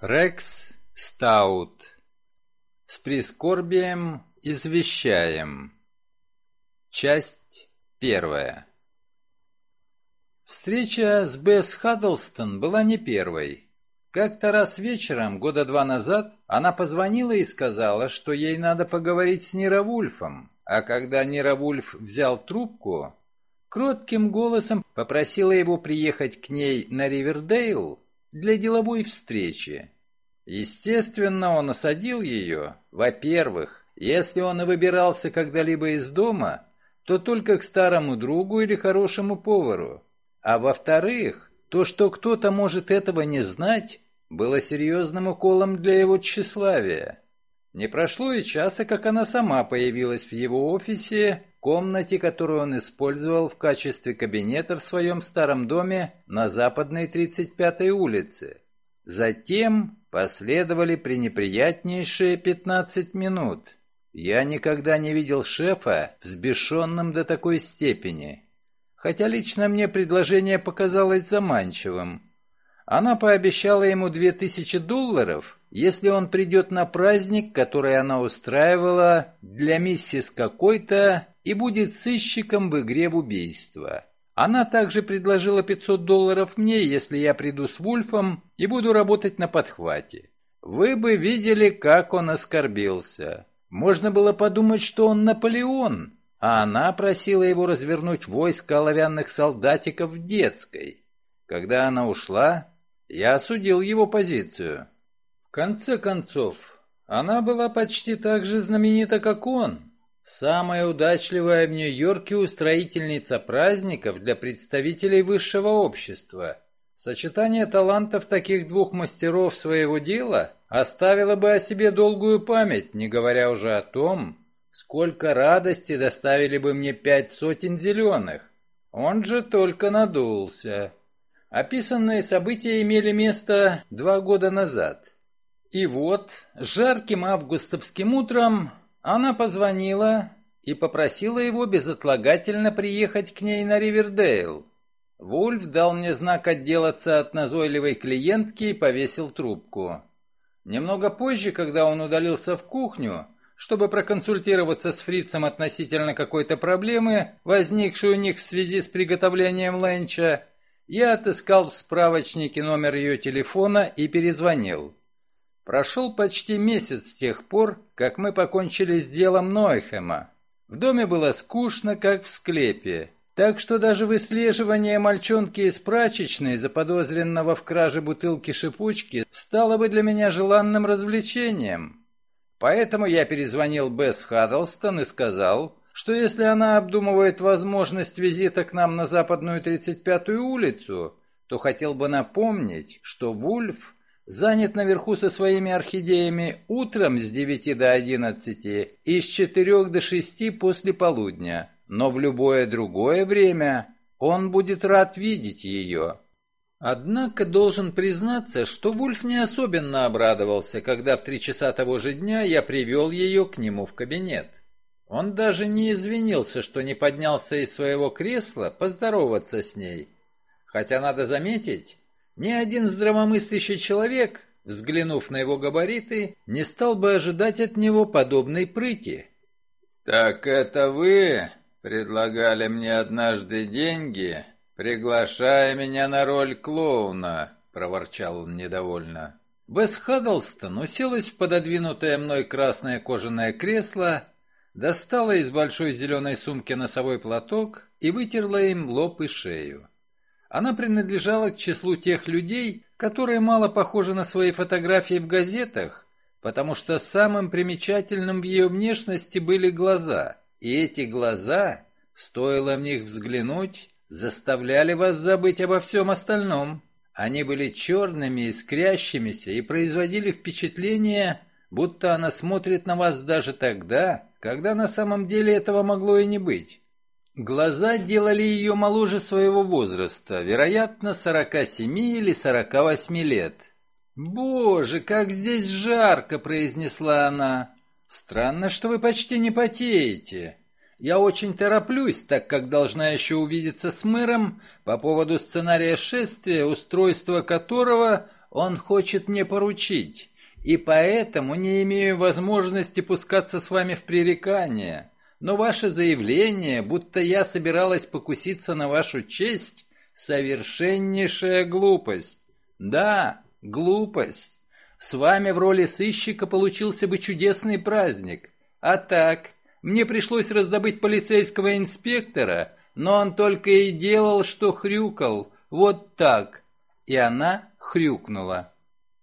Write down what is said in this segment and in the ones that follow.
Рекс Стаут. С прискорбием извещаем. Часть первая. Встреча с Бесс Хаддлстон была не первой. Как-то раз вечером, года два назад, она позвонила и сказала, что ей надо поговорить с Нировульфом, а когда Нировульф взял трубку, кротким голосом попросила его приехать к ней на Ривердейл для деловой встречи. Естественно, он осадил ее. Во-первых, если он и выбирался когда-либо из дома, то только к старому другу или хорошему повару. А во-вторых, то, что кто-то может этого не знать, было серьезным уколом для его тщеславия. Не прошло и часа, как она сама появилась в его офисе, комнате, которую он использовал в качестве кабинета в своем старом доме на западной 35-й улице. Затем последовали пренеприятнейшие 15 минут. Я никогда не видел шефа взбешенным до такой степени. Хотя лично мне предложение показалось заманчивым. Она пообещала ему две тысячи долларов, если он придет на праздник, который она устраивала для миссис какой-то и будет сыщиком в игре в убийство. Она также предложила 500 долларов мне, если я приду с Вульфом и буду работать на подхвате. Вы бы видели, как он оскорбился. Можно было подумать, что он Наполеон, а она просила его развернуть войско оловянных солдатиков в детской. Когда она ушла, я осудил его позицию. В конце концов, она была почти так же знаменита, как он. Самая удачливая в Нью-Йорке устроительница праздников для представителей высшего общества. Сочетание талантов таких двух мастеров своего дела оставило бы о себе долгую память, не говоря уже о том, сколько радости доставили бы мне пять сотен зеленых. Он же только надулся. Описанные события имели место два года назад. И вот, жарким августовским утром она позвонила и попросила его безотлагательно приехать к ней на Ривердейл. Вульф дал мне знак отделаться от назойливой клиентки и повесил трубку. Немного позже, когда он удалился в кухню, чтобы проконсультироваться с фрицем относительно какой-то проблемы, возникшей у них в связи с приготовлением ленча, я отыскал в справочнике номер ее телефона и перезвонил. Прошел почти месяц с тех пор, как мы покончили с делом Нойхема. В доме было скучно, как в склепе. Так что даже выслеживание мальчонки из прачечной, заподозренного в краже бутылки шипучки, стало бы для меня желанным развлечением. Поэтому я перезвонил Бесс Хаддлстон и сказал, что если она обдумывает возможность визита к нам на западную 35-ю улицу, то хотел бы напомнить, что Вульф занят наверху со своими орхидеями утром с 9 до 11 и с 4 до 6 после полудня, но в любое другое время он будет рад видеть ее. Однако должен признаться, что Вульф не особенно обрадовался, когда в три часа того же дня я привел ее к нему в кабинет. Он даже не извинился, что не поднялся из своего кресла поздороваться с ней. Хотя, надо заметить, ни один здравомыслящий человек, взглянув на его габариты, не стал бы ожидать от него подобной прыти. «Так это вы предлагали мне однажды деньги, приглашая меня на роль клоуна», — проворчал он недовольно. Бесс Хаддлстон уселась в пододвинутое мной красное кожаное кресло достала из большой зеленой сумки носовой платок и вытерла им лоб и шею. Она принадлежала к числу тех людей, которые мало похожи на свои фотографии в газетах, потому что самым примечательным в ее внешности были глаза. И эти глаза, стоило в них взглянуть, заставляли вас забыть обо всем остальном. Они были черными, искрящимися и производили впечатление, будто она смотрит на вас даже тогда, когда на самом деле этого могло и не быть. Глаза делали ее моложе своего возраста, вероятно, 47 или 48 лет. «Боже, как здесь жарко!» – произнесла она. «Странно, что вы почти не потеете. Я очень тороплюсь, так как должна еще увидеться с мэром по поводу сценария шествия, устройство которого Он хочет мне поручить, и поэтому не имею возможности пускаться с вами в пререкание. Но ваше заявление, будто я собиралась покуситься на вашу честь, совершеннейшая глупость. Да, глупость. С вами в роли сыщика получился бы чудесный праздник. А так, мне пришлось раздобыть полицейского инспектора, но он только и делал, что хрюкал. Вот так. И она хрюкнула.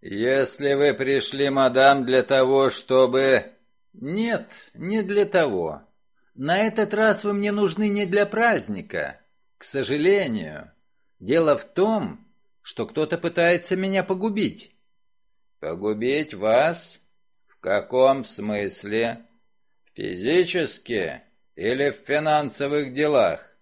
«Если вы пришли, мадам, для того, чтобы...» «Нет, не для того. На этот раз вы мне нужны не для праздника. К сожалению. Дело в том, что кто-то пытается меня погубить». «Погубить вас? В каком смысле? Физически или в финансовых делах?»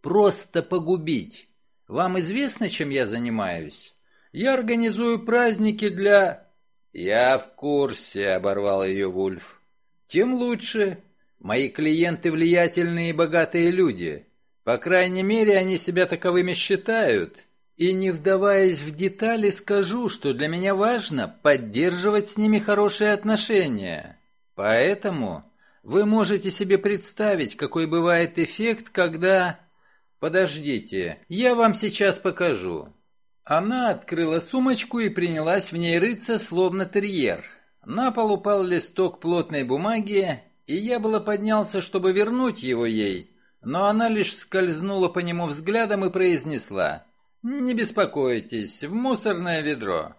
«Просто погубить. Вам известно, чем я занимаюсь?» Я организую праздники для...» «Я в курсе», — оборвал ее Вульф. «Тем лучше. Мои клиенты влиятельные и богатые люди. По крайней мере, они себя таковыми считают. И не вдаваясь в детали, скажу, что для меня важно поддерживать с ними хорошие отношения. Поэтому вы можете себе представить, какой бывает эффект, когда... Подождите, я вам сейчас покажу. Она открыла сумочку и принялась в ней рыться, словно терьер. На пол упал листок плотной бумаги, и я было поднялся, чтобы вернуть его ей, но она лишь скользнула по нему взглядом и произнесла «Не беспокойтесь, в мусорное ведро».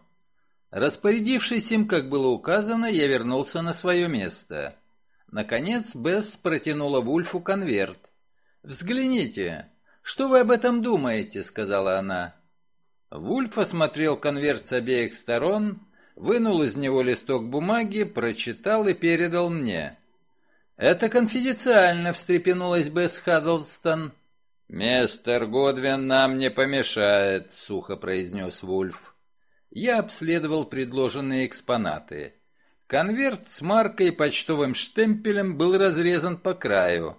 Распорядившись им, как было указано, я вернулся на свое место. Наконец Бесс протянула Вульфу конверт. «Взгляните, что вы об этом думаете?» — сказала она. Вульф осмотрел конверт с обеих сторон, вынул из него листок бумаги, прочитал и передал мне. «Это конфиденциально», — встрепенулась Бесс Хаддлстон. «Мистер Годвин нам не помешает», — сухо произнес Вульф. Я обследовал предложенные экспонаты. Конверт с маркой и почтовым штемпелем был разрезан по краю.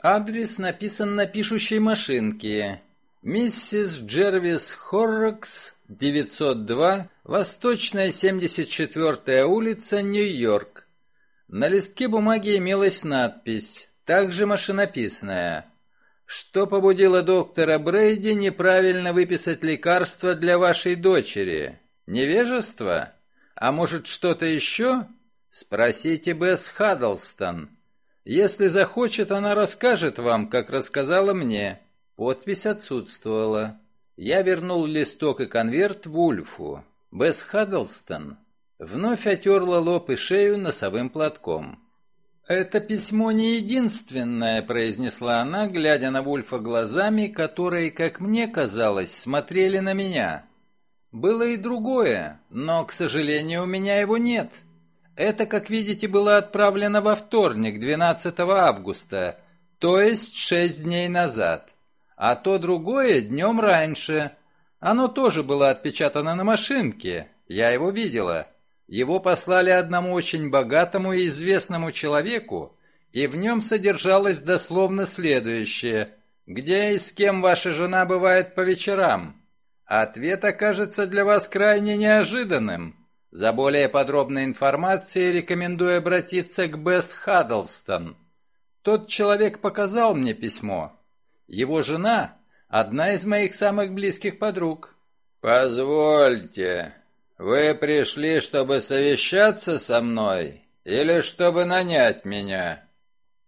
Адрес написан на пишущей машинке. Миссис Джервис Хоррокс, 902, Восточная 74-я улица, Нью-Йорк. На листке бумаги имелась надпись, также машинописная. Что побудило доктора Брейди неправильно выписать лекарство для вашей дочери? Невежество? А может, что-то еще? Спросите Бесс Хаддлстон. Если захочет, она расскажет вам, как рассказала мне. Подпись отсутствовала. Я вернул листок и конверт Вульфу. Бесс Хаддлстон вновь отерла лоб и шею носовым платком. «Это письмо не единственное», — произнесла она, глядя на Вульфа глазами, которые, как мне казалось, смотрели на меня. «Было и другое, но, к сожалению, у меня его нет. Это, как видите, было отправлено во вторник, 12 августа, то есть шесть дней назад а то другое днем раньше. Оно тоже было отпечатано на машинке, я его видела. Его послали одному очень богатому и известному человеку, и в нем содержалось дословно следующее. «Где и с кем ваша жена бывает по вечерам?» Ответ окажется для вас крайне неожиданным. За более подробной информацией рекомендую обратиться к Бесс Хаддлстон. Тот человек показал мне письмо. Его жена – одна из моих самых близких подруг». «Позвольте, вы пришли, чтобы совещаться со мной или чтобы нанять меня?»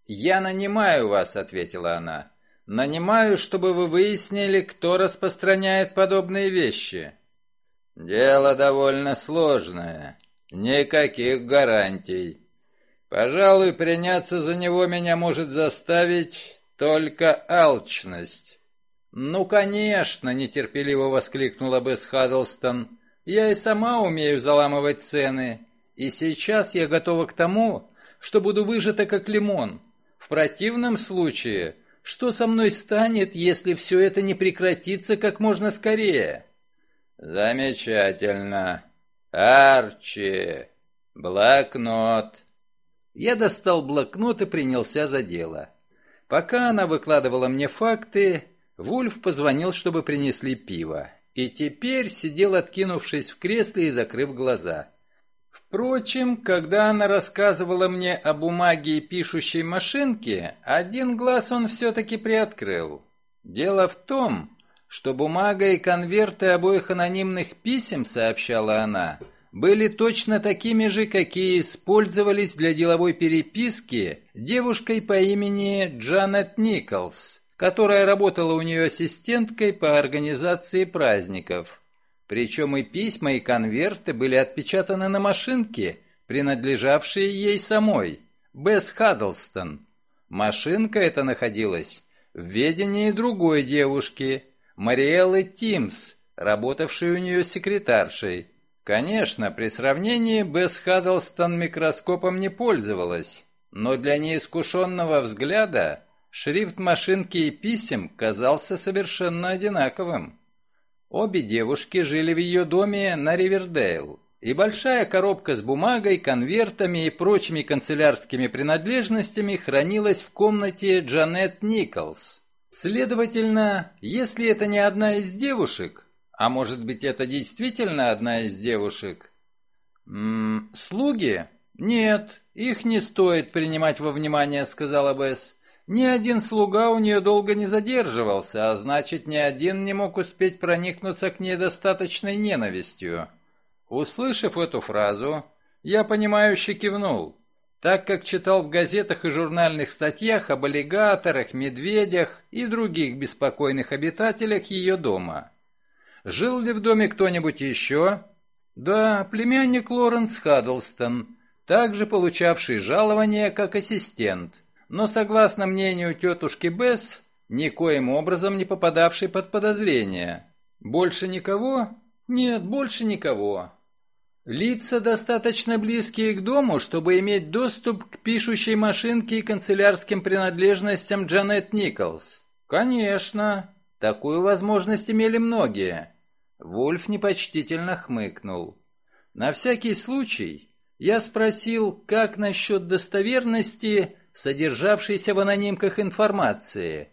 «Я нанимаю вас», — ответила она. «Нанимаю, чтобы вы выяснили, кто распространяет подобные вещи». «Дело довольно сложное. Никаких гарантий. Пожалуй, приняться за него меня может заставить только алчность. «Ну, конечно!» — нетерпеливо воскликнула Бесс Хаддлстон. «Я и сама умею заламывать цены. И сейчас я готова к тому, что буду выжата как лимон. В противном случае, что со мной станет, если все это не прекратится как можно скорее?» «Замечательно. Арчи, блокнот». Я достал блокнот и принялся за дело. Пока она выкладывала мне факты, Вульф позвонил, чтобы принесли пиво. И теперь сидел, откинувшись в кресле и закрыв глаза. Впрочем, когда она рассказывала мне о бумаге и пишущей машинке, один глаз он все-таки приоткрыл. Дело в том, что бумага и конверты обоих анонимных писем, сообщала она, были точно такими же, какие использовались для деловой переписки девушкой по имени Джанет Николс, которая работала у нее ассистенткой по организации праздников. Причем и письма, и конверты были отпечатаны на машинке, принадлежавшей ей самой, Бесс Хаддлстон. Машинка эта находилась в ведении другой девушки, Мариэллы Тимс, работавшей у нее секретаршей. Конечно, при сравнении Бесс Хаддлстон микроскопом не пользовалась, но для неискушенного взгляда шрифт машинки и писем казался совершенно одинаковым. Обе девушки жили в ее доме на Ривердейл, и большая коробка с бумагой, конвертами и прочими канцелярскими принадлежностями хранилась в комнате Джанет Николс. Следовательно, если это не одна из девушек, а может быть это действительно одна из девушек? М -м, слуги? Нет, их не стоит принимать во внимание, сказала Бесс. Ни один слуга у нее долго не задерживался, а значит, ни один не мог успеть проникнуться к ней достаточной ненавистью. Услышав эту фразу, я понимающе кивнул, так как читал в газетах и журнальных статьях об аллигаторах, медведях и других беспокойных обитателях ее дома. Жил ли в доме кто-нибудь еще? Да, племянник Лоренс Хаддлстон, также получавший жалование как ассистент – но, согласно мнению тетушки Бесс, никоим образом не попадавший под подозрение. Больше никого? Нет, больше никого. Лица достаточно близкие к дому, чтобы иметь доступ к пишущей машинке и канцелярским принадлежностям Джанет Николс. Конечно, такую возможность имели многие. Вульф непочтительно хмыкнул. На всякий случай я спросил, как насчет достоверности содержавшейся в анонимках информации.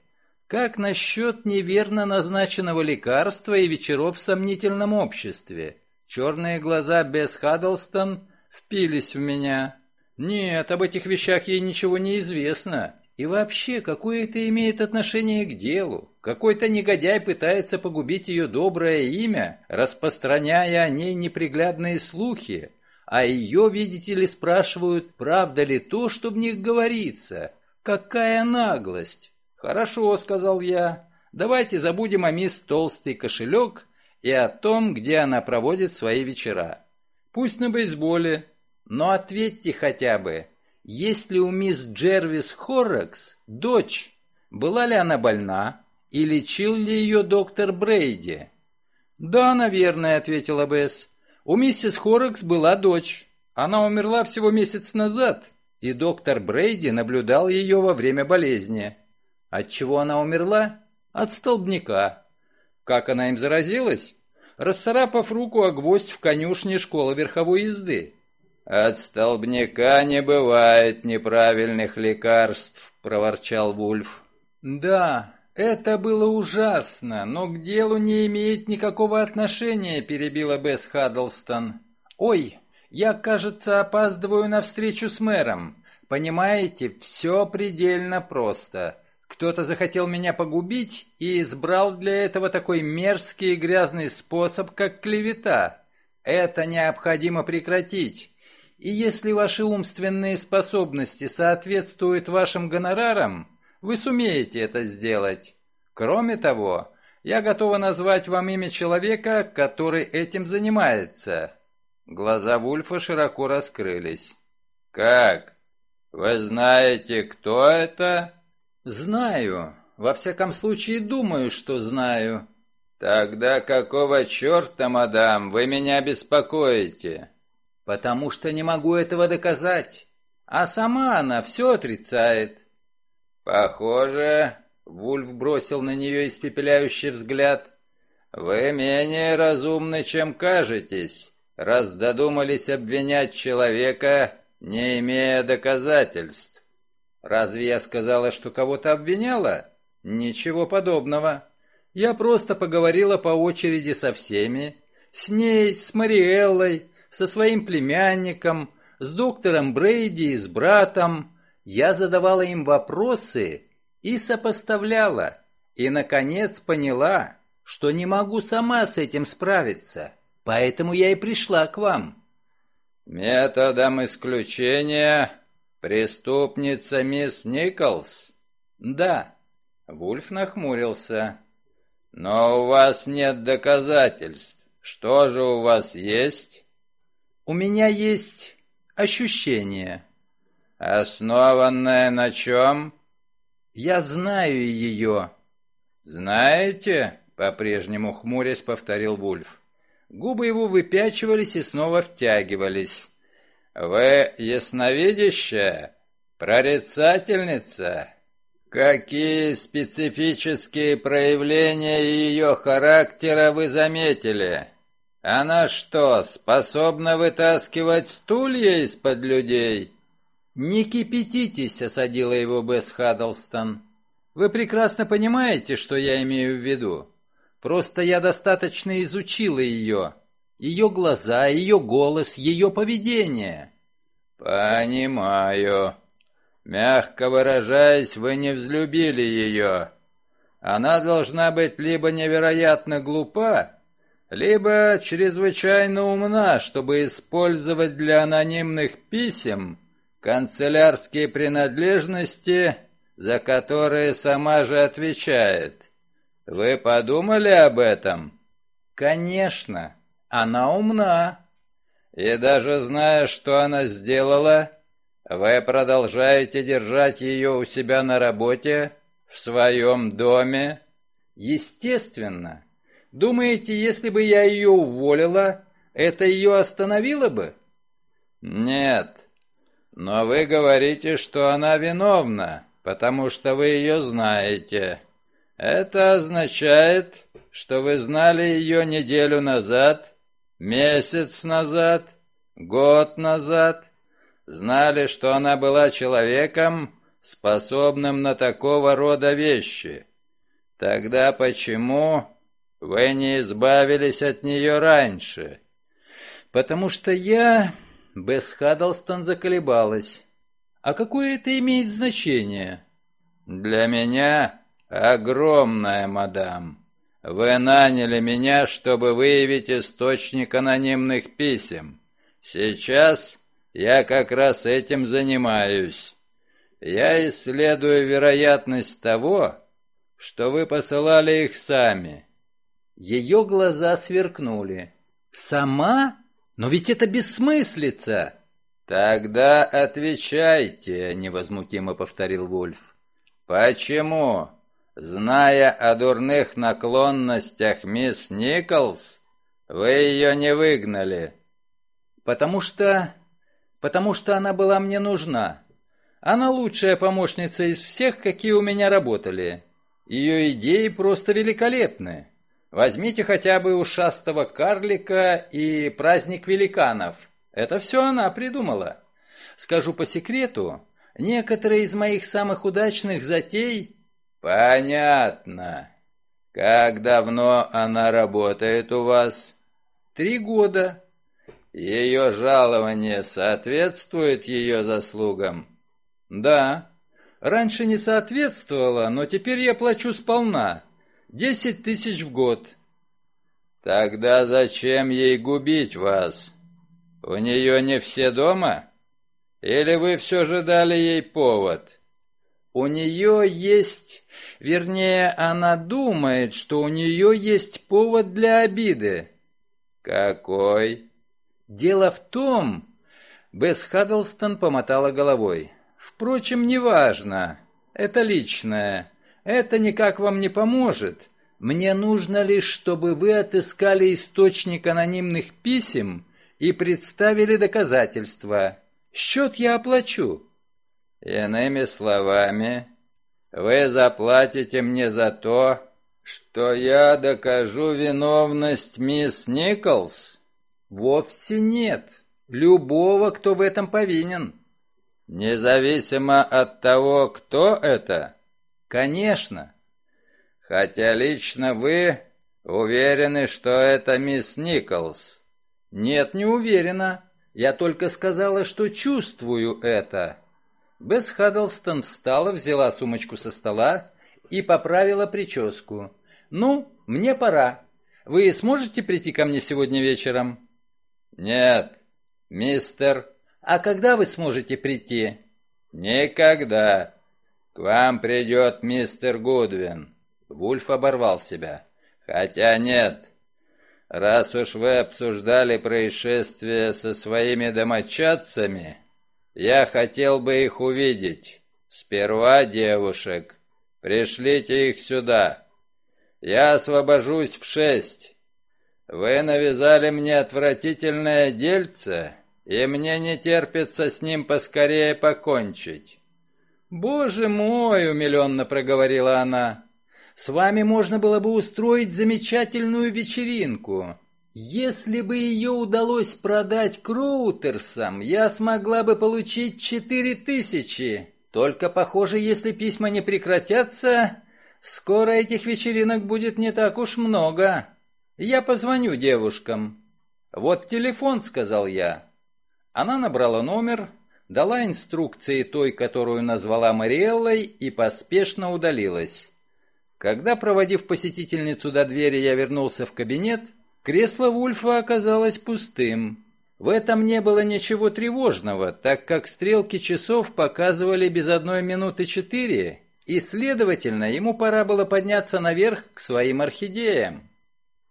Как насчет неверно назначенного лекарства и вечеров в сомнительном обществе? Черные глаза Бесс Хаддлстон впились в меня. Нет, об этих вещах ей ничего не известно. И вообще, какое это имеет отношение к делу? Какой-то негодяй пытается погубить ее доброе имя, распространяя о ней неприглядные слухи а ее, видите ли, спрашивают, правда ли то, что в них говорится. Какая наглость! Хорошо, сказал я. Давайте забудем о мисс Толстый кошелек и о том, где она проводит свои вечера. Пусть на бейсболе, но ответьте хотя бы, есть ли у мисс Джервис Хоррекс дочь? Была ли она больна? И лечил ли ее доктор Брейди? «Да, наверное», — ответила Бесс. У миссис Хорекс была дочь. Она умерла всего месяц назад, и доктор Брейди наблюдал ее во время болезни. От чего она умерла? От столбняка. Как она им заразилась? Расцарапав руку о гвоздь в конюшне школы верховой езды. «От столбняка не бывает неправильных лекарств», — проворчал Вульф. «Да, «Это было ужасно, но к делу не имеет никакого отношения», — перебила Бесс Хаддлстон. «Ой, я, кажется, опаздываю на встречу с мэром. Понимаете, все предельно просто. Кто-то захотел меня погубить и избрал для этого такой мерзкий и грязный способ, как клевета. Это необходимо прекратить. И если ваши умственные способности соответствуют вашим гонорарам, вы сумеете это сделать. Кроме того, я готова назвать вам имя человека, который этим занимается». Глаза Вульфа широко раскрылись. «Как? Вы знаете, кто это?» «Знаю. Во всяком случае, думаю, что знаю». «Тогда какого черта, мадам, вы меня беспокоите?» «Потому что не могу этого доказать. А сама она все отрицает». «Похоже, Вульф бросил на нее испепеляющий взгляд. «Вы менее разумны, чем кажетесь, раз додумались обвинять человека, не имея доказательств. Разве я сказала, что кого-то обвиняла? Ничего подобного. Я просто поговорила по очереди со всеми. С ней, с Мариэллой, со своим племянником, с доктором Брейди и с братом. Я задавала им вопросы и сопоставляла. И, наконец, поняла, что не могу сама с этим справиться. Поэтому я и пришла к вам. Методом исключения преступница мисс Николс? Да. Вульф нахмурился. Но у вас нет доказательств. Что же у вас есть? У меня есть ощущение. Основанное на чем? Я знаю ее. Знаете? По-прежнему хмурясь повторил Вульф. Губы его выпячивались и снова втягивались. «Вы ясновидящая? Прорицательница? Какие специфические проявления ее характера вы заметили? Она что, способна вытаскивать стулья из-под людей?» «Не кипятитесь», — осадила его Бесс Хаддлстон. «Вы прекрасно понимаете, что я имею в виду. Просто я достаточно изучила ее. Ее глаза, ее голос, ее поведение». «Понимаю. Мягко выражаясь, вы не взлюбили ее. Она должна быть либо невероятно глупа, либо чрезвычайно умна, чтобы использовать для анонимных писем канцелярские принадлежности, за которые сама же отвечает. Вы подумали об этом? Конечно, она умна. И даже зная, что она сделала, вы продолжаете держать ее у себя на работе, в своем доме? Естественно. Думаете, если бы я ее уволила, это ее остановило бы? Нет. Но вы говорите, что она виновна, потому что вы ее знаете. Это означает, что вы знали ее неделю назад, месяц назад, год назад, знали, что она была человеком, способным на такого рода вещи. Тогда почему вы не избавились от нее раньше? Потому что я... Бесс Хаддлстон заколебалась. А какое это имеет значение? Для меня «Огромная, мадам. Вы наняли меня, чтобы выявить источник анонимных писем. Сейчас я как раз этим занимаюсь. Я исследую вероятность того, что вы посылали их сами». Ее глаза сверкнули. «Сама? Но ведь это бессмыслица!» «Тогда отвечайте», — невозмутимо повторил Вольф. «Почему?» Зная о дурных наклонностях мисс Николс, вы ее не выгнали. Потому что... потому что она была мне нужна. Она лучшая помощница из всех, какие у меня работали. Ее идеи просто великолепны. Возьмите хотя бы ушастого карлика и праздник великанов. Это все она придумала. Скажу по секрету, некоторые из моих самых удачных затей «Понятно. Как давно она работает у вас?» «Три года». «Ее жалование соответствует ее заслугам?» «Да. Раньше не соответствовало, но теперь я плачу сполна. Десять тысяч в год». «Тогда зачем ей губить вас? У нее не все дома? Или вы все же дали ей повод?» У нее есть... Вернее, она думает, что у нее есть повод для обиды. Какой? Дело в том... Бесс Хаддлстон помотала головой. Впрочем, неважно. Это личное. Это никак вам не поможет. Мне нужно лишь, чтобы вы отыскали источник анонимных писем и представили доказательства. Счет я оплачу. Иными словами, вы заплатите мне за то, что я докажу виновность мисс Николс? Вовсе нет. Любого, кто в этом повинен. Независимо от того, кто это? Конечно. Хотя лично вы уверены, что это мисс Николс. Нет, не уверена. Я только сказала, что чувствую это. Бесс Хаддлстон встала, взяла сумочку со стола и поправила прическу. «Ну, мне пора. Вы сможете прийти ко мне сегодня вечером?» «Нет, мистер...» «А когда вы сможете прийти?» «Никогда. К вам придет мистер Гудвин». Вульф оборвал себя. «Хотя нет. Раз уж вы обсуждали происшествие со своими домочадцами, я хотел бы их увидеть. Сперва девушек. Пришлите их сюда. Я освобожусь в шесть. Вы навязали мне отвратительное дельце, и мне не терпится с ним поскорее покончить». «Боже мой!» — умиленно проговорила она. «С вами можно было бы устроить замечательную вечеринку. Если бы ее удалось продать Кроутерсам, я смогла бы получить четыре тысячи. Только, похоже, если письма не прекратятся, скоро этих вечеринок будет не так уж много. Я позвоню девушкам». «Вот телефон», — сказал я. Она набрала номер, дала инструкции той, которую назвала Мариэллой, и поспешно удалилась. Когда, проводив посетительницу до двери, я вернулся в кабинет, кресло Вульфа оказалось пустым. В этом не было ничего тревожного, так как стрелки часов показывали без одной минуты четыре, и, следовательно, ему пора было подняться наверх к своим орхидеям.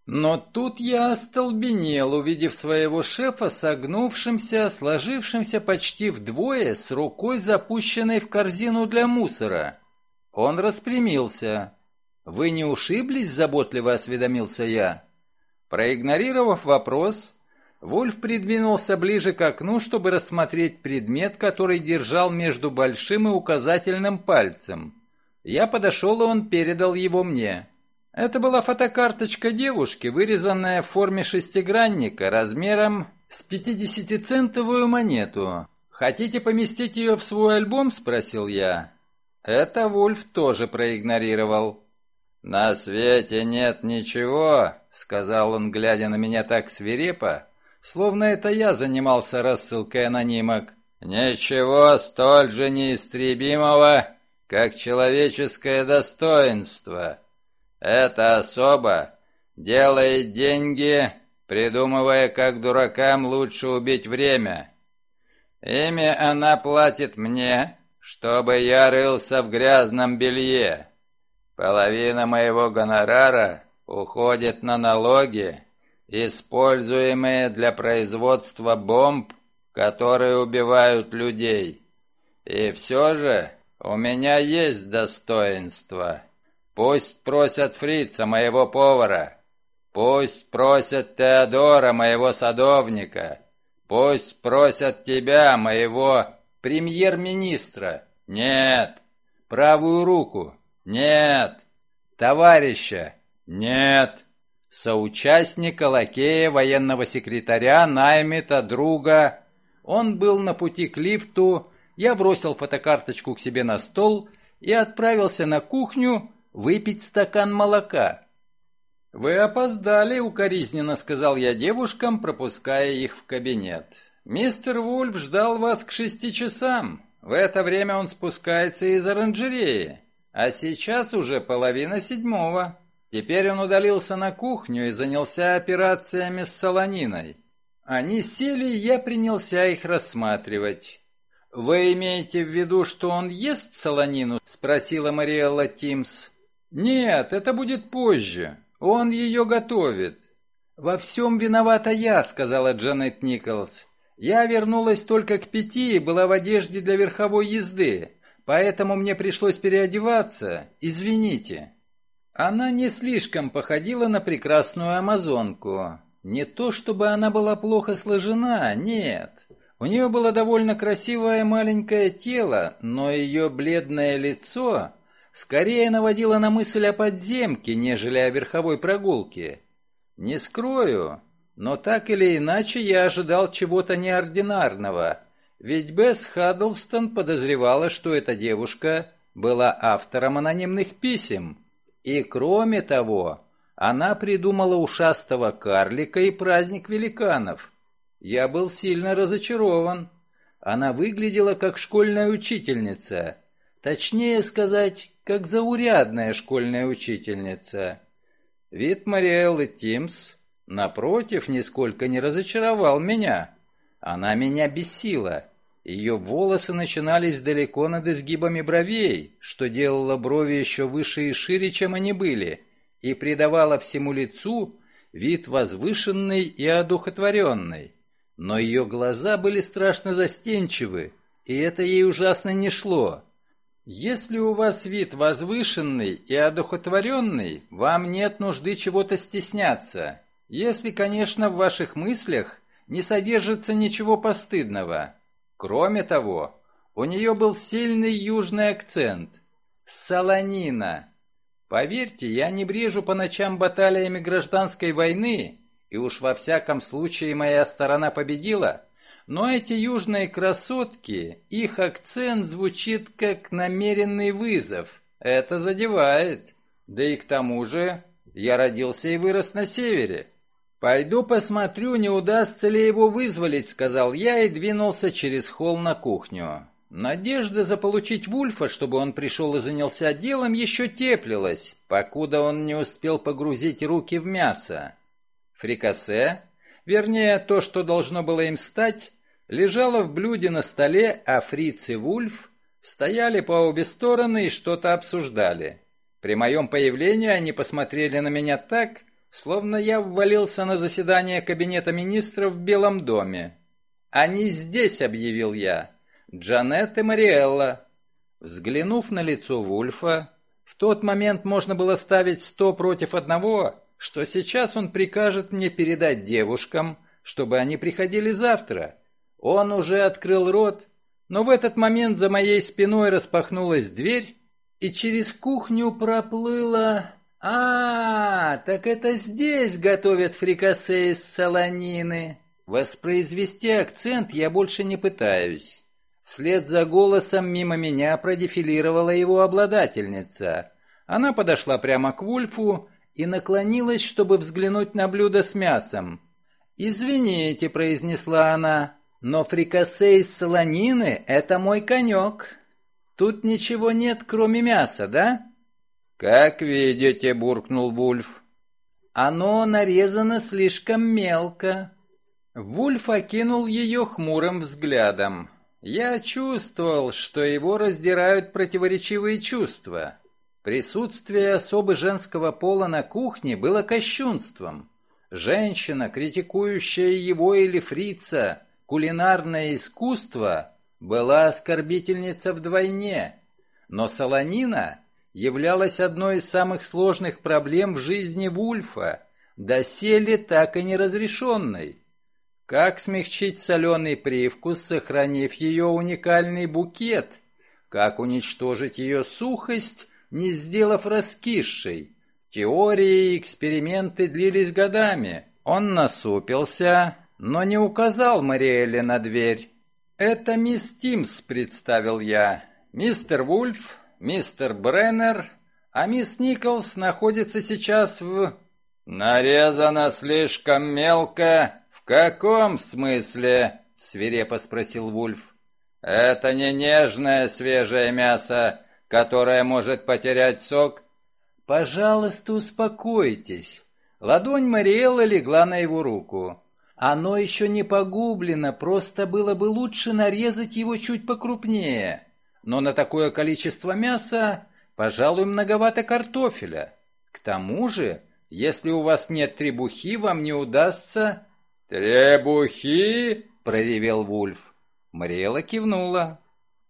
Но тут я остолбенел, увидев своего шефа согнувшимся, сложившимся почти вдвое, с рукой запущенной в корзину для мусора. Он распрямился. «Вы не ушиблись?» – заботливо осведомился я. Проигнорировав вопрос, Вольф придвинулся ближе к окну, чтобы рассмотреть предмет, который держал между большим и указательным пальцем. Я подошел, и он передал его мне. Это была фотокарточка девушки, вырезанная в форме шестигранника размером с 50-центовую монету. «Хотите поместить ее в свой альбом?» – спросил я. Это Вульф тоже проигнорировал. «На свете нет ничего», — сказал он, глядя на меня так свирепо, словно это я занимался рассылкой анонимок. «Ничего столь же неистребимого, как человеческое достоинство». Эта особа делает деньги, придумывая, как дуракам лучше убить время. Ими она платит мне, чтобы я рылся в грязном белье. Половина моего гонорара уходит на налоги, используемые для производства бомб, которые убивают людей. И все же у меня есть достоинство. Пусть просят фрица, моего повара. Пусть просят Теодора, моего садовника. Пусть просят тебя, моего премьер-министра. Нет. Правую руку. Нет. Товарища. Нет. Соучастника, лакея, военного секретаря, наймита, друга. Он был на пути к лифту. Я бросил фотокарточку к себе на стол и отправился на кухню, выпить стакан молока». «Вы опоздали», — укоризненно сказал я девушкам, пропуская их в кабинет. «Мистер Вульф ждал вас к шести часам. В это время он спускается из оранжереи. А сейчас уже половина седьмого. Теперь он удалился на кухню и занялся операциями с солониной. Они сели, и я принялся их рассматривать. «Вы имеете в виду, что он ест солонину?» — спросила Мариэлла Тимс. «Нет, это будет позже. Он ее готовит». «Во всем виновата я», — сказала Джанет Николс. «Я вернулась только к пяти и была в одежде для верховой езды, поэтому мне пришлось переодеваться. Извините». Она не слишком походила на прекрасную амазонку. Не то, чтобы она была плохо сложена, нет. У нее было довольно красивое маленькое тело, но ее бледное лицо скорее наводила на мысль о подземке, нежели о верховой прогулке. Не скрою, но так или иначе я ожидал чего-то неординарного, ведь Бесс Хаддлстон подозревала, что эта девушка была автором анонимных писем. И кроме того, она придумала ушастого карлика и праздник великанов. Я был сильно разочарован. Она выглядела как школьная учительница. Точнее сказать, как заурядная школьная учительница. Вид Мариэллы Тимс, напротив, нисколько не разочаровал меня. Она меня бесила. Ее волосы начинались далеко над изгибами бровей, что делало брови еще выше и шире, чем они были, и придавало всему лицу вид возвышенный и одухотворенный. Но ее глаза были страшно застенчивы, и это ей ужасно не шло. Если у вас вид возвышенный и одухотворенный, вам нет нужды чего-то стесняться, если, конечно, в ваших мыслях не содержится ничего постыдного. Кроме того, у нее был сильный южный акцент. Солонина. Поверьте, я не брежу по ночам баталиями гражданской войны, и уж во всяком случае моя сторона победила, но эти южные красотки, их акцент звучит как намеренный вызов. Это задевает. Да и к тому же, я родился и вырос на севере. «Пойду посмотрю, не удастся ли его вызволить», — сказал я и двинулся через холл на кухню. Надежда заполучить Вульфа, чтобы он пришел и занялся делом, еще теплилась, покуда он не успел погрузить руки в мясо. Фрикасе, вернее, то, что должно было им стать, лежала в блюде на столе, а Фриц и Вульф стояли по обе стороны и что-то обсуждали. При моем появлении они посмотрели на меня так, словно я ввалился на заседание кабинета министров в Белом доме. «Они здесь», — объявил я. «Джанет и Мариэлла». Взглянув на лицо Вульфа, в тот момент можно было ставить сто против одного, что сейчас он прикажет мне передать девушкам, чтобы они приходили завтра, он уже открыл рот, но в этот момент за моей спиной распахнулась дверь, и через кухню проплыла... «А, так это здесь готовят фрикасе из солонины!» Воспроизвести акцент я больше не пытаюсь. Вслед за голосом мимо меня продефилировала его обладательница. Она подошла прямо к Вульфу и наклонилась, чтобы взглянуть на блюдо с мясом. «Извините», — произнесла она, но фрикасе из солонины — это мой конек. Тут ничего нет, кроме мяса, да?» «Как видите», — буркнул Вульф. «Оно нарезано слишком мелко». Вульф окинул ее хмурым взглядом. Я чувствовал, что его раздирают противоречивые чувства. Присутствие особы женского пола на кухне было кощунством. Женщина, критикующая его или фрица, кулинарное искусство была оскорбительница вдвойне, но солонина являлась одной из самых сложных проблем в жизни Вульфа, доселе так и неразрешенной. Как смягчить соленый привкус, сохранив ее уникальный букет? Как уничтожить ее сухость, не сделав раскисшей? Теории и эксперименты длились годами. Он насупился, но не указал Мариэле на дверь. «Это мисс Тимс», — представил я. «Мистер Вульф, мистер Бреннер, а мисс Николс находится сейчас в...» «Нарезано слишком мелко. В каком смысле?» — свирепо спросил Вульф. «Это не нежное свежее мясо, которое может потерять сок?» «Пожалуйста, успокойтесь». Ладонь Мариэллы легла на его руку. Оно еще не погублено, просто было бы лучше нарезать его чуть покрупнее. Но на такое количество мяса, пожалуй, многовато картофеля. К тому же, если у вас нет требухи, вам не удастся... «Требухи?» — проревел Вульф. Мариэла кивнула.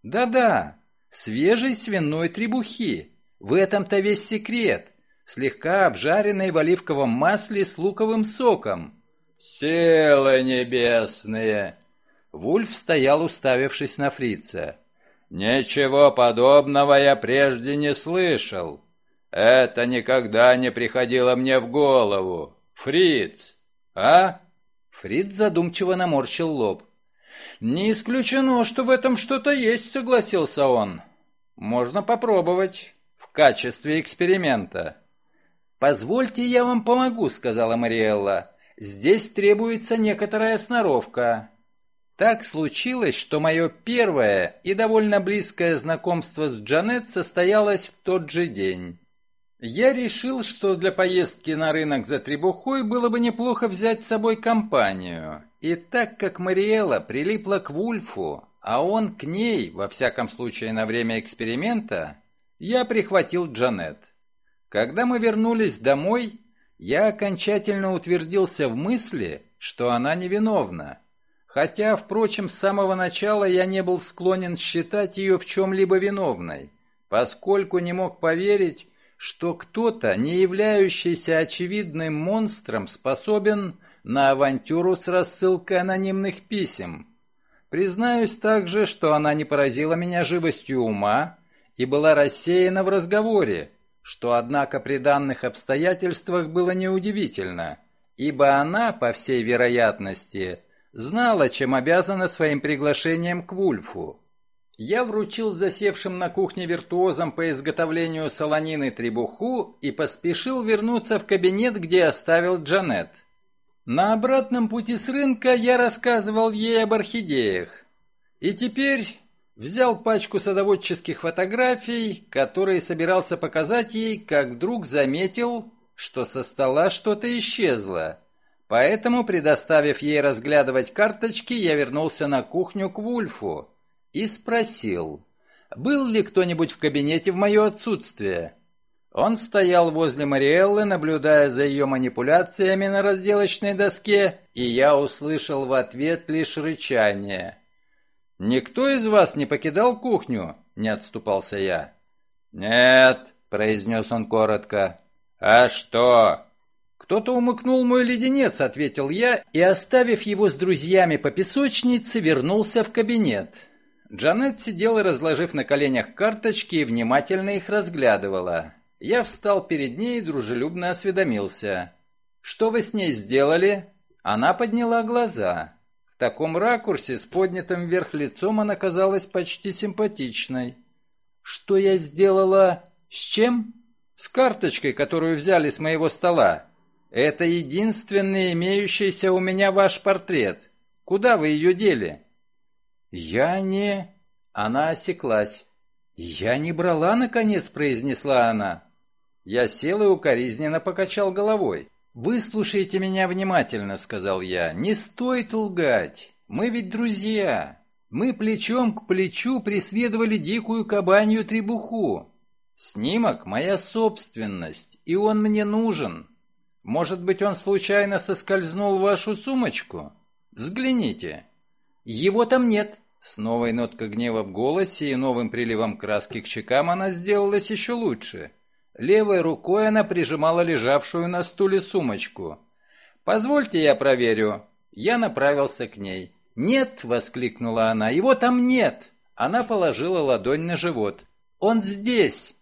«Да-да, свежей свиной требухи. В этом-то весь секрет. Слегка обжаренной в оливковом масле с луковым соком. «Силы небесные!» Вульф стоял, уставившись на фрица. «Ничего подобного я прежде не слышал. Это никогда не приходило мне в голову. Фриц, а?» Фриц задумчиво наморщил лоб. «Не исключено, что в этом что-то есть», — согласился он. «Можно попробовать. В качестве эксперимента». «Позвольте, я вам помогу», — сказала Мариэлла. «Здесь требуется некоторая сноровка». Так случилось, что мое первое и довольно близкое знакомство с Джанет состоялось в тот же день. Я решил, что для поездки на рынок за требухой было бы неплохо взять с собой компанию. И так как Мариэла прилипла к Вульфу, а он к ней, во всяком случае на время эксперимента, я прихватил Джанет. Когда мы вернулись домой, я окончательно утвердился в мысли, что она невиновна. Хотя, впрочем, с самого начала я не был склонен считать ее в чем-либо виновной, поскольку не мог поверить, что кто-то, не являющийся очевидным монстром, способен на авантюру с рассылкой анонимных писем. Признаюсь также, что она не поразила меня живостью ума и была рассеяна в разговоре, что, однако, при данных обстоятельствах было неудивительно, ибо она, по всей вероятности, знала, чем обязана своим приглашением к Вульфу. Я вручил засевшим на кухне виртуозам по изготовлению солонины требуху и поспешил вернуться в кабинет, где оставил Джанет. На обратном пути с рынка я рассказывал ей об орхидеях. И теперь взял пачку садоводческих фотографий, которые собирался показать ей, как вдруг заметил, что со стола что-то исчезло. Поэтому, предоставив ей разглядывать карточки, я вернулся на кухню к Вульфу и спросил, был ли кто-нибудь в кабинете в мое отсутствие. Он стоял возле Мариэллы, наблюдая за ее манипуляциями на разделочной доске, и я услышал в ответ лишь рычание. «Никто из вас не покидал кухню?» — не отступался я. «Нет», — произнес он коротко. «А что?» «Кто-то умыкнул мой леденец», — ответил я, и, оставив его с друзьями по песочнице, вернулся в кабинет. Джанет сидела, разложив на коленях карточки и внимательно их разглядывала. Я встал перед ней и дружелюбно осведомился. «Что вы с ней сделали?» Она подняла глаза. В таком ракурсе с поднятым вверх лицом она казалась почти симпатичной. «Что я сделала? С чем?» «С карточкой, которую взяли с моего стола. Это единственный имеющийся у меня ваш портрет. Куда вы ее дели?» «Я не...» Она осеклась. «Я не брала, наконец», — произнесла она. Я сел и укоризненно покачал головой. «Выслушайте меня внимательно», — сказал я. «Не стоит лгать. Мы ведь друзья. Мы плечом к плечу преследовали дикую кабанью требуху. Снимок — моя собственность, и он мне нужен. Может быть, он случайно соскользнул в вашу сумочку? Взгляните». «Его там нет». С новой ноткой гнева в голосе и новым приливом краски к щекам она сделалась еще лучше. Левой рукой она прижимала лежавшую на стуле сумочку. «Позвольте я проверю». Я направился к ней. «Нет!» — воскликнула она. «Его там нет!» Она положила ладонь на живот. «Он здесь!»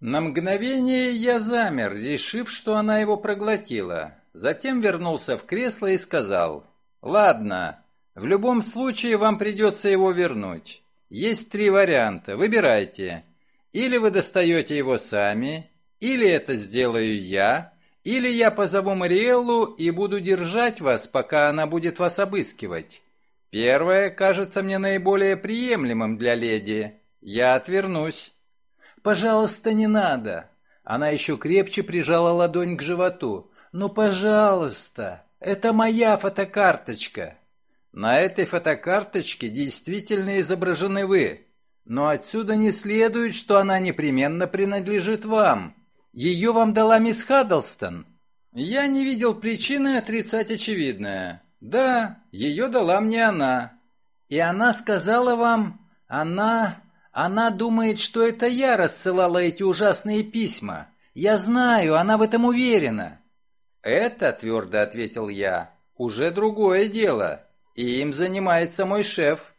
На мгновение я замер, решив, что она его проглотила. Затем вернулся в кресло и сказал. «Ладно, в любом случае вам придется его вернуть. Есть три варианта, выбирайте. Или вы достаете его сами, или это сделаю я, или я позову Мариэллу и буду держать вас, пока она будет вас обыскивать. Первое кажется мне наиболее приемлемым для леди. Я отвернусь. Пожалуйста, не надо. Она еще крепче прижала ладонь к животу. Ну, пожалуйста, это моя фотокарточка. На этой фотокарточке действительно изображены вы, но отсюда не следует, что она непременно принадлежит вам. Ее вам дала мисс Хаддлстон. Я не видел причины отрицать очевидное. Да, ее дала мне она. И она сказала вам, она... Она думает, что это я рассылала эти ужасные письма. Я знаю, она в этом уверена. Это, твердо ответил я, уже другое дело и им занимается мой шеф.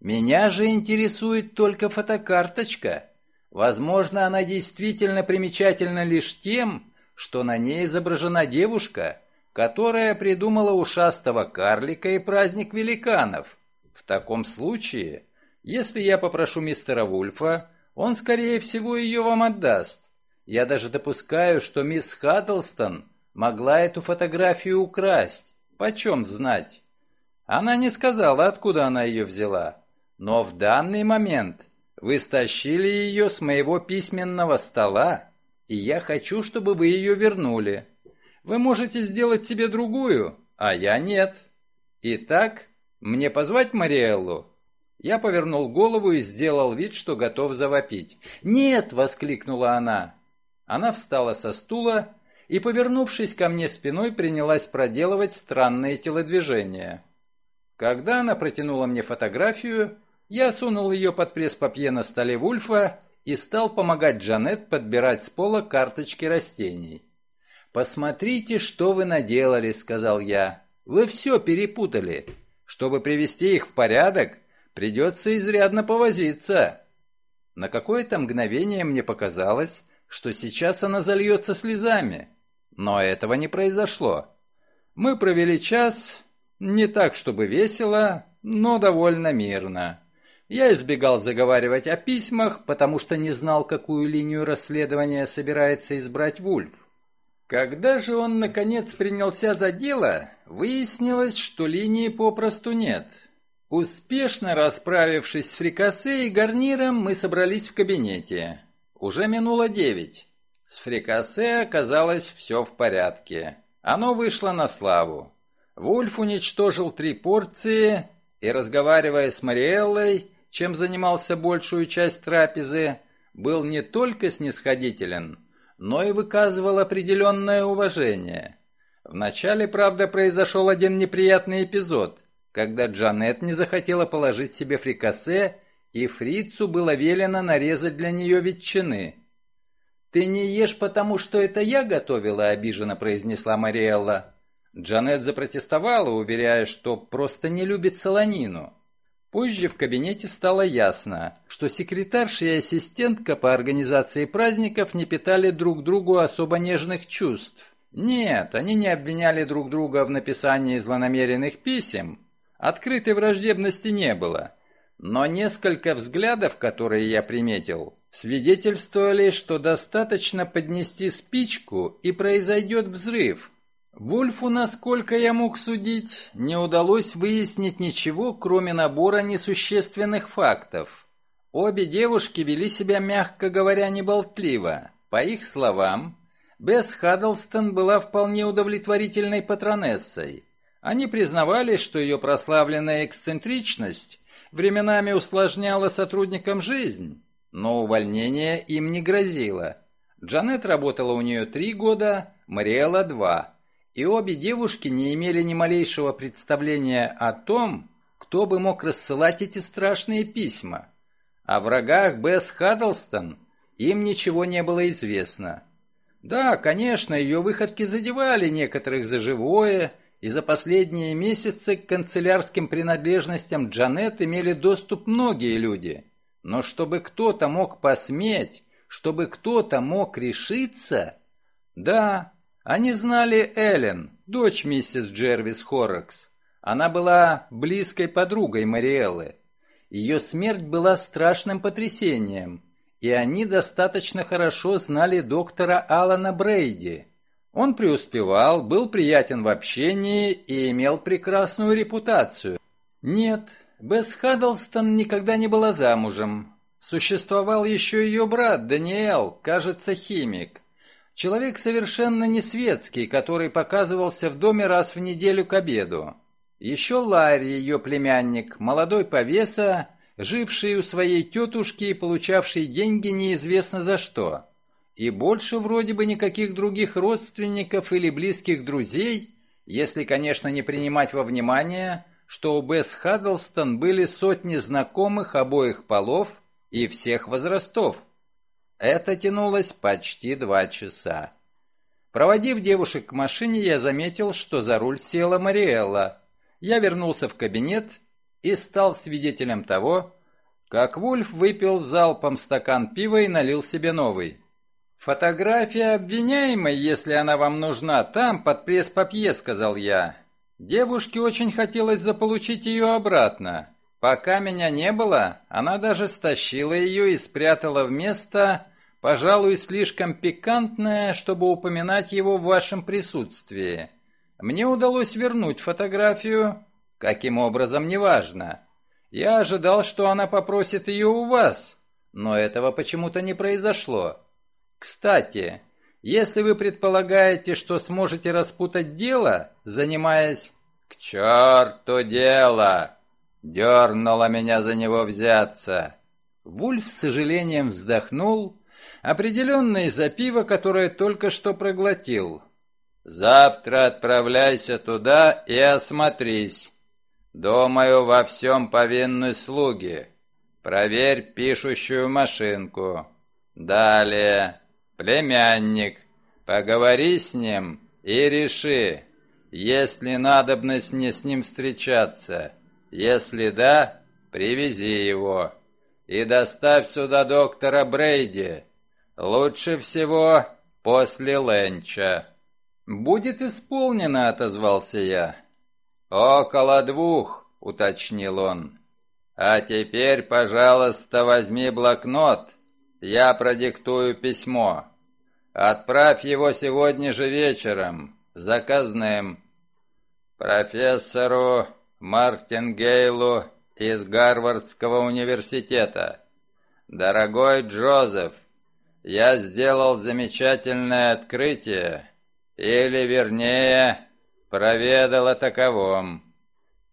Меня же интересует только фотокарточка. Возможно, она действительно примечательна лишь тем, что на ней изображена девушка, которая придумала ушастого карлика и праздник великанов. В таком случае, если я попрошу мистера Вульфа, он, скорее всего, ее вам отдаст. Я даже допускаю, что мисс Хаддлстон могла эту фотографию украсть. Почем знать? Она не сказала, откуда она ее взяла. Но в данный момент вы стащили ее с моего письменного стола, и я хочу, чтобы вы ее вернули. Вы можете сделать себе другую, а я нет. Итак, мне позвать Мариэллу?» Я повернул голову и сделал вид, что готов завопить. «Нет!» — воскликнула она. Она встала со стула и, повернувшись ко мне спиной, принялась проделывать странные телодвижения. Когда она протянула мне фотографию, я сунул ее под пресс-папье на столе Вульфа и стал помогать Джанет подбирать с пола карточки растений. «Посмотрите, что вы наделали», — сказал я. «Вы все перепутали. Чтобы привести их в порядок, придется изрядно повозиться». На какое-то мгновение мне показалось, что сейчас она зальется слезами. Но этого не произошло. Мы провели час, не так чтобы весело, но довольно мирно. Я избегал заговаривать о письмах, потому что не знал, какую линию расследования собирается избрать Вульф. Когда же он, наконец, принялся за дело, выяснилось, что линии попросту нет. Успешно расправившись с фрикасе и гарниром, мы собрались в кабинете. Уже минуло девять. С фрикасе оказалось все в порядке. Оно вышло на славу. Вульф уничтожил три порции и, разговаривая с Мариэллой, чем занимался большую часть трапезы, был не только снисходителен, но и выказывал определенное уважение. Вначале, правда, произошел один неприятный эпизод, когда Джанет не захотела положить себе фрикасе и фрицу было велено нарезать для нее ветчины. «Ты не ешь, потому что это я готовила», — обиженно произнесла Мариэлла. Джанет запротестовала, уверяя, что просто не любит солонину. Позже в кабинете стало ясно, что секретарша и ассистентка по организации праздников не питали друг другу особо нежных чувств. Нет, они не обвиняли друг друга в написании злонамеренных писем. Открытой враждебности не было. Но несколько взглядов, которые я приметил, свидетельствовали, что достаточно поднести спичку и произойдет взрыв. Вульфу, насколько я мог судить, не удалось выяснить ничего, кроме набора несущественных фактов. Обе девушки вели себя, мягко говоря, неболтливо. По их словам, Бесс Хаддлстон была вполне удовлетворительной патронессой. Они признавали, что ее прославленная эксцентричность временами усложняло сотрудникам жизнь, но увольнение им не грозило. Джанет работала у нее три года, Мариэла два, и обе девушки не имели ни малейшего представления о том, кто бы мог рассылать эти страшные письма. О врагах Бесс Хаддлстон им ничего не было известно. Да, конечно, ее выходки задевали некоторых за живое, и за последние месяцы к канцелярским принадлежностям Джанет имели доступ многие люди. Но чтобы кто-то мог посметь, чтобы кто-то мог решиться... Да, они знали Эллен, дочь миссис Джервис Хоррокс. Она была близкой подругой Мариэллы. Ее смерть была страшным потрясением, и они достаточно хорошо знали доктора Алана Брейди, он преуспевал, был приятен в общении и имел прекрасную репутацию. Нет, Бесс Хаддлстон никогда не была замужем. Существовал еще ее брат Даниэл, кажется, химик. Человек совершенно не светский, который показывался в доме раз в неделю к обеду. Еще Ларри, ее племянник, молодой повеса, живший у своей тетушки и получавший деньги неизвестно за что. И больше вроде бы никаких других родственников или близких друзей, если, конечно, не принимать во внимание, что у Бесс Хаддлстон были сотни знакомых обоих полов и всех возрастов. Это тянулось почти два часа. Проводив девушек к машине, я заметил, что за руль села Мариэлла. Я вернулся в кабинет и стал свидетелем того, как Вульф выпил залпом стакан пива и налил себе новый. «Фотография обвиняемой, если она вам нужна, там, под пресс-папье», — сказал я. Девушке очень хотелось заполучить ее обратно. Пока меня не было, она даже стащила ее и спрятала в место, пожалуй, слишком пикантное, чтобы упоминать его в вашем присутствии. Мне удалось вернуть фотографию. Каким образом, неважно. Я ожидал, что она попросит ее у вас, но этого почему-то не произошло. Кстати, если вы предполагаете, что сможете распутать дело, занимаясь... К черту дело! Дернуло меня за него взяться. Вульф с сожалением вздохнул, определенно из-за пива, которое только что проглотил. «Завтра отправляйся туда и осмотрись. Думаю, во всем повинны слуги. Проверь пишущую машинку. Далее, племянник, поговори с ним и реши, есть ли надобность мне с ним встречаться. Если да, привези его и доставь сюда доктора Брейди. Лучше всего после ленча». «Будет исполнено», — отозвался я. «Около двух», — уточнил он. «А теперь, пожалуйста, возьми блокнот. Я продиктую письмо. Отправь его сегодня же вечером, заказным. Профессору Мартингейлу из Гарвардского университета. Дорогой Джозеф, я сделал замечательное открытие, или, вернее, проведал о таковом.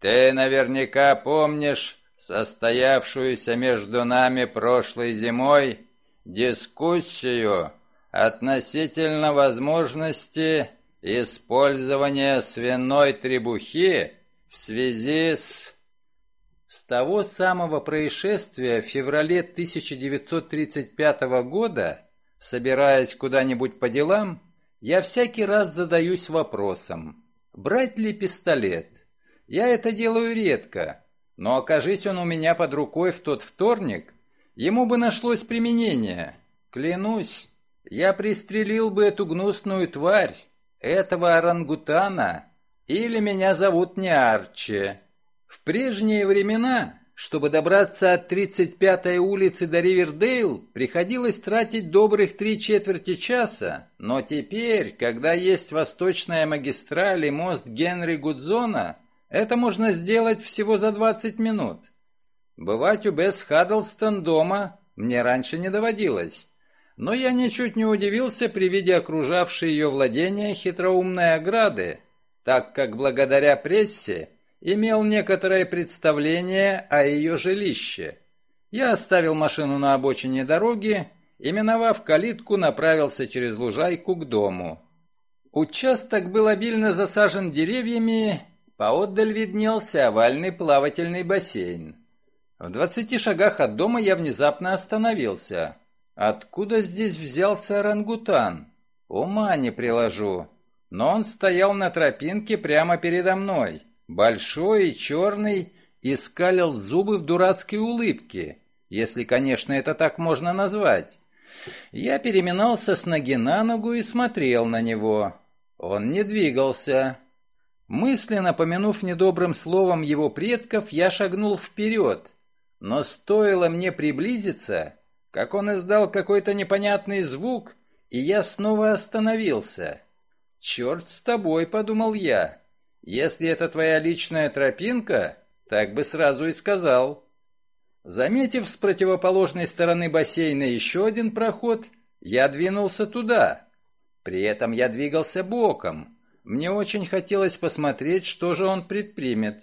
Ты наверняка помнишь состоявшуюся между нами прошлой зимой дискуссию относительно возможности использования свиной требухи в связи с с того самого происшествия в феврале 1935 года, собираясь куда-нибудь по делам, я всякий раз задаюсь вопросом, брать ли пистолет. Я это делаю редко, но окажись он у меня под рукой в тот вторник, ему бы нашлось применение. Клянусь, я пристрелил бы эту гнусную тварь, этого орангутана, или меня зовут не Арчи. В прежние времена, чтобы добраться от 35-й улицы до Ривердейл, приходилось тратить добрых три четверти часа, но теперь, когда есть восточная магистраль и мост Генри Гудзона, это можно сделать всего за 20 минут. Бывать у Бесс Хаддлстон дома мне раньше не доводилось, но я ничуть не удивился при виде окружавшей ее владения хитроумной ограды, так как благодаря прессе имел некоторое представление о ее жилище. Я оставил машину на обочине дороги и, миновав калитку, направился через лужайку к дому. Участок был обильно засажен деревьями, поотдаль виднелся овальный плавательный бассейн. В двадцати шагах от дома я внезапно остановился. Откуда здесь взялся орангутан? Ума не приложу. Но он стоял на тропинке прямо передо мной большой и черный, и скалил зубы в дурацкой улыбке, если, конечно, это так можно назвать. Я переминался с ноги на ногу и смотрел на него. Он не двигался. Мысленно помянув недобрым словом его предков, я шагнул вперед. Но стоило мне приблизиться, как он издал какой-то непонятный звук, и я снова остановился. «Черт с тобой», — подумал я. Если это твоя личная тропинка, так бы сразу и сказал. Заметив с противоположной стороны бассейна еще один проход, я двинулся туда. При этом я двигался боком. Мне очень хотелось посмотреть, что же он предпримет.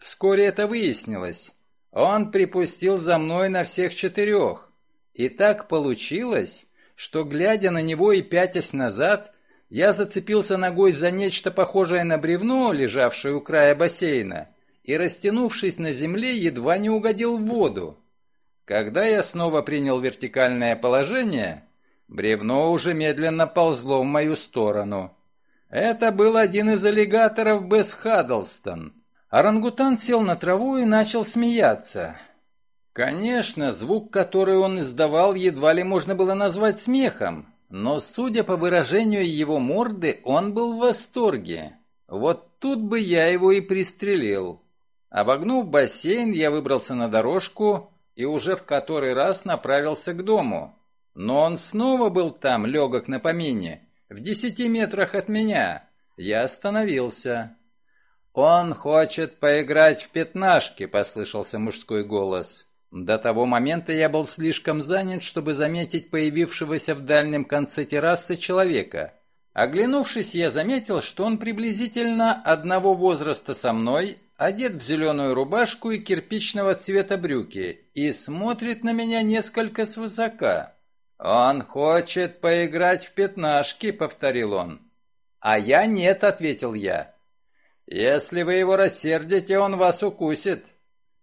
Вскоре это выяснилось. Он припустил за мной на всех четырех. И так получилось, что, глядя на него и пятясь назад, я зацепился ногой за нечто похожее на бревно, лежавшее у края бассейна, и, растянувшись на земле, едва не угодил в воду. Когда я снова принял вертикальное положение, бревно уже медленно ползло в мою сторону. Это был один из аллигаторов Бесс Хаддлстон. Орангутан сел на траву и начал смеяться. Конечно, звук, который он издавал, едва ли можно было назвать смехом, но, судя по выражению его морды, он был в восторге. Вот тут бы я его и пристрелил. Обогнув бассейн, я выбрался на дорожку и уже в который раз направился к дому. Но он снова был там, легок на помине, в десяти метрах от меня. Я остановился. «Он хочет поиграть в пятнашки», — послышался мужской голос. До того момента я был слишком занят, чтобы заметить появившегося в дальнем конце террасы человека. Оглянувшись, я заметил, что он приблизительно одного возраста со мной, одет в зеленую рубашку и кирпичного цвета брюки, и смотрит на меня несколько свысока. «Он хочет поиграть в пятнашки», — повторил он. «А я нет», — ответил я. «Если вы его рассердите, он вас укусит.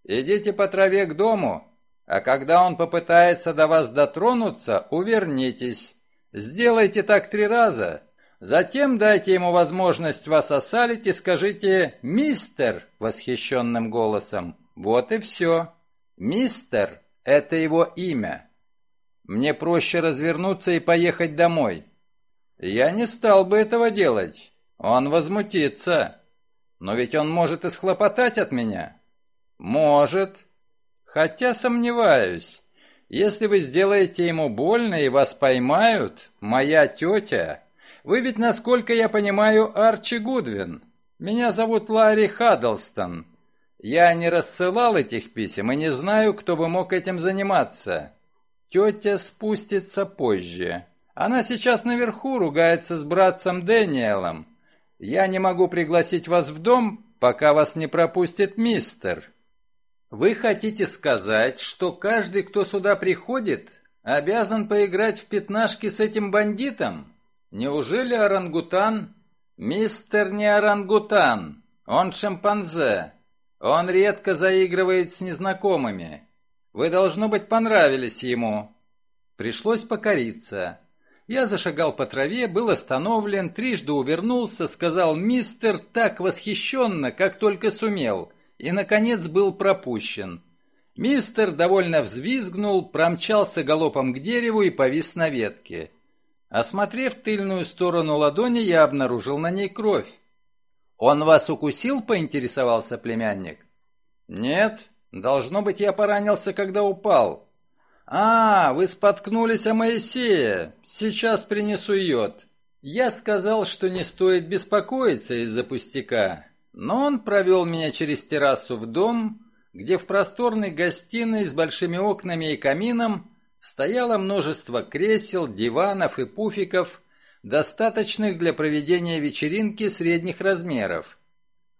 Идите по траве к дому, а когда он попытается до вас дотронуться, увернитесь. Сделайте так три раза. Затем дайте ему возможность вас осалить и скажите «Мистер» восхищенным голосом. Вот и все. «Мистер» — это его имя. Мне проще развернуться и поехать домой. Я не стал бы этого делать. Он возмутится. Но ведь он может и схлопотать от меня. Может. Хотя сомневаюсь. Если вы сделаете ему больно и вас поймают, моя тетя... Вы ведь, насколько я понимаю, Арчи Гудвин. Меня зовут Ларри Хаддлстон. Я не рассылал этих писем и не знаю, кто бы мог этим заниматься. Тетя спустится позже. Она сейчас наверху ругается с братцем Дэниелом. Я не могу пригласить вас в дом, пока вас не пропустит мистер. Вы хотите сказать, что каждый, кто сюда приходит, обязан поиграть в пятнашки с этим бандитом? Неужели орангутан? Мистер не орангутан, он шимпанзе. Он редко заигрывает с незнакомыми. Вы, должно быть, понравились ему. Пришлось покориться. Я зашагал по траве, был остановлен, трижды увернулся, сказал «мистер» так восхищенно, как только сумел, и, наконец, был пропущен. Мистер довольно взвизгнул, промчался галопом к дереву и повис на ветке. Осмотрев тыльную сторону ладони, я обнаружил на ней кровь. «Он вас укусил?» — поинтересовался племянник. «Нет, должно быть, я поранился, когда упал». «А, вы споткнулись о Моисея. Сейчас принесу йод». Я сказал, что не стоит беспокоиться из-за пустяка, но он провел меня через террасу в дом, где в просторной гостиной с большими окнами и камином стояло множество кресел, диванов и пуфиков, достаточных для проведения вечеринки средних размеров.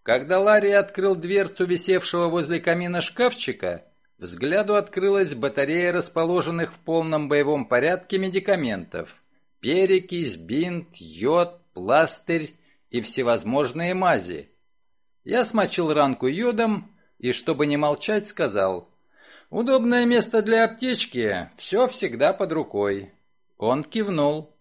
Когда Ларри открыл дверцу висевшего возле камина шкафчика, взгляду открылась батарея расположенных в полном боевом порядке медикаментов. Перекись, бинт, йод, пластырь и всевозможные мази. Я смочил ранку йодом и, чтобы не молчать, сказал «Удобное место для аптечки, все всегда под рукой». Он кивнул.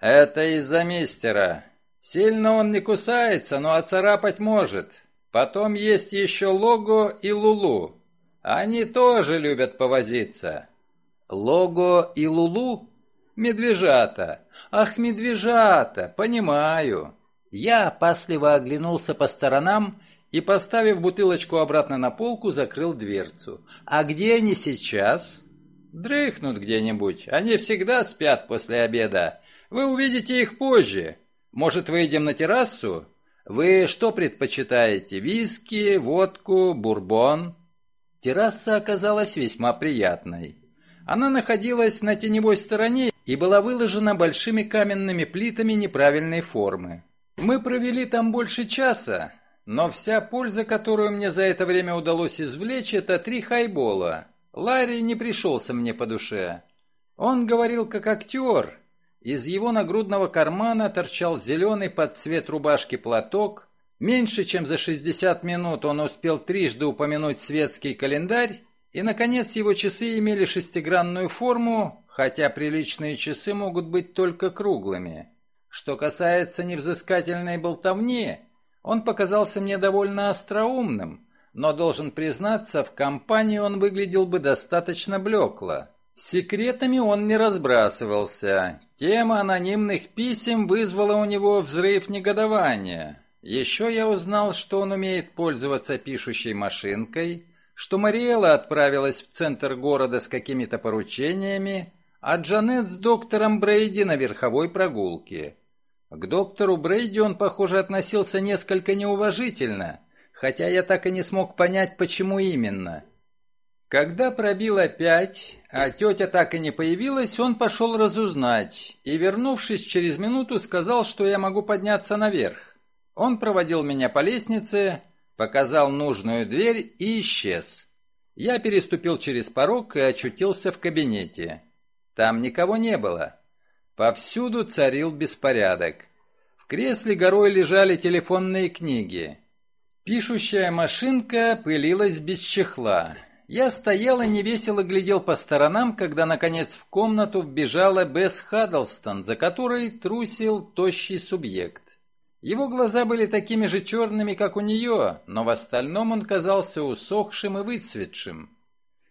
«Это из-за мистера. Сильно он не кусается, но оцарапать может. Потом есть еще Лого и Лулу. Они тоже любят повозиться». «Лого и Лулу?» «Медвежата. Ах, медвежата, понимаю». Я опасливо оглянулся по сторонам и, поставив бутылочку обратно на полку, закрыл дверцу. «А где они сейчас?» «Дрыхнут где-нибудь. Они всегда спят после обеда. Вы увидите их позже. Может, выйдем на террасу? Вы что предпочитаете, виски, водку, бурбон?» Терраса оказалась весьма приятной. Она находилась на теневой стороне и была выложена большими каменными плитами неправильной формы. Мы провели там больше часа, но вся польза, которую мне за это время удалось извлечь, это три хайбола. Ларри не пришелся мне по душе. Он говорил как актер. Из его нагрудного кармана торчал зеленый под цвет рубашки платок. Меньше чем за 60 минут он успел трижды упомянуть светский календарь, и, наконец, его часы имели шестигранную форму, хотя приличные часы могут быть только круглыми. Что касается невзыскательной болтовни, он показался мне довольно остроумным, но, должен признаться, в компании он выглядел бы достаточно блекло. Секретами он не разбрасывался. Тема анонимных писем вызвала у него взрыв негодования. Еще я узнал, что он умеет пользоваться пишущей машинкой, что Мариэла отправилась в центр города с какими-то поручениями, а Джанет с доктором Брейди на верховой прогулке. К доктору Брейди он, похоже, относился несколько неуважительно, хотя я так и не смог понять, почему именно. Когда пробило пять, а тетя так и не появилась, он пошел разузнать и, вернувшись через минуту, сказал, что я могу подняться наверх. Он проводил меня по лестнице, показал нужную дверь и исчез. Я переступил через порог и очутился в кабинете. Там никого не было. Повсюду царил беспорядок. В кресле горой лежали телефонные книги. Пишущая машинка пылилась без чехла. Я стоял и невесело глядел по сторонам, когда, наконец, в комнату вбежала Бесс Хаддлстон, за которой трусил тощий субъект. Его глаза были такими же черными, как у нее, но в остальном он казался усохшим и выцветшим.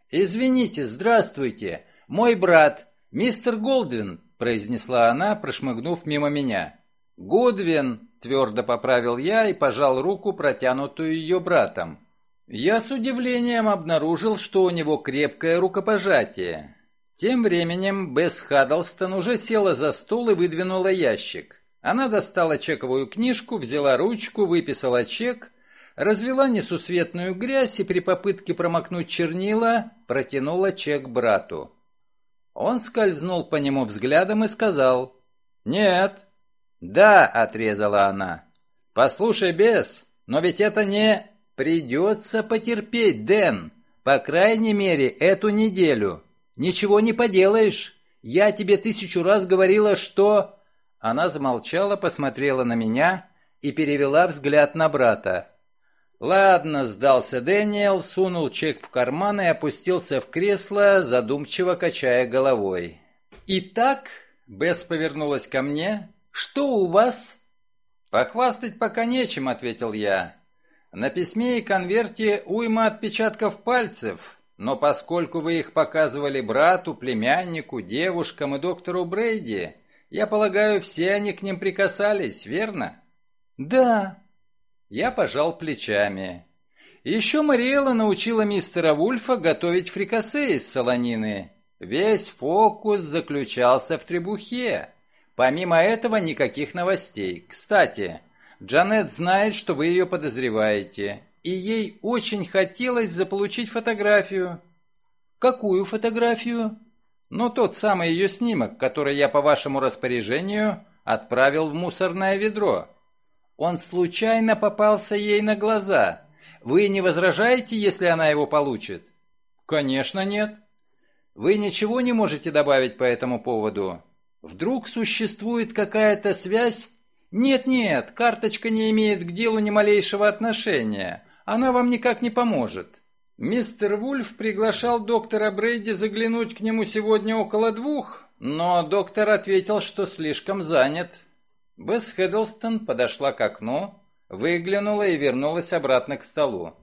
«Извините, здравствуйте, мой брат, мистер Голдвин», произнесла она, прошмыгнув мимо меня. «Гудвин», — твердо поправил я и пожал руку, протянутую ее братом. Я с удивлением обнаружил, что у него крепкое рукопожатие. Тем временем Бесс Хаддлстон уже села за стол и выдвинула ящик. Она достала чековую книжку, взяла ручку, выписала чек, развела несусветную грязь и при попытке промокнуть чернила протянула чек брату. Он скользнул по нему взглядом и сказал «Нет». «Да», — отрезала она. «Послушай, бес, но ведь это не...» «Придется потерпеть, Дэн, по крайней мере, эту неделю. Ничего не поделаешь. Я тебе тысячу раз говорила, что...» Она замолчала, посмотрела на меня и перевела взгляд на брата. «Ладно», — сдался Дэниел, сунул чек в карман и опустился в кресло, задумчиво качая головой. «Итак», — Бесс повернулась ко мне, — «что у вас?» «Похвастать пока нечем», — ответил я. «На письме и конверте уйма отпечатков пальцев, но поскольку вы их показывали брату, племяннику, девушкам и доктору Брейди, я полагаю, все они к ним прикасались, верно? Да. Я пожал плечами. Еще Мариэла научила мистера Вульфа готовить фрикасе из солонины. Весь фокус заключался в требухе. Помимо этого, никаких новостей. Кстати, Джанет знает, что вы ее подозреваете, и ей очень хотелось заполучить фотографию. Какую фотографию? Ну, тот самый ее снимок, который я по вашему распоряжению отправил в мусорное ведро. Он случайно попался ей на глаза. Вы не возражаете, если она его получит? Конечно, нет. Вы ничего не можете добавить по этому поводу? Вдруг существует какая-то связь? Нет-нет, карточка не имеет к делу ни малейшего отношения. Она вам никак не поможет. Мистер Вульф приглашал доктора Брейди заглянуть к нему сегодня около двух, но доктор ответил, что слишком занят. Бесс Хеддлстон подошла к окну, выглянула и вернулась обратно к столу.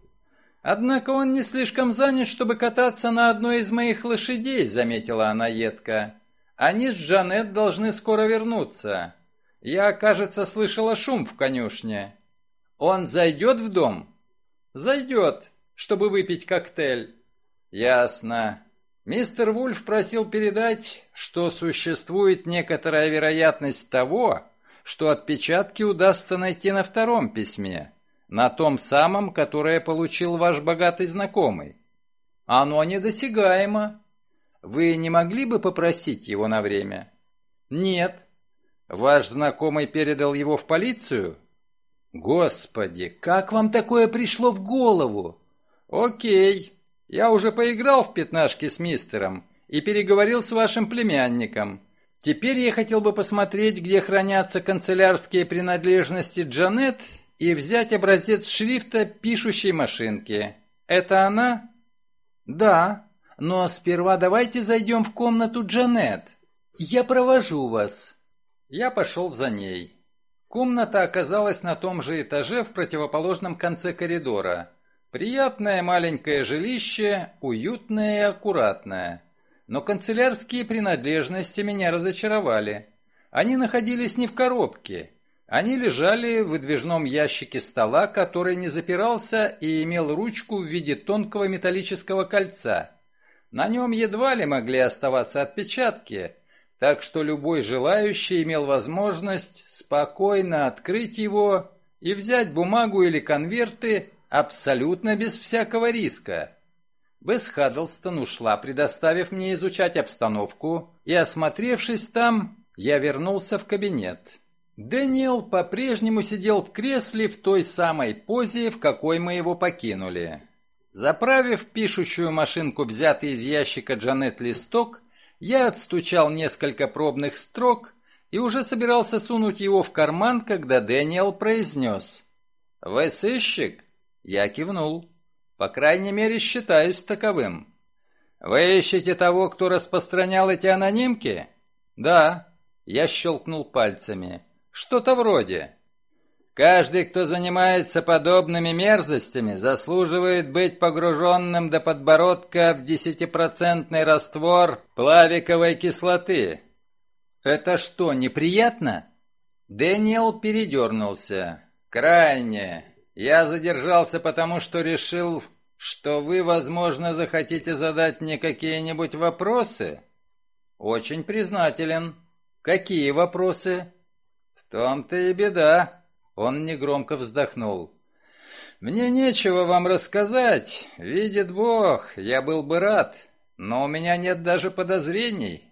«Однако он не слишком занят, чтобы кататься на одной из моих лошадей», — заметила она едко. «Они с Джанет должны скоро вернуться. Я, кажется, слышала шум в конюшне. Он зайдет в дом?» «Зайдет чтобы выпить коктейль». «Ясно. Мистер Вульф просил передать, что существует некоторая вероятность того, что отпечатки удастся найти на втором письме, на том самом, которое получил ваш богатый знакомый. Оно недосягаемо. Вы не могли бы попросить его на время? Нет. Ваш знакомый передал его в полицию? Господи, как вам такое пришло в голову? «Окей. Я уже поиграл в пятнашки с мистером и переговорил с вашим племянником. Теперь я хотел бы посмотреть, где хранятся канцелярские принадлежности Джанет и взять образец шрифта пишущей машинки. Это она?» «Да. Но сперва давайте зайдем в комнату Джанет. Я провожу вас». Я пошел за ней. Комната оказалась на том же этаже в противоположном конце коридора. Приятное маленькое жилище, уютное и аккуратное. Но канцелярские принадлежности меня разочаровали. Они находились не в коробке. Они лежали в выдвижном ящике стола, который не запирался и имел ручку в виде тонкого металлического кольца. На нем едва ли могли оставаться отпечатки, так что любой желающий имел возможность спокойно открыть его и взять бумагу или конверты абсолютно без всякого риска. Бесс Хаддлстон ушла, предоставив мне изучать обстановку, и, осмотревшись там, я вернулся в кабинет. Дэниел по-прежнему сидел в кресле в той самой позе, в какой мы его покинули. Заправив пишущую машинку, взятый из ящика Джанет листок, я отстучал несколько пробных строк и уже собирался сунуть его в карман, когда Дэниел произнес. «Вы сыщик?» Я кивнул. «По крайней мере, считаюсь таковым». «Вы ищете того, кто распространял эти анонимки?» «Да». Я щелкнул пальцами. Что-то вроде. Каждый, кто занимается подобными мерзостями, заслуживает быть погруженным до подбородка в десятипроцентный раствор плавиковой кислоты. Это что, неприятно? Дэниел передернулся. Крайне. Я задержался, потому что решил, что вы, возможно, захотите задать мне какие-нибудь вопросы. Очень признателен. Какие вопросы? том-то и беда», — он негромко вздохнул. «Мне нечего вам рассказать. Видит Бог, я был бы рад, но у меня нет даже подозрений.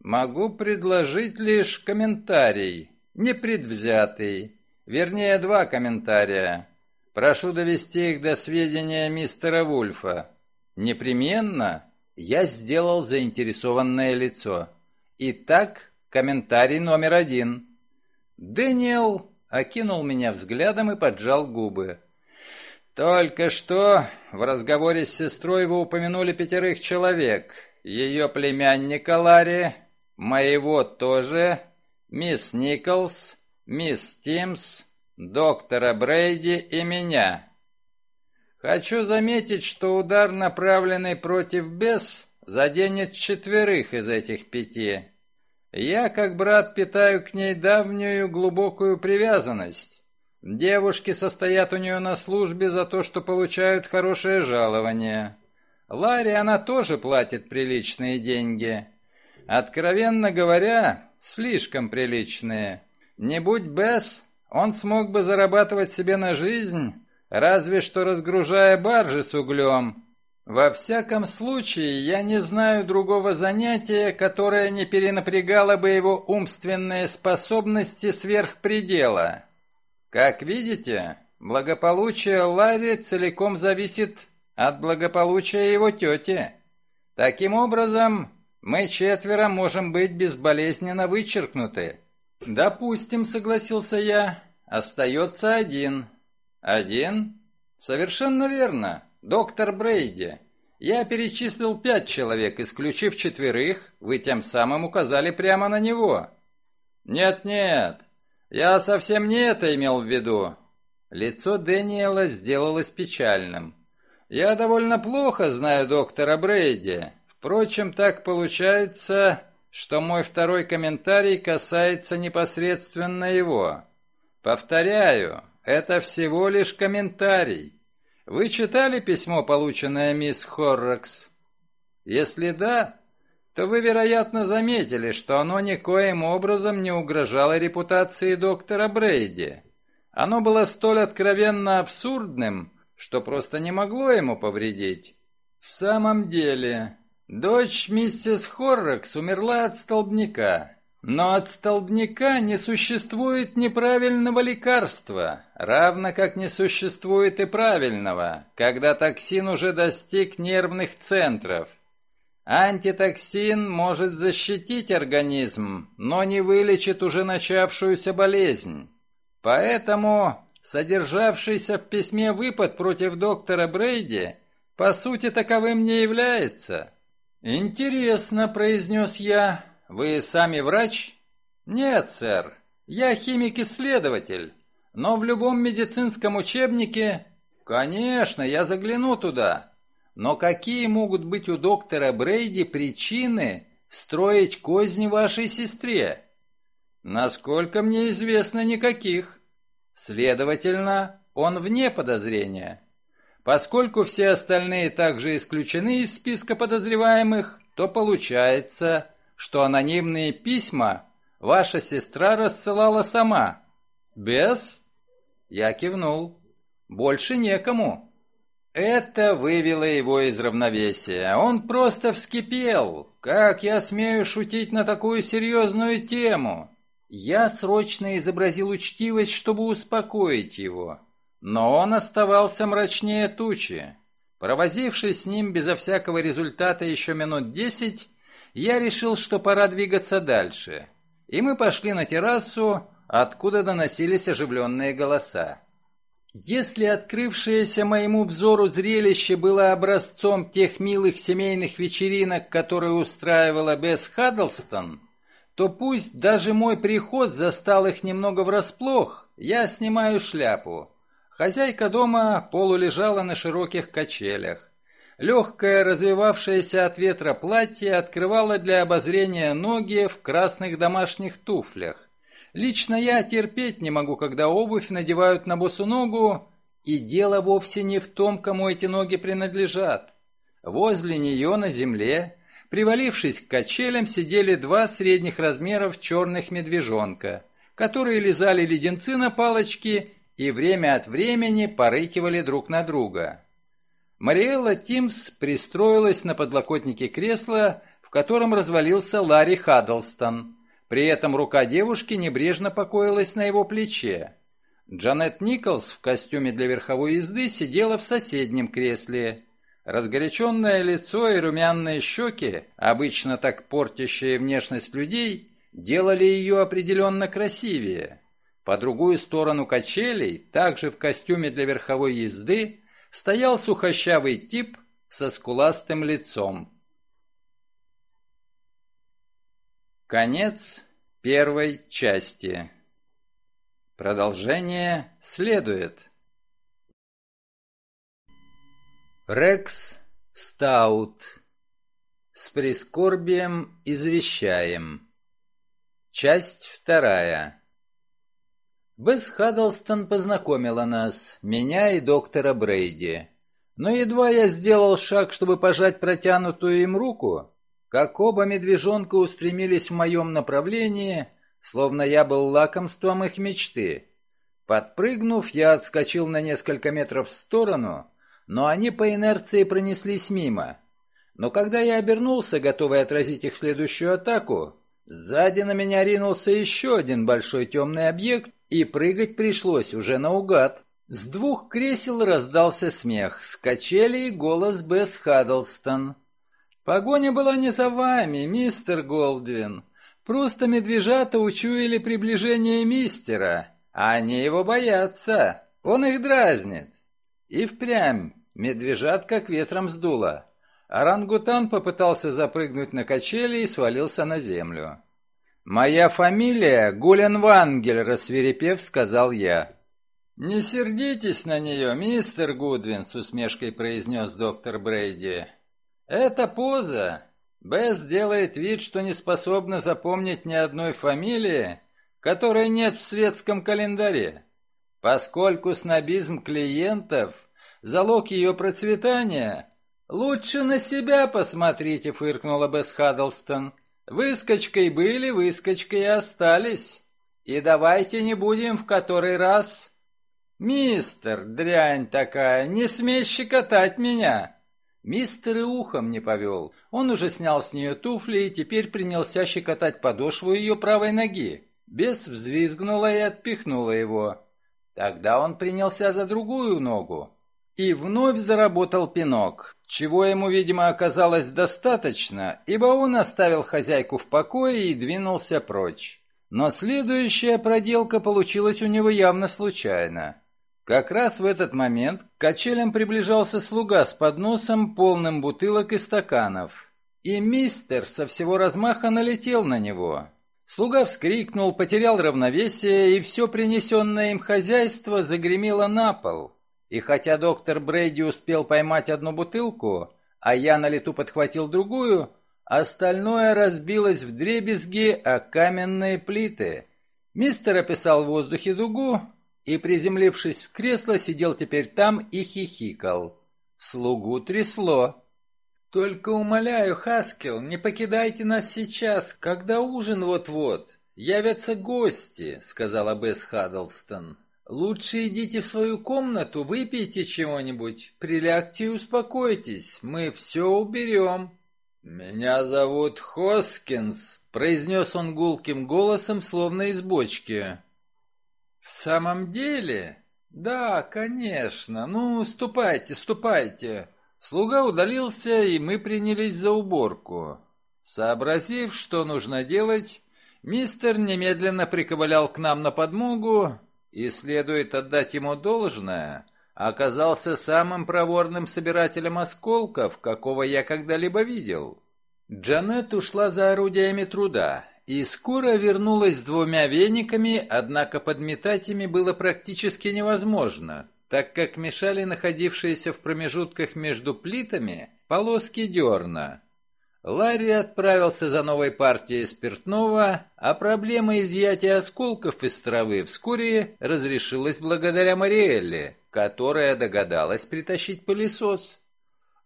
Могу предложить лишь комментарий, непредвзятый, вернее, два комментария. Прошу довести их до сведения мистера Вульфа. Непременно я сделал заинтересованное лицо. Итак, комментарий номер один. Дэниел окинул меня взглядом и поджал губы. «Только что в разговоре с сестрой вы упомянули пятерых человек. Ее племянника Ларри, моего тоже, мисс Николс, мисс Тимс, доктора Брейди и меня. Хочу заметить, что удар, направленный против Бес, заденет четверых из этих пяти. Я, как брат, питаю к ней давнюю глубокую привязанность. Девушки состоят у нее на службе за то, что получают хорошее жалование. Ларе она тоже платит приличные деньги. Откровенно говоря, слишком приличные. Не будь Бесс, он смог бы зарабатывать себе на жизнь, разве что разгружая баржи с углем. Во всяком случае, я не знаю другого занятия, которое не перенапрягало бы его умственные способности сверх предела. Как видите, благополучие Ларри целиком зависит от благополучия его тети. Таким образом, мы четверо можем быть безболезненно вычеркнуты. Допустим, согласился я, остается один. Один? Совершенно верно. «Доктор Брейди, я перечислил пять человек, исключив четверых, вы тем самым указали прямо на него». «Нет-нет, я совсем не это имел в виду». Лицо Дэниела сделалось печальным. «Я довольно плохо знаю доктора Брейди. Впрочем, так получается, что мой второй комментарий касается непосредственно его. Повторяю, это всего лишь комментарий. Вы читали письмо, полученное мисс Хоррокс? Если да, то вы, вероятно, заметили, что оно никоим образом не угрожало репутации доктора Брейди. Оно было столь откровенно абсурдным, что просто не могло ему повредить. В самом деле, дочь миссис Хоррокс умерла от столбняка. Но от столбняка не существует неправильного лекарства, равно как не существует и правильного, когда токсин уже достиг нервных центров. Антитоксин может защитить организм, но не вылечит уже начавшуюся болезнь. Поэтому содержавшийся в письме выпад против доктора Брейди по сути таковым не является. «Интересно», — произнес я, вы сами врач? Нет, сэр. Я химик-исследователь. Но в любом медицинском учебнике... Конечно, я загляну туда. Но какие могут быть у доктора Брейди причины строить козни вашей сестре? Насколько мне известно, никаких. Следовательно, он вне подозрения. Поскольку все остальные также исключены из списка подозреваемых, то получается, что анонимные письма ваша сестра рассылала сама. Без? Я кивнул. Больше некому. Это вывело его из равновесия. Он просто вскипел. Как я смею шутить на такую серьезную тему? Я срочно изобразил учтивость, чтобы успокоить его. Но он оставался мрачнее тучи. Провозившись с ним безо всякого результата еще минут десять, я решил, что пора двигаться дальше. И мы пошли на террасу, откуда доносились оживленные голоса. Если открывшееся моему взору зрелище было образцом тех милых семейных вечеринок, которые устраивала Бесс Хаддлстон, то пусть даже мой приход застал их немного врасплох, я снимаю шляпу. Хозяйка дома полулежала на широких качелях. Легкое, развивавшееся от ветра платье открывало для обозрения ноги в красных домашних туфлях. Лично я терпеть не могу, когда обувь надевают на босу ногу, и дело вовсе не в том, кому эти ноги принадлежат. Возле нее на земле, привалившись к качелям, сидели два средних размеров черных медвежонка, которые лизали леденцы на палочке и время от времени порыкивали друг на друга. Мариэлла Тимс пристроилась на подлокотнике кресла, в котором развалился Ларри Хаддлстон. При этом рука девушки небрежно покоилась на его плече. Джанет Николс в костюме для верховой езды сидела в соседнем кресле. Разгоряченное лицо и румяные щеки, обычно так портящие внешность людей, делали ее определенно красивее. По другую сторону качелей, также в костюме для верховой езды, стоял сухощавый тип со скуластым лицом. Конец первой части. Продолжение следует. Рекс Стаут. С прискорбием извещаем. Часть вторая. Бесс Хаддлстон познакомила нас, меня и доктора Брейди. Но едва я сделал шаг, чтобы пожать протянутую им руку, как оба медвежонка устремились в моем направлении, словно я был лакомством их мечты. Подпрыгнув, я отскочил на несколько метров в сторону, но они по инерции пронеслись мимо. Но когда я обернулся, готовый отразить их следующую атаку, сзади на меня ринулся еще один большой темный объект, и прыгать пришлось уже наугад. С двух кресел раздался смех, скачели и голос Бесс Хаддлстон. «Погоня была не за вами, мистер Голдвин. Просто медвежата учуяли приближение мистера, а они его боятся. Он их дразнит». И впрямь медвежат как ветром сдуло. Орангутан попытался запрыгнуть на качели и свалился на землю. «Моя фамилия Гуленвангель», — рассверепев, сказал я. «Не сердитесь на нее, мистер Гудвин», — с усмешкой произнес доктор Брейди. «Это поза. Бесс делает вид, что не способна запомнить ни одной фамилии, которой нет в светском календаре. Поскольку снобизм клиентов — залог ее процветания, лучше на себя посмотрите», — фыркнула Бесс Хаддлстон. Выскочкой были, выскочкой и остались. И давайте не будем в который раз... Мистер, дрянь такая, не смей щекотать меня. Мистер и ухом не повел. Он уже снял с нее туфли и теперь принялся щекотать подошву ее правой ноги. Бес взвизгнула и отпихнула его. Тогда он принялся за другую ногу. И вновь заработал пинок чего ему, видимо, оказалось достаточно, ибо он оставил хозяйку в покое и двинулся прочь. Но следующая проделка получилась у него явно случайно. Как раз в этот момент к качелям приближался слуга с подносом, полным бутылок и стаканов. И мистер со всего размаха налетел на него. Слуга вскрикнул, потерял равновесие, и все принесенное им хозяйство загремело на пол. И хотя доктор Брейди успел поймать одну бутылку, а я на лету подхватил другую, остальное разбилось в дребезги о каменные плиты. Мистер описал в воздухе дугу, и, приземлившись в кресло, сидел теперь там и хихикал. Слугу трясло. «Только умоляю, Хаскел, не покидайте нас сейчас, когда ужин вот-вот. Явятся гости», — сказала Бесс Хаддлстон. «Лучше идите в свою комнату, выпейте чего-нибудь, прилягте и успокойтесь, мы все уберем». «Меня зовут Хоскинс», — произнес он гулким голосом, словно из бочки. «В самом деле?» «Да, конечно. Ну, ступайте, ступайте». Слуга удалился, и мы принялись за уборку. Сообразив, что нужно делать, мистер немедленно приковылял к нам на подмогу, и, следует отдать ему должное, оказался самым проворным собирателем осколков, какого я когда-либо видел. Джанет ушла за орудиями труда, и скоро вернулась с двумя вениками, однако подметать ими было практически невозможно, так как мешали находившиеся в промежутках между плитами полоски дерна. Ларри отправился за новой партией спиртного, а проблема изъятия осколков из травы вскоре разрешилась благодаря Мариэлле, которая догадалась притащить пылесос.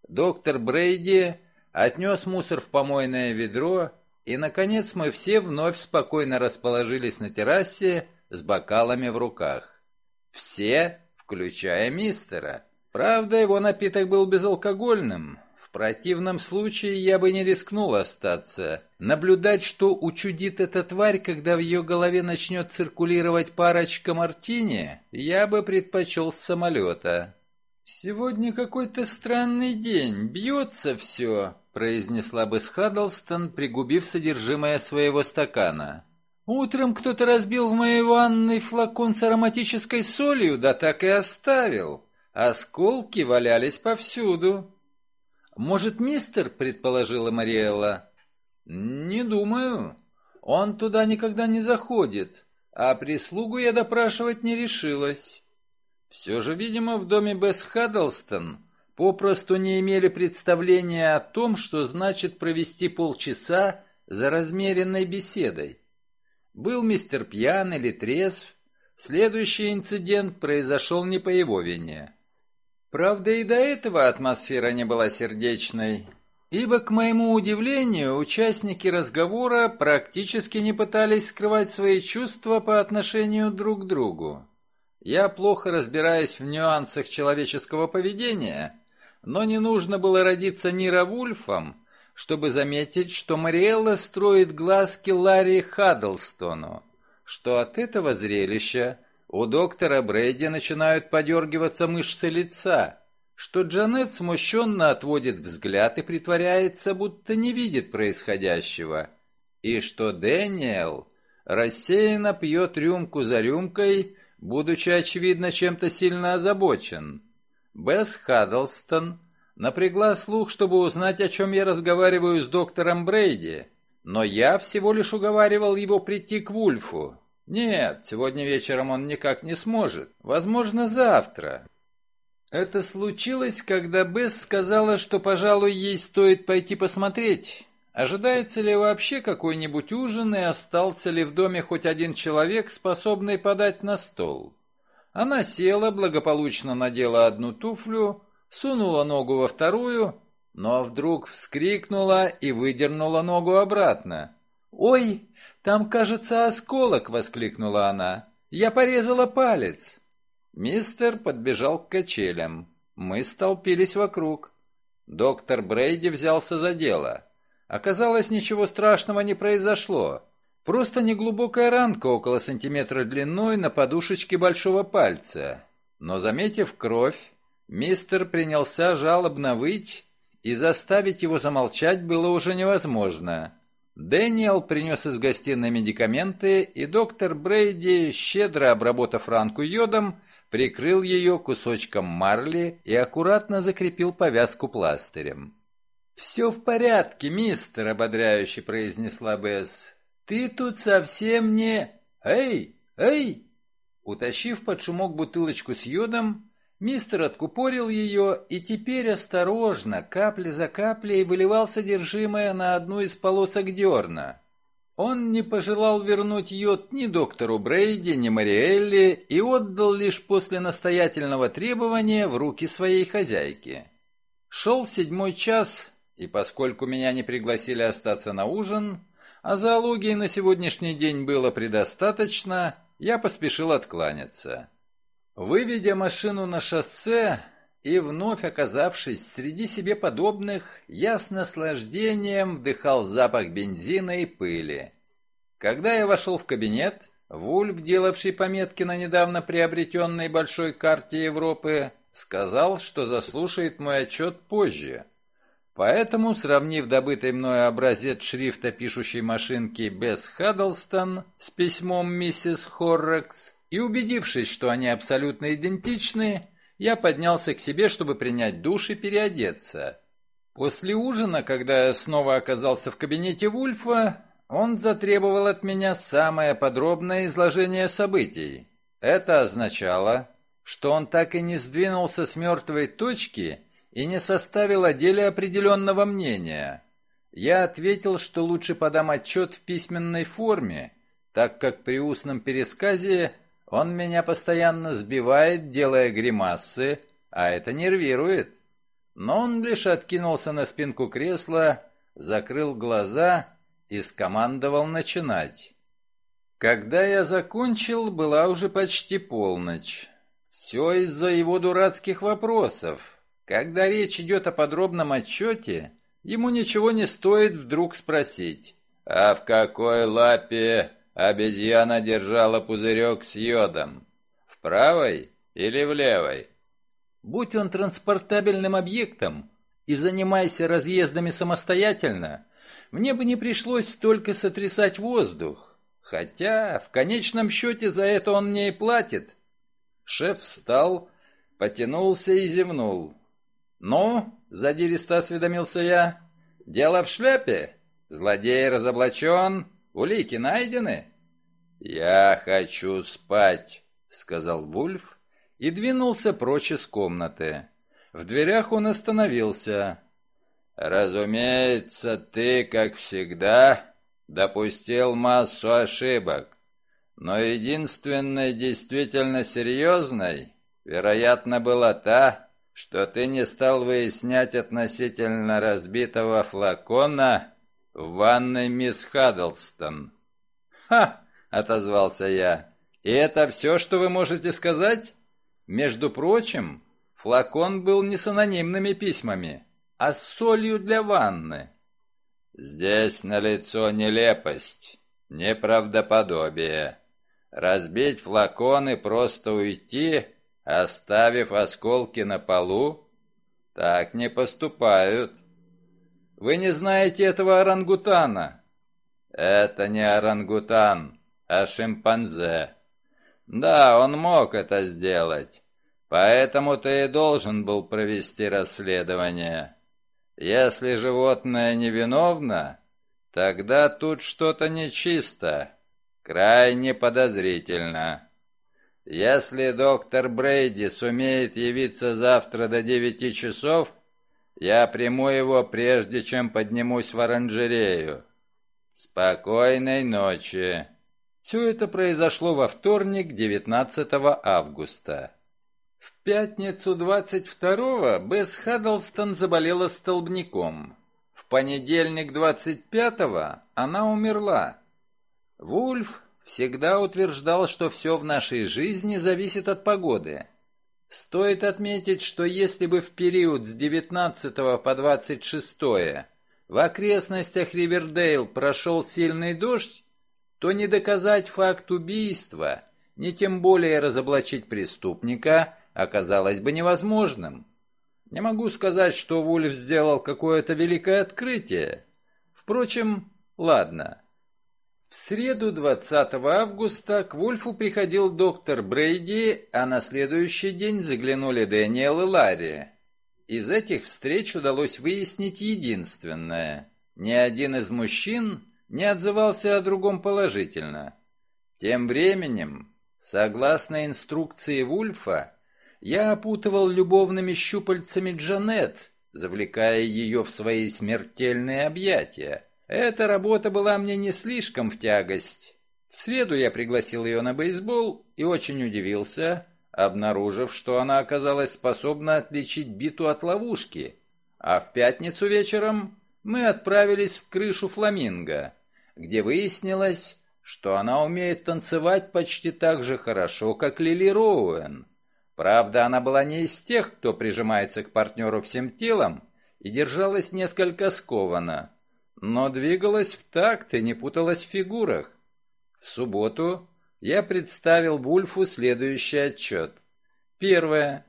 Доктор Брейди отнес мусор в помойное ведро, и, наконец, мы все вновь спокойно расположились на террасе с бокалами в руках. Все, включая мистера. Правда, его напиток был безалкогольным. Противном случае я бы не рискнул остаться. Наблюдать, что учудит эта тварь, когда в ее голове начнет циркулировать парочка мартини, я бы предпочел с самолета. «Сегодня какой-то странный день, бьется все», произнесла бы Хаддлстон, пригубив содержимое своего стакана. «Утром кто-то разбил в моей ванной флакон с ароматической солью, да так и оставил. Осколки валялись повсюду». «Может, мистер?» — предположила Мариэлла. «Не думаю. Он туда никогда не заходит, а прислугу я допрашивать не решилась». Все же, видимо, в доме Бесс Хаддлстон попросту не имели представления о том, что значит провести полчаса за размеренной беседой. Был мистер пьян или трезв, следующий инцидент произошел не по его вине. Правда, и до этого атмосфера не была сердечной, ибо, к моему удивлению, участники разговора практически не пытались скрывать свои чувства по отношению друг к другу. Я плохо разбираюсь в нюансах человеческого поведения, но не нужно было родиться Нира Вульфом, чтобы заметить, что Мариэлла строит глазки Ларри Хаддлстону, что от этого зрелища у доктора Брейди начинают подергиваться мышцы лица, что Джанет смущенно отводит взгляд и притворяется, будто не видит происходящего, и что Дэниел рассеянно пьет рюмку за рюмкой, будучи, очевидно, чем-то сильно озабочен. Бесс Хаддлстон напрягла слух, чтобы узнать, о чем я разговариваю с доктором Брейди, но я всего лишь уговаривал его прийти к Вульфу. Нет, сегодня вечером он никак не сможет. Возможно, завтра. Это случилось, когда Бесс сказала, что, пожалуй, ей стоит пойти посмотреть, ожидается ли вообще какой-нибудь ужин и остался ли в доме хоть один человек, способный подать на стол. Она села, благополучно надела одну туфлю, сунула ногу во вторую, но вдруг вскрикнула и выдернула ногу обратно. «Ой, там, кажется, осколок!» — воскликнула она. «Я порезала палец!» Мистер подбежал к качелям. Мы столпились вокруг. Доктор Брейди взялся за дело. Оказалось, ничего страшного не произошло. Просто неглубокая ранка около сантиметра длиной на подушечке большого пальца. Но, заметив кровь, мистер принялся жалобно выть, и заставить его замолчать было уже невозможно. Дэниел принес из гостиной медикаменты, и доктор Брейди, щедро обработав ранку йодом, прикрыл ее кусочком марли и аккуратно закрепил повязку пластырем. «Все в порядке, мистер», — ободряюще произнесла Бесс. «Ты тут совсем не... Эй! Эй!» Утащив под шумок бутылочку с йодом, мистер откупорил ее и теперь осторожно, капля за каплей, выливал содержимое на одну из полосок дерна. Он не пожелал вернуть йод ни доктору Брейди, ни Мариэлли и отдал лишь после настоятельного требования в руки своей хозяйки. Шел седьмой час, и поскольку меня не пригласили остаться на ужин, а зоологии на сегодняшний день было предостаточно, я поспешил откланяться. Выведя машину на шоссе и вновь оказавшись среди себе подобных, я с наслаждением вдыхал запах бензина и пыли. Когда я вошел в кабинет, Вульф, делавший пометки на недавно приобретенной большой карте Европы, сказал, что заслушает мой отчет позже. Поэтому, сравнив добытый мною образец шрифта пишущей машинки Бесс Хаддлстон с письмом миссис Хоррекс и убедившись, что они абсолютно идентичны, я поднялся к себе, чтобы принять душ и переодеться. После ужина, когда я снова оказался в кабинете Вульфа, он затребовал от меня самое подробное изложение событий. Это означало, что он так и не сдвинулся с мертвой точки и не составил о деле определенного мнения. Я ответил, что лучше подам отчет в письменной форме, так как при устном пересказе он меня постоянно сбивает, делая гримасы, а это нервирует. Но он лишь откинулся на спинку кресла, закрыл глаза и скомандовал начинать. Когда я закончил, была уже почти полночь. Все из-за его дурацких вопросов. Когда речь идет о подробном отчете, ему ничего не стоит вдруг спросить, «А в какой лапе обезьяна держала пузырек с йодом? В правой или в левой?» Будь он транспортабельным объектом и занимайся разъездами самостоятельно, мне бы не пришлось столько сотрясать воздух. Хотя, в конечном счете, за это он мне и платит. Шеф встал, потянулся и зевнул. «Ну?» — задиристо осведомился я. «Дело в шляпе? Злодей разоблачен? Улики найдены?» «Я хочу спать», — сказал Вульф и двинулся прочь из комнаты. В дверях он остановился. «Разумеется, ты, как всегда, допустил массу ошибок. Но единственной действительно серьезной, вероятно, была та, что ты не стал выяснять относительно разбитого флакона в ванной мисс Хаддлстон. «Ха!» — отозвался я. «И это все, что вы можете сказать? Между прочим, флакон был не с анонимными письмами, а с солью для ванны». «Здесь налицо нелепость, неправдоподобие». Разбить флакон и просто уйти, оставив осколки на полу? Так не поступают. Вы не знаете этого орангутана? Это не орангутан, а шимпанзе. Да, он мог это сделать. Поэтому ты и должен был провести расследование. Если животное невиновно, тогда тут что-то нечисто. Крайне подозрительно. Если доктор Брейди сумеет явиться завтра до девяти часов, я приму его, прежде чем поднимусь в оранжерею. Спокойной ночи. Все это произошло во вторник, 19 августа. В пятницу 22-го Бесс Хаддлстон заболела столбняком. В понедельник 25-го она умерла. Вульф всегда утверждал, что все в нашей жизни зависит от погоды. Стоит отметить, что если бы в период с 19 по 26 в окрестностях Ривердейл прошел сильный дождь, то не доказать факт убийства, ни тем более разоблачить преступника, оказалось бы невозможным. Не могу сказать, что Вульф сделал какое-то великое открытие. Впрочем, ладно. В среду 20 августа к Вульфу приходил доктор Брейди, а на следующий день заглянули Дэниел и Ларри. Из этих встреч удалось выяснить единственное. Ни один из мужчин не отзывался о другом положительно. Тем временем, согласно инструкции Вульфа, я опутывал любовными щупальцами Джанет, завлекая ее в свои смертельные объятия Эта работа была мне не слишком в тягость. В среду я пригласил ее на бейсбол и очень удивился, обнаружив, что она оказалась способна отличить биту от ловушки. А в пятницу вечером мы отправились в крышу фламинго, где выяснилось, что она умеет танцевать почти так же хорошо, как Лили Роуэн. Правда, она была не из тех, кто прижимается к партнеру всем телом и держалась несколько скованно, но двигалась в такт и не путалась в фигурах. В субботу я представил Вульфу следующий отчет. Первое.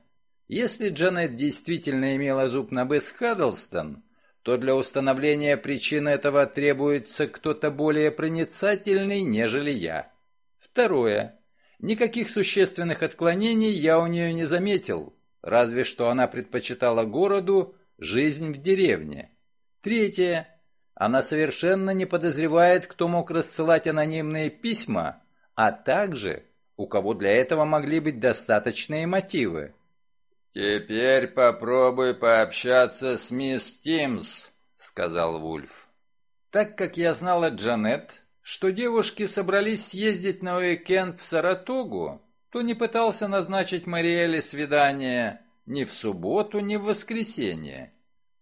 Если Джанет действительно имела зуб на Бесс Хаддлстон, то для установления причин этого требуется кто-то более проницательный, нежели я. Второе. Никаких существенных отклонений я у нее не заметил, разве что она предпочитала городу жизнь в деревне. Третье. Она совершенно не подозревает, кто мог рассылать анонимные письма, а также у кого для этого могли быть достаточные мотивы. «Теперь попробуй пообщаться с мисс Тимс», — сказал Вульф. Так как я знала Джанет, что девушки собрались съездить на уикенд в Саратогу, то не пытался назначить Мариэле свидание ни в субботу, ни в воскресенье.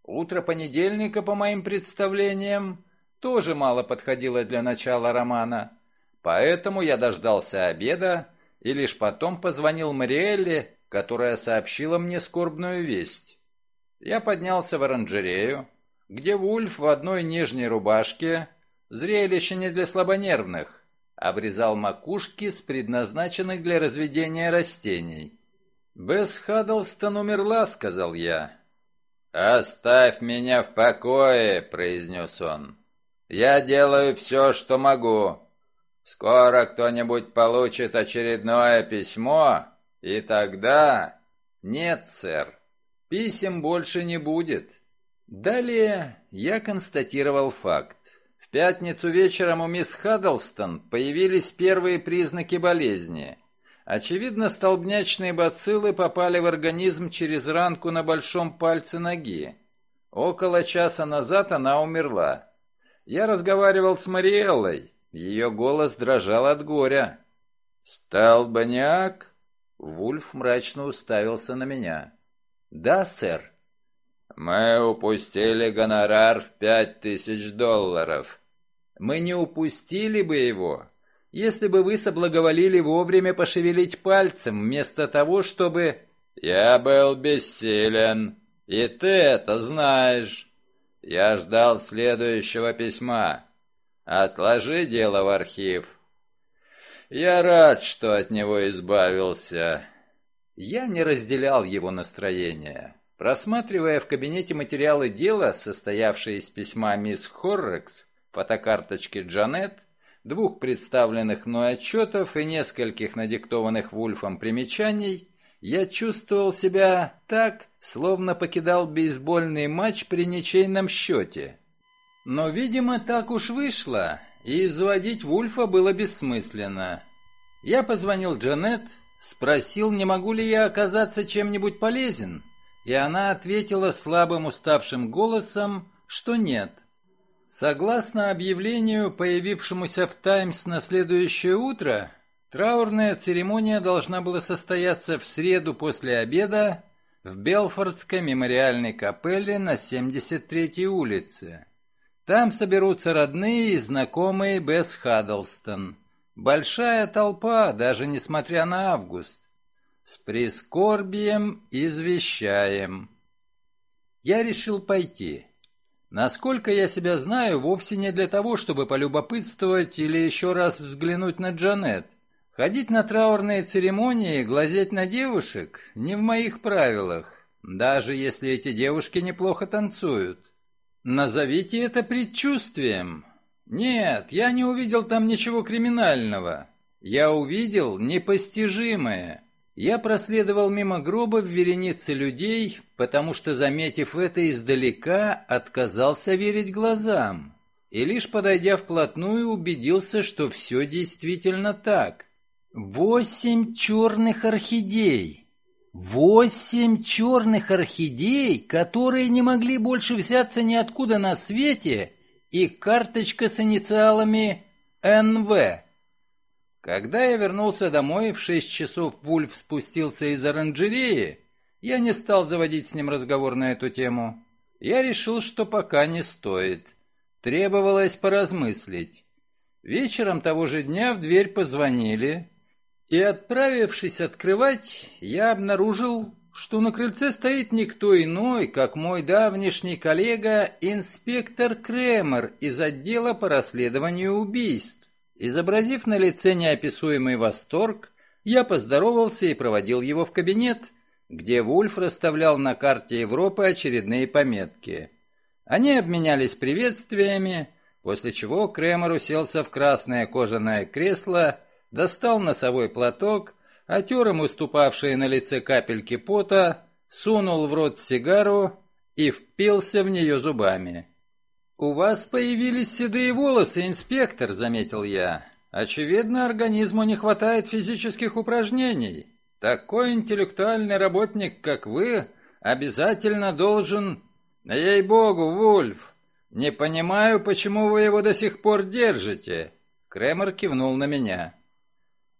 Утро понедельника, по моим представлениям, тоже мало подходило для начала романа, поэтому я дождался обеда и лишь потом позвонил Мариэлле которая сообщила мне скорбную весть. Я поднялся в оранжерею, где Вульф в одной нижней рубашке, зрелище не для слабонервных, обрезал макушки с предназначенных для разведения растений. «Бесс Хаддлстон умерла», — сказал я. «Оставь меня в покое», — произнес он. «Я делаю все, что могу. Скоро кто-нибудь получит очередное письмо, и тогда... Нет, сэр, писем больше не будет. Далее я констатировал факт. В пятницу вечером у мисс Хаддлстон появились первые признаки болезни. Очевидно, столбнячные бациллы попали в организм через ранку на большом пальце ноги. Около часа назад она умерла. Я разговаривал с Мариэллой. Ее голос дрожал от горя. «Столбняк?» Вульф мрачно уставился на меня. «Да, сэр». «Мы упустили гонорар в пять тысяч долларов». «Мы не упустили бы его, если бы вы соблаговолили вовремя пошевелить пальцем, вместо того, чтобы...» «Я был бессилен, и ты это знаешь. Я ждал следующего письма. Отложи дело в архив. Я рад, что от него избавился. Я не разделял его настроение. Просматривая в кабинете материалы дела, состоявшие из письма мисс Хоррекс, фотокарточки Джанет, двух представленных мной отчетов и нескольких надиктованных Вульфом примечаний, я чувствовал себя так, словно покидал бейсбольный матч при ничейном счете. Но, видимо, так уж вышло, и изводить Вульфа было бессмысленно. Я позвонил Джанет, спросил, не могу ли я оказаться чем-нибудь полезен, и она ответила слабым уставшим голосом, что нет. Согласно объявлению, появившемуся в «Таймс» на следующее утро, траурная церемония должна была состояться в среду после обеда в Белфордской мемориальной капелле на 73-й улице. Там соберутся родные и знакомые Бесс Хаддлстон. Большая толпа, даже несмотря на август. С прискорбием извещаем. Я решил пойти. Насколько я себя знаю, вовсе не для того, чтобы полюбопытствовать или еще раз взглянуть на Джанет. Ходить на траурные церемонии глазеть на девушек не в моих правилах, даже если эти девушки неплохо танцуют. Назовите это предчувствием. Нет, я не увидел там ничего криминального. Я увидел непостижимое. Я проследовал мимо гроба в веренице людей, потому что, заметив это издалека, отказался верить глазам. И лишь подойдя вплотную, убедился, что все действительно так. Восемь черных орхидей. Восемь черных орхидей, которые не могли больше взяться ниоткуда на свете, и карточка с инициалами НВ. Когда я вернулся домой, в шесть часов Вульф спустился из оранжереи. Я не стал заводить с ним разговор на эту тему. Я решил, что пока не стоит. Требовалось поразмыслить. Вечером того же дня в дверь позвонили, и, отправившись открывать, я обнаружил, что на крыльце стоит никто иной, как мой давнишний коллега, инспектор Кремер из отдела по расследованию убийств. Изобразив на лице неописуемый восторг, я поздоровался и проводил его в кабинет, где Вульф расставлял на карте Европы очередные пометки. Они обменялись приветствиями, после чего Кремер уселся в красное кожаное кресло, достал носовой платок, отер им выступавшие на лице капельки пота, сунул в рот сигару и впился в нее зубами. «У вас появились седые волосы, инспектор», — заметил я. «Очевидно, организму не хватает физических упражнений. Такой интеллектуальный работник, как вы, обязательно должен...» «Ей-богу, Вульф, не понимаю, почему вы его до сих пор держите». Кремер кивнул на меня.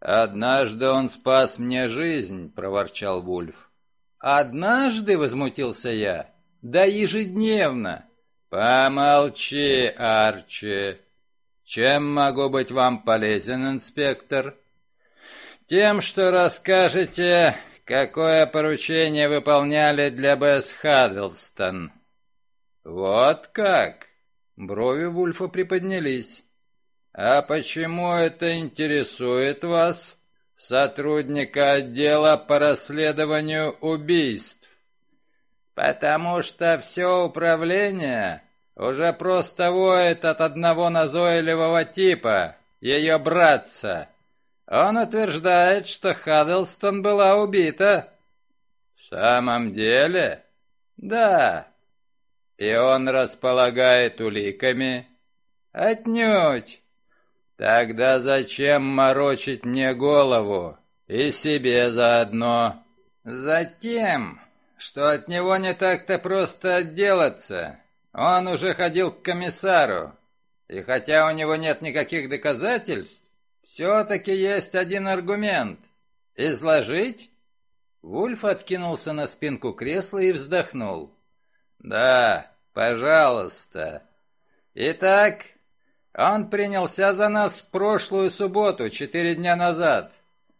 «Однажды он спас мне жизнь», — проворчал Вульф. «Однажды?» — возмутился я. «Да ежедневно. «Помолчи, Арчи. Чем могу быть вам полезен, инспектор?» «Тем, что расскажете, какое поручение выполняли для Бесс Хаддлстон». «Вот как?» Брови Вульфа приподнялись. «А почему это интересует вас, сотрудника отдела по расследованию убийств?» «Потому что все управление уже просто воет от одного назойливого типа, ее братца. Он утверждает, что Хаддлстон была убита». «В самом деле?» «Да». «И он располагает уликами?» «Отнюдь». «Тогда зачем морочить мне голову? И себе заодно?» «Затем, что от него не так-то просто отделаться. Он уже ходил к комиссару. И хотя у него нет никаких доказательств, все-таки есть один аргумент. Изложить? Вульф откинулся на спинку кресла и вздохнул. «Да, пожалуйста. Итак, он принялся за нас в прошлую субботу, четыре дня назад.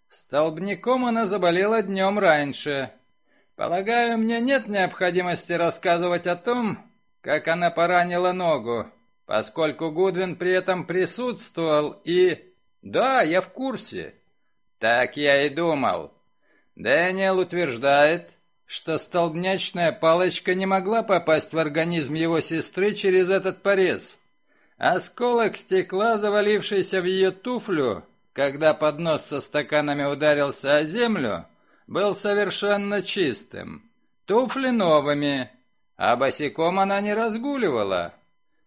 Столбняком она заболела днем раньше. Полагаю, мне нет необходимости рассказывать о том, как она поранила ногу, поскольку Гудвин при этом присутствовал и... Да, я в курсе. Так я и думал. Дэниел утверждает, что столбнячная палочка не могла попасть в организм его сестры через этот порез. Осколок стекла, завалившийся в ее туфлю, когда поднос со стаканами ударился о землю, был совершенно чистым. Туфли новыми, а босиком она не разгуливала.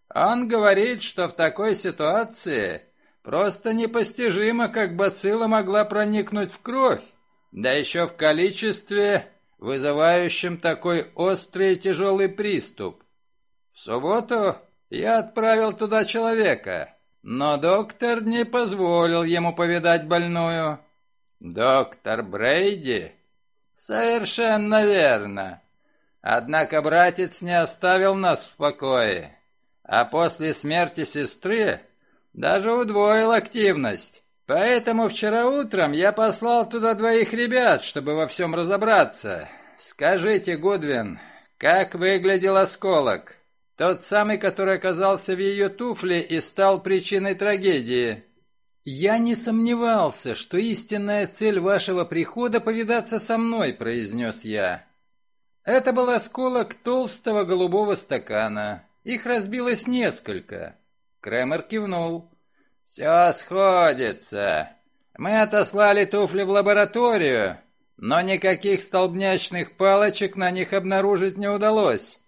Он говорит, что в такой ситуации просто непостижимо, как бацилла могла проникнуть в кровь, да еще в количестве, вызывающем такой острый и тяжелый приступ. В субботу я отправил туда человека, но доктор не позволил ему повидать больную. «Доктор Брейди?» «Совершенно верно. Однако братец не оставил нас в покое, а после смерти сестры даже удвоил активность. Поэтому вчера утром я послал туда двоих ребят, чтобы во всем разобраться. Скажите, Гудвин, как выглядел осколок? Тот самый, который оказался в ее туфле и стал причиной трагедии. «Я не сомневался, что истинная цель вашего прихода — повидаться со мной», — произнес я. Это был осколок толстого голубого стакана. Их разбилось несколько. Кремер кивнул. «Все сходится. Мы отослали туфли в лабораторию, но никаких столбнячных палочек на них обнаружить не удалось.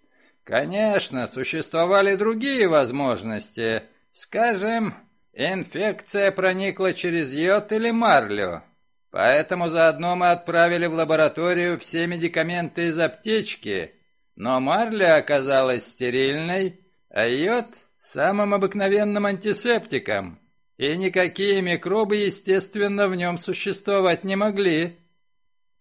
Конечно, существовали другие возможности. Скажем, Инфекция проникла через йод или марлю. Поэтому заодно мы отправили в лабораторию все медикаменты из аптечки, но марля оказалась стерильной, а йод самым обыкновенным антисептиком, и никакие микробы, естественно, в нем существовать не могли.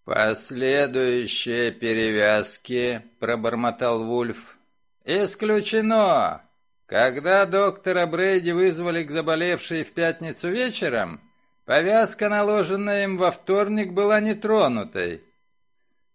«Последующие перевязки», — пробормотал Вульф. «Исключено. Когда доктора Брейди вызвали к заболевшей в пятницу вечером, повязка, наложенная им во вторник, была нетронутой».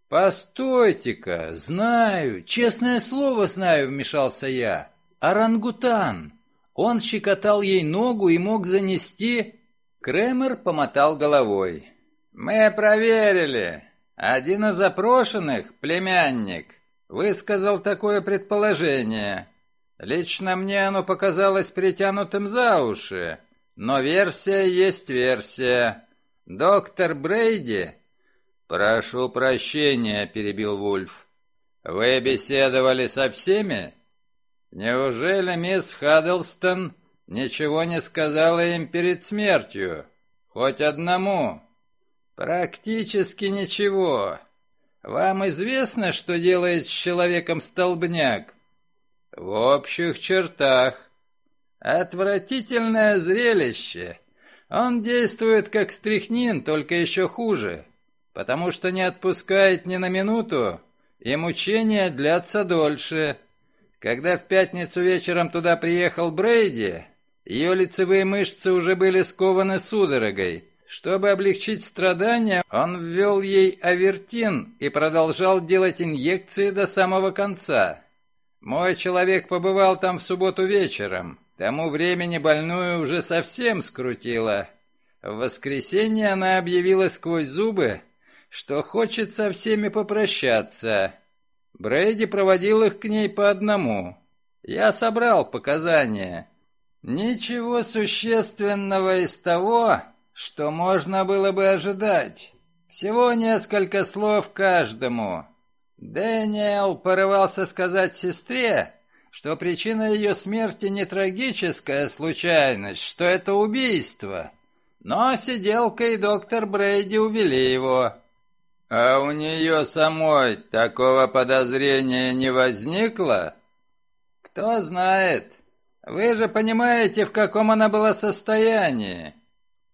«Постойте-ка, знаю, честное слово знаю», — вмешался я. «Орангутан. Он щекотал ей ногу и мог занести...» Кремер помотал головой. «Мы проверили. Один из запрошенных, племянник, высказал такое предположение. Лично мне оно показалось притянутым за уши, но версия есть версия. Доктор Брейди...» «Прошу прощения», — перебил Вульф. «Вы беседовали со всеми? Неужели мисс Хаддлстон ничего не сказала им перед смертью? Хоть одному?» «Практически ничего. Вам известно, что делает с человеком столбняк?» «В общих чертах. Отвратительное зрелище. Он действует как стряхнин, только еще хуже, потому что не отпускает ни на минуту, и мучения длятся дольше. Когда в пятницу вечером туда приехал Брейди, ее лицевые мышцы уже были скованы судорогой». Чтобы облегчить страдания, он ввел ей авертин и продолжал делать инъекции до самого конца. Мой человек побывал там в субботу вечером. Тому времени больную уже совсем скрутило. В воскресенье она объявила сквозь зубы, что хочет со всеми попрощаться. Брейди проводил их к ней по одному. Я собрал показания. Ничего существенного из того, что можно было бы ожидать. Всего несколько слов каждому. Дэниел порывался сказать сестре, что причина ее смерти не трагическая случайность, что это убийство. Но сиделка и доктор Брейди увели его. А у нее самой такого подозрения не возникло? Кто знает. Вы же понимаете, в каком она была состоянии.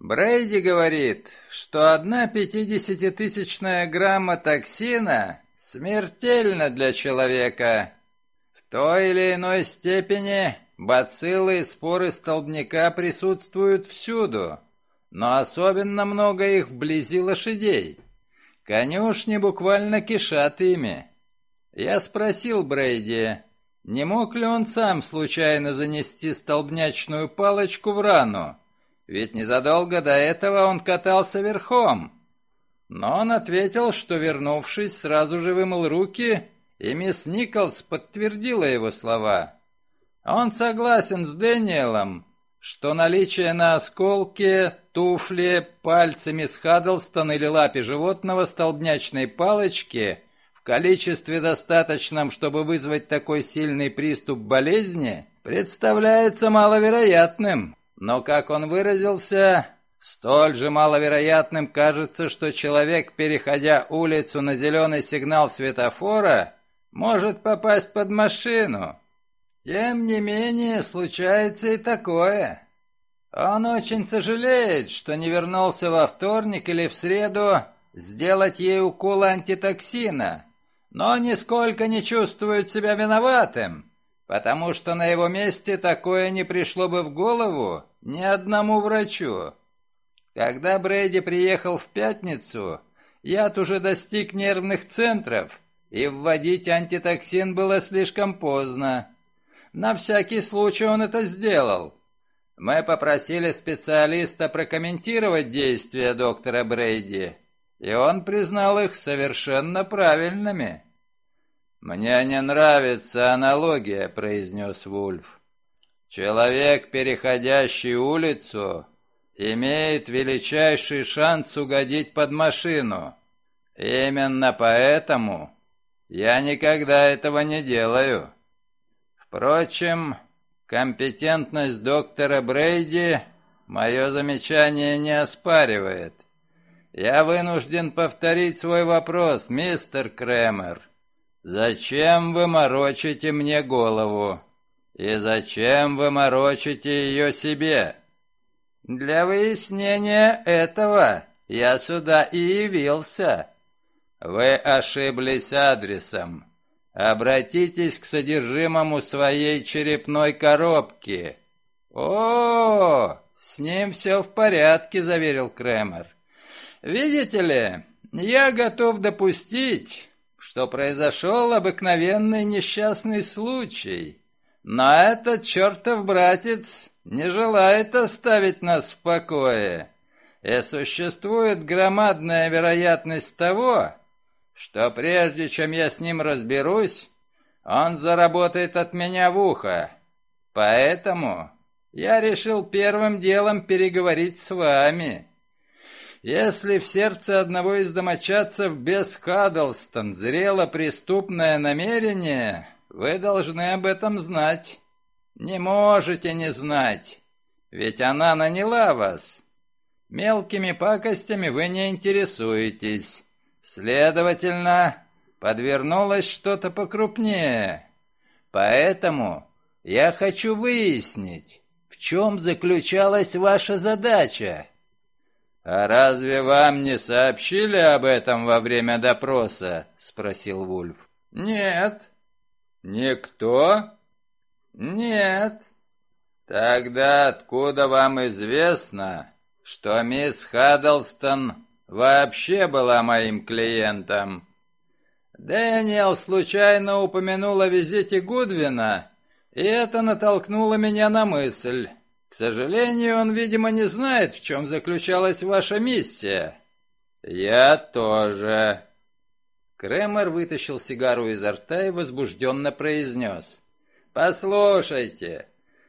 Брейди говорит, что одна пятидесятитысячная грамма токсина смертельна для человека. В той или иной степени бациллы и споры столбняка присутствуют всюду, но особенно много их вблизи лошадей. Конюшни буквально кишат ими. Я спросил Брейди, не мог ли он сам случайно занести столбнячную палочку в рану, ведь незадолго до этого он катался верхом. Но он ответил, что, вернувшись, сразу же вымыл руки, и мисс Николс подтвердила его слова. Он согласен с Дэниелом, что наличие на осколке, туфле, пальце мисс Хаддлстон или лапе животного столбнячной палочки в количестве достаточном, чтобы вызвать такой сильный приступ болезни, представляется маловероятным. Но, как он выразился, столь же маловероятным кажется, что человек, переходя улицу на зеленый сигнал светофора, может попасть под машину. Тем не менее, случается и такое. Он очень сожалеет, что не вернулся во вторник или в среду сделать ей укол антитоксина, но нисколько не чувствует себя виноватым, потому что на его месте такое не пришло бы в голову, ни одному врачу. Когда Брэди приехал в пятницу, яд уже достиг нервных центров, и вводить антитоксин было слишком поздно. На всякий случай он это сделал. Мы попросили специалиста прокомментировать действия доктора Брейди, и он признал их совершенно правильными. «Мне не нравится аналогия», — произнес Вульф. Человек, переходящий улицу, имеет величайший шанс угодить под машину. Именно поэтому я никогда этого не делаю. Впрочем, компетентность доктора Брейди мое замечание не оспаривает. Я вынужден повторить свой вопрос, мистер Кремер. Зачем вы морочите мне голову? И зачем вы морочите ее себе? Для выяснения этого я сюда и явился. Вы ошиблись адресом. Обратитесь к содержимому своей черепной коробки. О, с ним все в порядке, заверил Кремер. Видите ли, я готов допустить, что произошел обыкновенный несчастный случай. Но этот чертов братец не желает оставить нас в покое. И существует громадная вероятность того, что прежде чем я с ним разберусь, он заработает от меня в ухо. Поэтому я решил первым делом переговорить с вами. Если в сердце одного из домочадцев без Кадлстон зрело преступное намерение, вы должны об этом знать. Не можете не знать, ведь она наняла вас. Мелкими пакостями вы не интересуетесь. Следовательно, подвернулось что-то покрупнее. Поэтому я хочу выяснить, в чем заключалась ваша задача. «А разве вам не сообщили об этом во время допроса?» — спросил Вульф. «Нет». «Никто?» «Нет». «Тогда откуда вам известно, что мисс Хаддлстон вообще была моим клиентом?» Дэниел случайно упомянул о визите Гудвина, и это натолкнуло меня на мысль. К сожалению, он, видимо, не знает, в чем заключалась ваша миссия. Я тоже. Кремер вытащил сигару изо рта и возбужденно произнес. «Послушайте,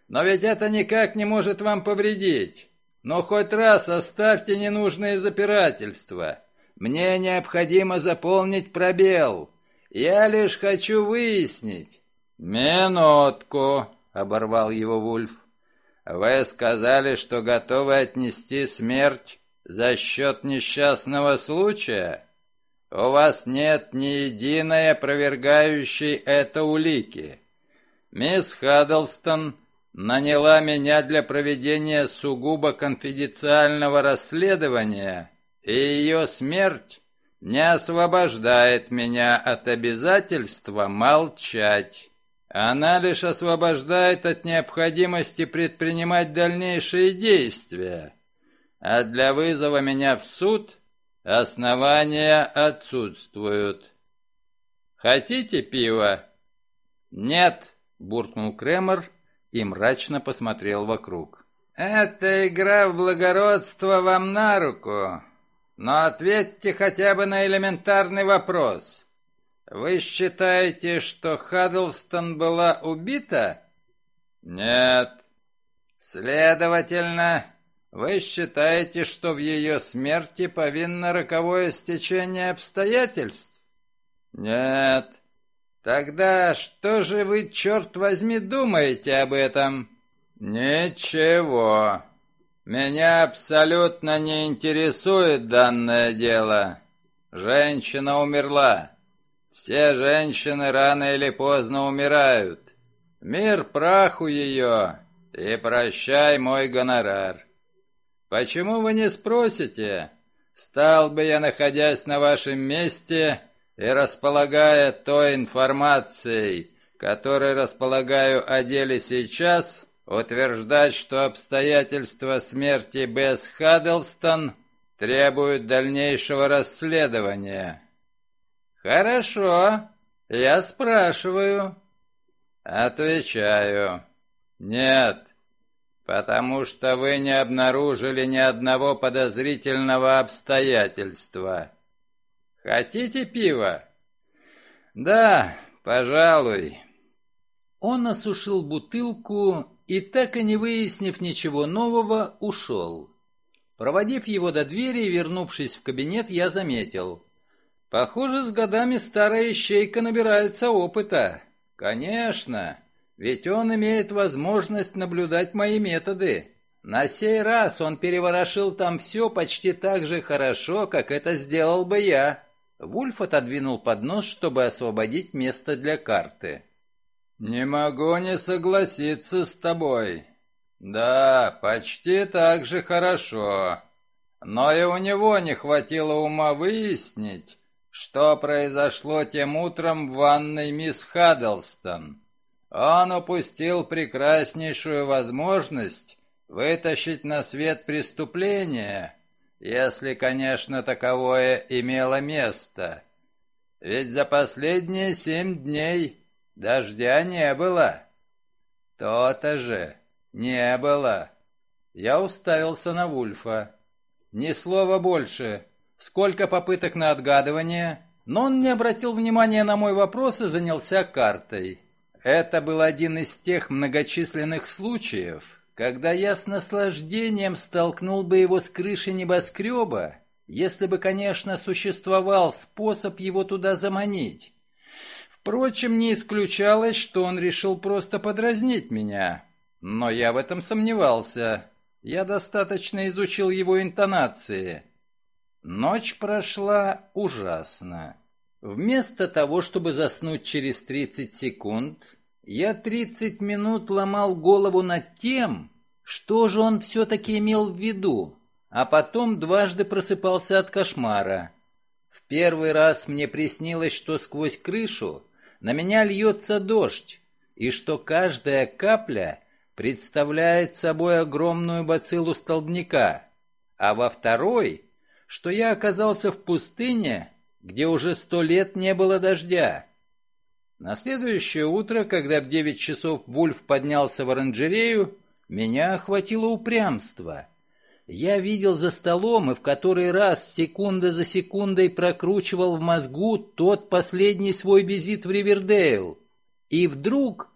но ведь это никак не может вам повредить. Но хоть раз оставьте ненужные запирательства. Мне необходимо заполнить пробел. Я лишь хочу выяснить». «Минутку», — оборвал его Вульф. Вы сказали, что готовы отнести смерть за счет несчастного случая? У вас нет ни единой опровергающей это улики. Мисс Хаддлстон наняла меня для проведения сугубо конфиденциального расследования, и ее смерть не освобождает меня от обязательства молчать. Она лишь освобождает от необходимости предпринимать дальнейшие действия, а для вызова меня в суд основания отсутствуют. Хотите пива? Нет, буркнул Кремер и мрачно посмотрел вокруг. Эта игра в благородство вам на руку, но ответьте хотя бы на элементарный вопрос. Вы считаете, что Хаддлстон была убита? Нет. Следовательно, вы считаете, что в ее смерти повинно роковое стечение обстоятельств? Нет. Тогда что же вы, черт возьми, думаете об этом? Ничего. Меня абсолютно не интересует данное дело. Женщина умерла. Все женщины рано или поздно умирают. Мир праху ее, и прощай мой гонорар. Почему вы не спросите? Стал бы я, находясь на вашем месте и располагая той информацией, которой располагаю о деле сейчас, утверждать, что обстоятельства смерти Бесс Хаддлстон требуют дальнейшего расследования. «Хорошо, я спрашиваю». «Отвечаю. Нет, потому что вы не обнаружили ни одного подозрительного обстоятельства. Хотите пива?» «Да, пожалуй». Он осушил бутылку и, так и не выяснив ничего нового, ушел. Проводив его до двери и вернувшись в кабинет, я заметил. Похоже, с годами старая ищейка набирается опыта. Конечно, ведь он имеет возможность наблюдать мои методы. На сей раз он переворошил там все почти так же хорошо, как это сделал бы я. Вульф отодвинул поднос, чтобы освободить место для карты. «Не могу не согласиться с тобой. Да, почти так же хорошо. Но и у него не хватило ума выяснить, что произошло тем утром в ванной мисс Хаддлстон. Он упустил прекраснейшую возможность вытащить на свет преступление, если, конечно, таковое имело место. Ведь за последние семь дней Дождя не было. То-то же, не было. Я уставился на Вульфа. Ни слова больше. Сколько попыток на отгадывание? Но он не обратил внимания на мой вопрос и занялся картой. Это был один из тех многочисленных случаев, когда я с наслаждением столкнул бы его с крыши небоскреба, если бы, конечно, существовал способ его туда заманить. Впрочем, не исключалось, что он решил просто подразнить меня. Но я в этом сомневался. Я достаточно изучил его интонации. Ночь прошла ужасно. Вместо того, чтобы заснуть через 30 секунд, я 30 минут ломал голову над тем, что же он все-таки имел в виду, а потом дважды просыпался от кошмара. В первый раз мне приснилось, что сквозь крышу на меня льется дождь, и что каждая капля представляет собой огромную бациллу столбняка, а во второй, что я оказался в пустыне, где уже сто лет не было дождя. На следующее утро, когда в девять часов Вульф поднялся в оранжерею, меня охватило упрямство. Я видел за столом и в который раз секунда за секундой прокручивал в мозгу тот последний свой визит в Ривердейл. И вдруг...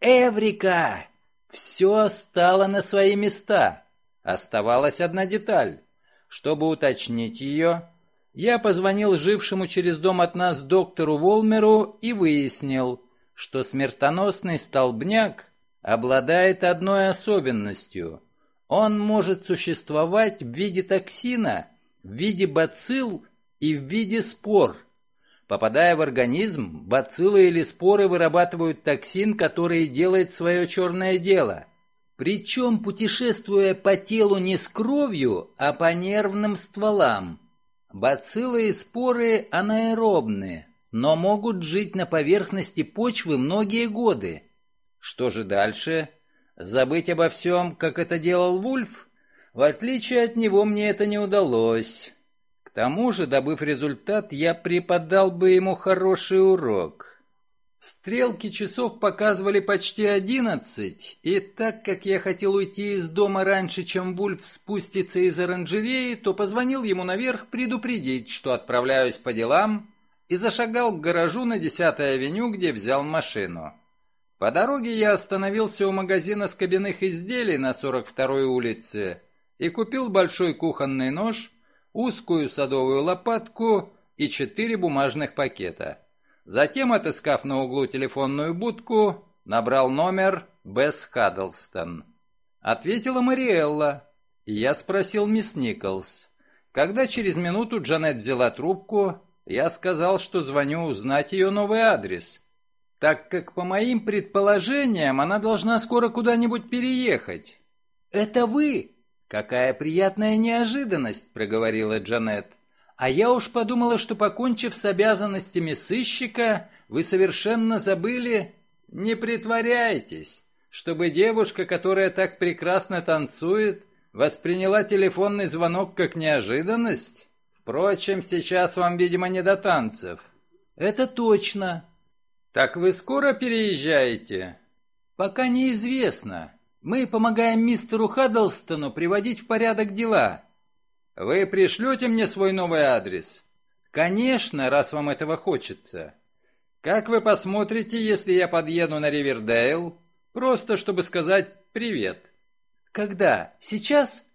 Эврика! Все стало на свои места. Оставалась одна деталь. Чтобы уточнить ее, я позвонил жившему через дом от нас доктору Волмеру и выяснил, что смертоносный столбняк обладает одной особенностью — он может существовать в виде токсина, в виде бацилл и в виде спор. Попадая в организм, бациллы или споры вырабатывают токсин, который делает свое черное дело. Причем путешествуя по телу не с кровью, а по нервным стволам. Бациллы и споры анаэробны, но могут жить на поверхности почвы многие годы. Что же дальше? Забыть обо всем, как это делал Вульф? В отличие от него мне это не удалось. К тому же, добыв результат, я преподал бы ему хороший урок. Стрелки часов показывали почти одиннадцать, и так как я хотел уйти из дома раньше, чем Вульф спустится из оранжереи, то позвонил ему наверх предупредить, что отправляюсь по делам, и зашагал к гаражу на 10-й авеню, где взял машину. По дороге я остановился у магазина скобяных изделий на 42-й улице и купил большой кухонный нож, узкую садовую лопатку и четыре бумажных пакета. Затем, отыскав на углу телефонную будку, набрал номер Бесс Хаддлстон. Ответила Мариэлла, и я спросил мисс Николс. Когда через минуту Джанет взяла трубку, я сказал, что звоню узнать ее новый адрес – так как, по моим предположениям, она должна скоро куда-нибудь переехать». «Это вы? Какая приятная неожиданность», — проговорила Джанет. «А я уж подумала, что, покончив с обязанностями сыщика, вы совершенно забыли...» «Не притворяйтесь, чтобы девушка, которая так прекрасно танцует, восприняла телефонный звонок как неожиданность? Впрочем, сейчас вам, видимо, не до танцев». «Это точно. «Так вы скоро переезжаете?» «Пока неизвестно. Мы помогаем мистеру Хаддлстону приводить в порядок дела». «Вы пришлете мне свой новый адрес?» «Конечно, раз вам этого хочется». «Как вы посмотрите, если я подъеду на Ривердейл? Просто чтобы сказать привет». «Когда? Сейчас?»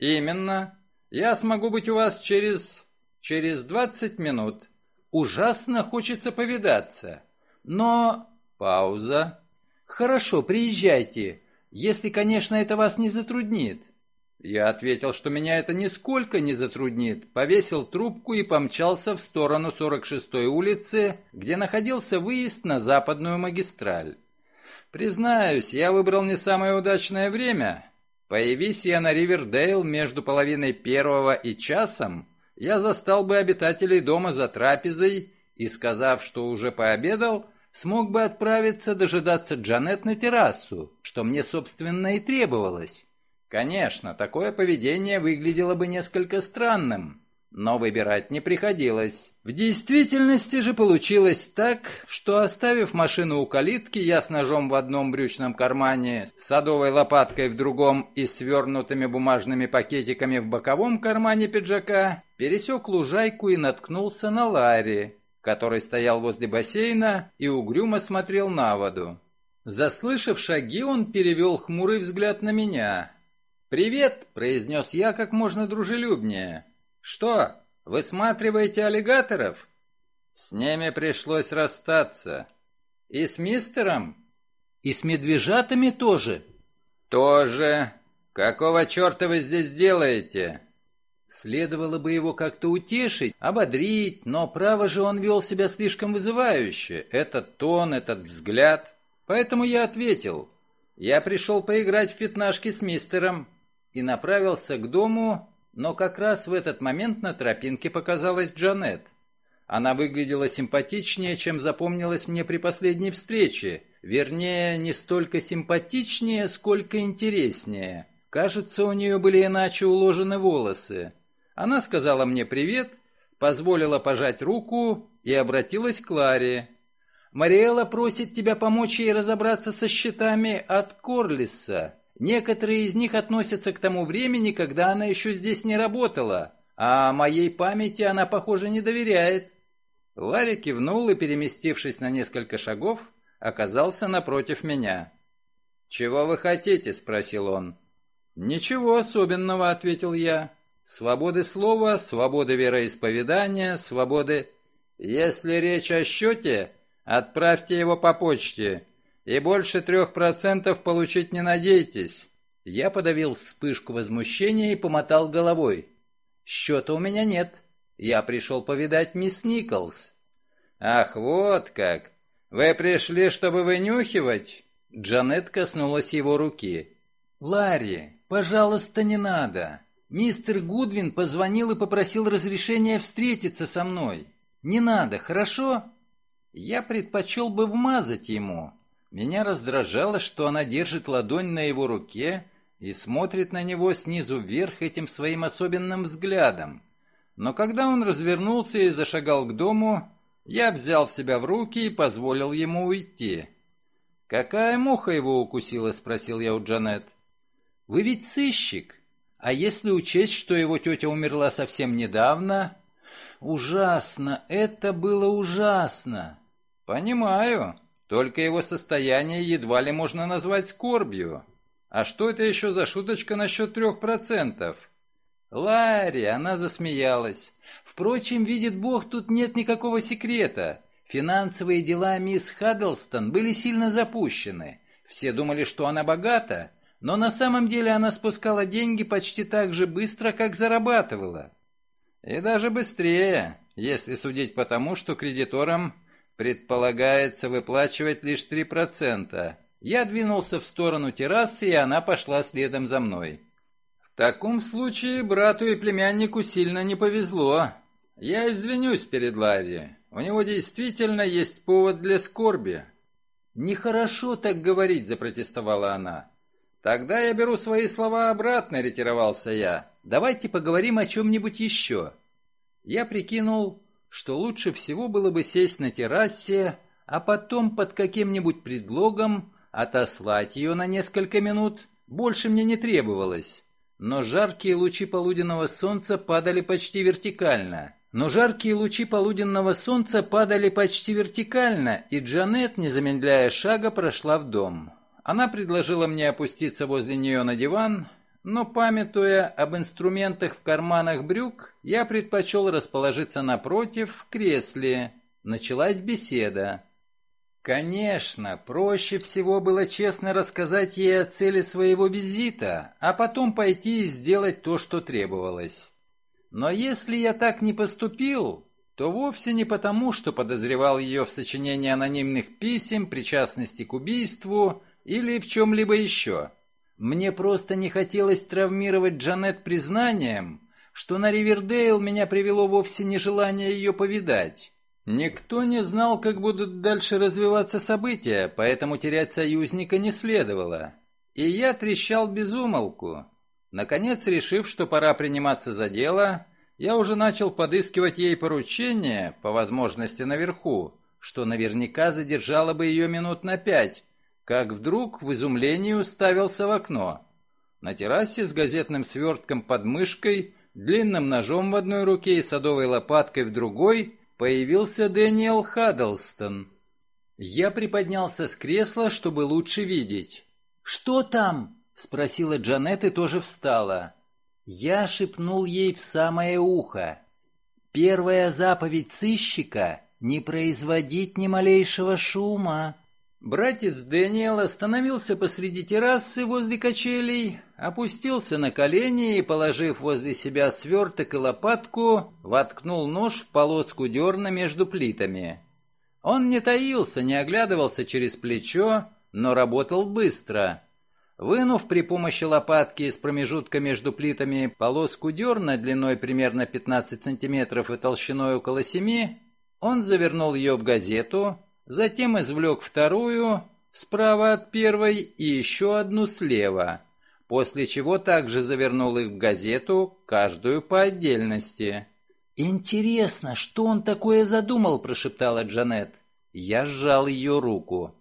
«Именно. Я смогу быть у вас через... через двадцать минут. Ужасно хочется повидаться». Но... Пауза. Хорошо, приезжайте, если, конечно, это вас не затруднит. Я ответил, что меня это нисколько не затруднит, повесил трубку и помчался в сторону 46-й улицы, где находился выезд на западную магистраль. Признаюсь, я выбрал не самое удачное время. Появись я на Ривердейл между половиной первого и часом, я застал бы обитателей дома за трапезой и, сказав, что уже пообедал, смог бы отправиться дожидаться Джанет на террасу, что мне, собственно, и требовалось. Конечно, такое поведение выглядело бы несколько странным, но выбирать не приходилось. В действительности же получилось так, что оставив машину у калитки, я с ножом в одном брючном кармане, садовой лопаткой в другом и свернутыми бумажными пакетиками в боковом кармане пиджака, пересек лужайку и наткнулся на Ларри, который стоял возле бассейна и угрюмо смотрел на воду. Заслышав шаги, он перевел хмурый взгляд на меня. «Привет!» — произнес я как можно дружелюбнее. «Что, высматриваете аллигаторов?» «С ними пришлось расстаться». «И с мистером?» «И с медвежатами тоже?» «Тоже. Какого черта вы здесь делаете?» Следовало бы его как-то утешить, ободрить, но право же он вел себя слишком вызывающе. Этот тон, этот взгляд. Поэтому я ответил. Я пришел поиграть в пятнашки с мистером и направился к дому, но как раз в этот момент на тропинке показалась Джанет. Она выглядела симпатичнее, чем запомнилась мне при последней встрече. Вернее, не столько симпатичнее, сколько интереснее. Кажется, у нее были иначе уложены волосы. Она сказала мне привет, позволила пожать руку и обратилась к Ларе. «Мариэла просит тебя помочь ей разобраться со счетами от Корлиса. Некоторые из них относятся к тому времени, когда она еще здесь не работала, а моей памяти она, похоже, не доверяет». Ларри кивнул и, переместившись на несколько шагов, оказался напротив меня. «Чего вы хотите?» — спросил он. «Ничего особенного», — ответил я. «Свободы слова, свободы вероисповедания, свободы...» «Если речь о счете, отправьте его по почте. И больше трех процентов получить не надейтесь. Я подавил вспышку возмущения и помотал головой. Счета у меня нет. Я пришел повидать мисс Николс. Ах, вот как. Вы пришли, чтобы вынюхивать? Джанет коснулась его руки. Ларри, пожалуйста, не надо. Мистер Гудвин позвонил и попросил разрешения встретиться со мной. Не надо, хорошо? Я предпочел бы вмазать ему, меня раздражало, что она держит ладонь на его руке и смотрит на него снизу вверх этим своим особенным взглядом. Но когда он развернулся и зашагал к дому, я взял себя в руки и позволил ему уйти. «Какая муха его укусила?» — спросил я у Джанет. «Вы ведь сыщик. А если учесть, что его тетя умерла совсем недавно...» «Ужасно! Это было ужасно!» «Понимаю. Только его состояние едва ли можно назвать скорбью. А что это еще за шуточка насчет трех процентов? Ларри, она засмеялась. Впрочем, видит Бог, тут нет никакого секрета. Финансовые дела мисс Хаддлстон были сильно запущены. Все думали, что она богата, но на самом деле она спускала деньги почти так же быстро, как зарабатывала. И даже быстрее, если судить по тому, что кредиторам Предполагается выплачивать лишь 3%. Я двинулся в сторону террасы, и она пошла следом за мной. В таком случае брату и племяннику сильно не повезло. Я извинюсь перед Ларри. У него действительно есть повод для скорби. Нехорошо так говорить, запротестовала она. Тогда я беру свои слова обратно, ретировался я. Давайте поговорим о чем-нибудь еще. Я прикинул, что лучше всего было бы сесть на террасе, а потом под каким-нибудь предлогом отослать ее на несколько минут. Больше мне не требовалось. Но жаркие лучи полуденного солнца падали почти вертикально. Но жаркие лучи полуденного солнца падали почти вертикально, и Джанет, не замедляя шага, прошла в дом. Она предложила мне опуститься возле нее на диван, но, памятуя об инструментах в карманах брюк, я предпочел расположиться напротив в кресле. Началась беседа. Конечно, проще всего было честно рассказать ей о цели своего визита, а потом пойти и сделать то, что требовалось. Но если я так не поступил, то вовсе не потому, что подозревал ее в сочинении анонимных писем, причастности к убийству или в чем-либо еще. Мне просто не хотелось травмировать Джанет признанием, что на Ривердейл меня привело вовсе не желание ее повидать. Никто не знал, как будут дальше развиваться события, поэтому терять союзника не следовало. И я трещал без умолку. Наконец, решив, что пора приниматься за дело, я уже начал подыскивать ей поручение, по возможности наверху, что наверняка задержало бы ее минут на пять, как вдруг в изумлении уставился в окно. На террасе с газетным свертком под мышкой, длинным ножом в одной руке и садовой лопаткой в другой появился Дэниел Хаддлстон. Я приподнялся с кресла, чтобы лучше видеть. «Что там?» — спросила Джанет и тоже встала. Я шепнул ей в самое ухо. «Первая заповедь сыщика — не производить ни малейшего шума». Братец Дэниел остановился посреди террасы возле качелей, опустился на колени и, положив возле себя сверток и лопатку, воткнул нож в полоску дерна между плитами. Он не таился, не оглядывался через плечо, но работал быстро. Вынув при помощи лопатки из промежутка между плитами полоску дерна длиной примерно 15 сантиметров и толщиной около 7, он завернул ее в газету, Затем извлек вторую, справа от первой, и еще одну слева, после чего также завернул их в газету, каждую по отдельности. «Интересно, что он такое задумал?» – прошептала Джанет. Я сжал ее руку.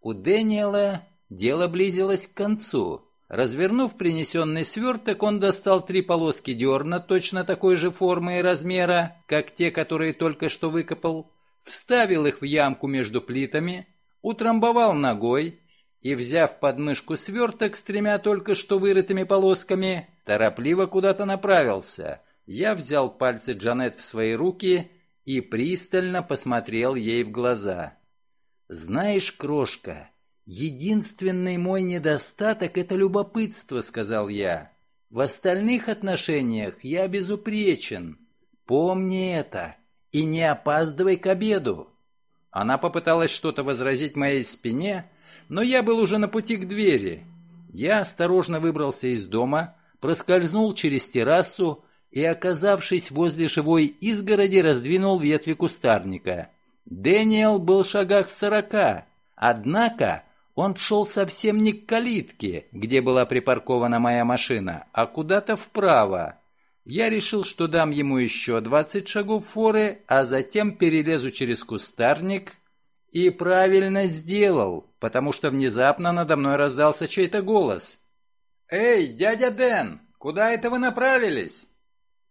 У Дэниела дело близилось к концу. Развернув принесенный сверток, он достал три полоски дерна точно такой же формы и размера, как те, которые только что выкопал, вставил их в ямку между плитами, утрамбовал ногой и, взяв подмышку сверток с тремя только что вырытыми полосками, торопливо куда-то направился. Я взял пальцы Джанет в свои руки и пристально посмотрел ей в глаза. «Знаешь, крошка, единственный мой недостаток — это любопытство», — сказал я. «В остальных отношениях я безупречен. Помни это» и не опаздывай к обеду». Она попыталась что-то возразить моей спине, но я был уже на пути к двери. Я осторожно выбрался из дома, проскользнул через террасу и, оказавшись возле живой изгороди, раздвинул ветви кустарника. Дэниел был в шагах в сорока, однако он шел совсем не к калитке, где была припаркована моя машина, а куда-то вправо. Я решил, что дам ему еще двадцать шагов форы, а затем перелезу через кустарник. И правильно сделал, потому что внезапно надо мной раздался чей-то голос. «Эй, дядя Дэн, куда это вы направились?»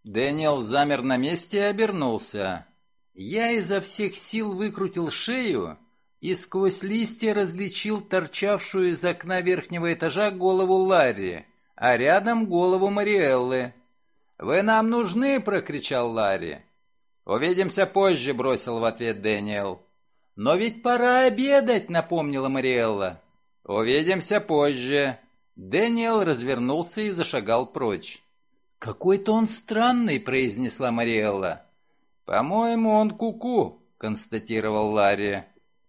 Дэниел замер на месте и обернулся. Я изо всех сил выкрутил шею и сквозь листья различил торчавшую из окна верхнего этажа голову Ларри, а рядом голову Мариэллы. «Вы нам нужны!» — прокричал Ларри. «Увидимся позже», — бросил в ответ Дэниел. «Но ведь пора обедать», — напомнила Мариэлла. «Увидимся позже». Дэниел развернулся и зашагал прочь. «Какой-то он странный», — произнесла Мариэлла. «По-моему, он куку», -ку», — констатировал Ларри.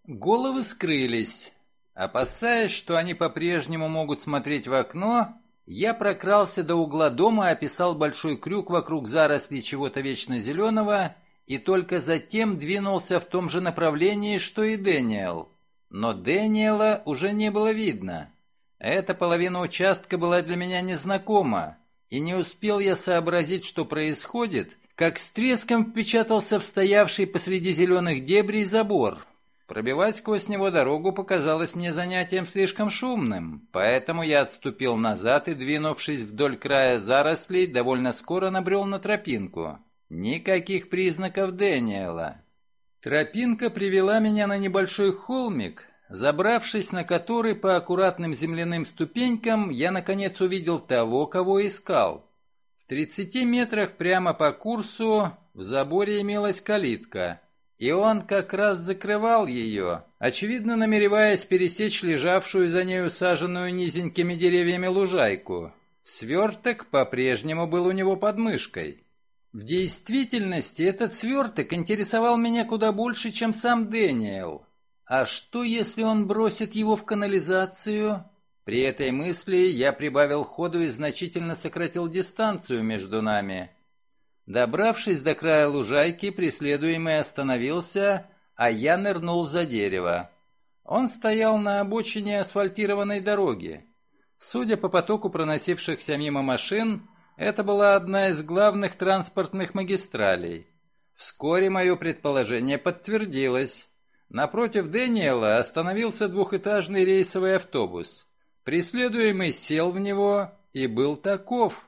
Головы скрылись. Опасаясь, что они по-прежнему могут смотреть в окно, я прокрался до угла дома, описал большой крюк вокруг зарослей чего-то вечно зеленого и только затем двинулся в том же направлении, что и Дэниел. Но Дэниела уже не было видно. Эта половина участка была для меня незнакома, и не успел я сообразить, что происходит, как с треском впечатался в стоявший посреди зеленых дебрей забор. Пробивать сквозь него дорогу показалось мне занятием слишком шумным, поэтому я отступил назад и, двинувшись вдоль края зарослей, довольно скоро набрел на тропинку. Никаких признаков Дэниела. Тропинка привела меня на небольшой холмик, забравшись на который по аккуратным земляным ступенькам, я наконец увидел того, кого искал. В тридцати метрах прямо по курсу в заборе имелась калитка — и он как раз закрывал ее, очевидно намереваясь пересечь лежавшую за нею саженную низенькими деревьями лужайку. Сверток по-прежнему был у него под мышкой. В действительности этот сверток интересовал меня куда больше, чем сам Дэниел. А что, если он бросит его в канализацию? При этой мысли я прибавил ходу и значительно сократил дистанцию между нами. Добравшись до края лужайки, преследуемый остановился, а я нырнул за дерево. Он стоял на обочине асфальтированной дороги. Судя по потоку проносившихся мимо машин, это была одна из главных транспортных магистралей. Вскоре мое предположение подтвердилось. Напротив Дэниела остановился двухэтажный рейсовый автобус. Преследуемый сел в него и был таков.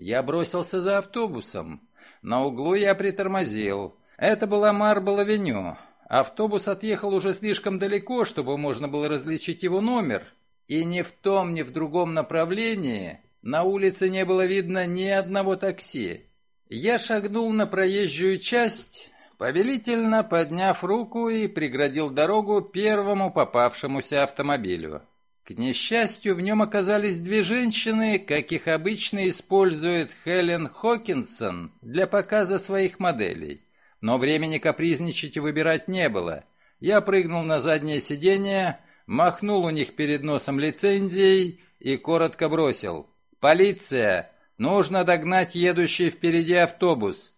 Я бросился за автобусом. На углу я притормозил. Это была Марбл-авеню. Автобус отъехал уже слишком далеко, чтобы можно было различить его номер. И ни в том, ни в другом направлении на улице не было видно ни одного такси. Я шагнул на проезжую часть, повелительно подняв руку и преградил дорогу первому попавшемуся автомобилю. К несчастью, в нем оказались две женщины, каких обычно использует Хелен Хокинсон для показа своих моделей. Но времени капризничать и выбирать не было. Я прыгнул на заднее сиденье, махнул у них перед носом лицензией и коротко бросил. «Полиция! Нужно догнать едущий впереди автобус!»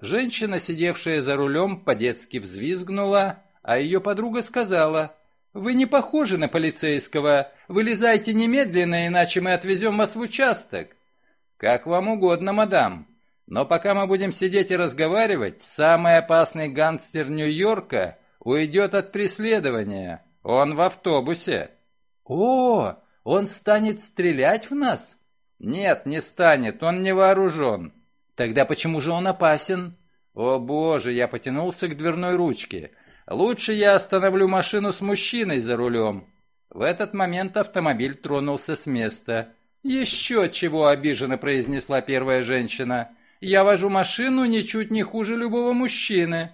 Женщина, сидевшая за рулем, по-детски взвизгнула, а ее подруга сказала «Вы не похожи на полицейского. Вылезайте немедленно, иначе мы отвезем вас в участок». «Как вам угодно, мадам. Но пока мы будем сидеть и разговаривать, самый опасный гангстер Нью-Йорка уйдет от преследования. Он в автобусе». «О, он станет стрелять в нас?» «Нет, не станет. Он не вооружен». «Тогда почему же он опасен?» «О боже!» Я потянулся к дверной ручке. Лучше я остановлю машину с мужчиной за рулем. В этот момент автомобиль тронулся с места. «Еще чего обиженно», — произнесла первая женщина. «Я вожу машину ничуть не хуже любого мужчины».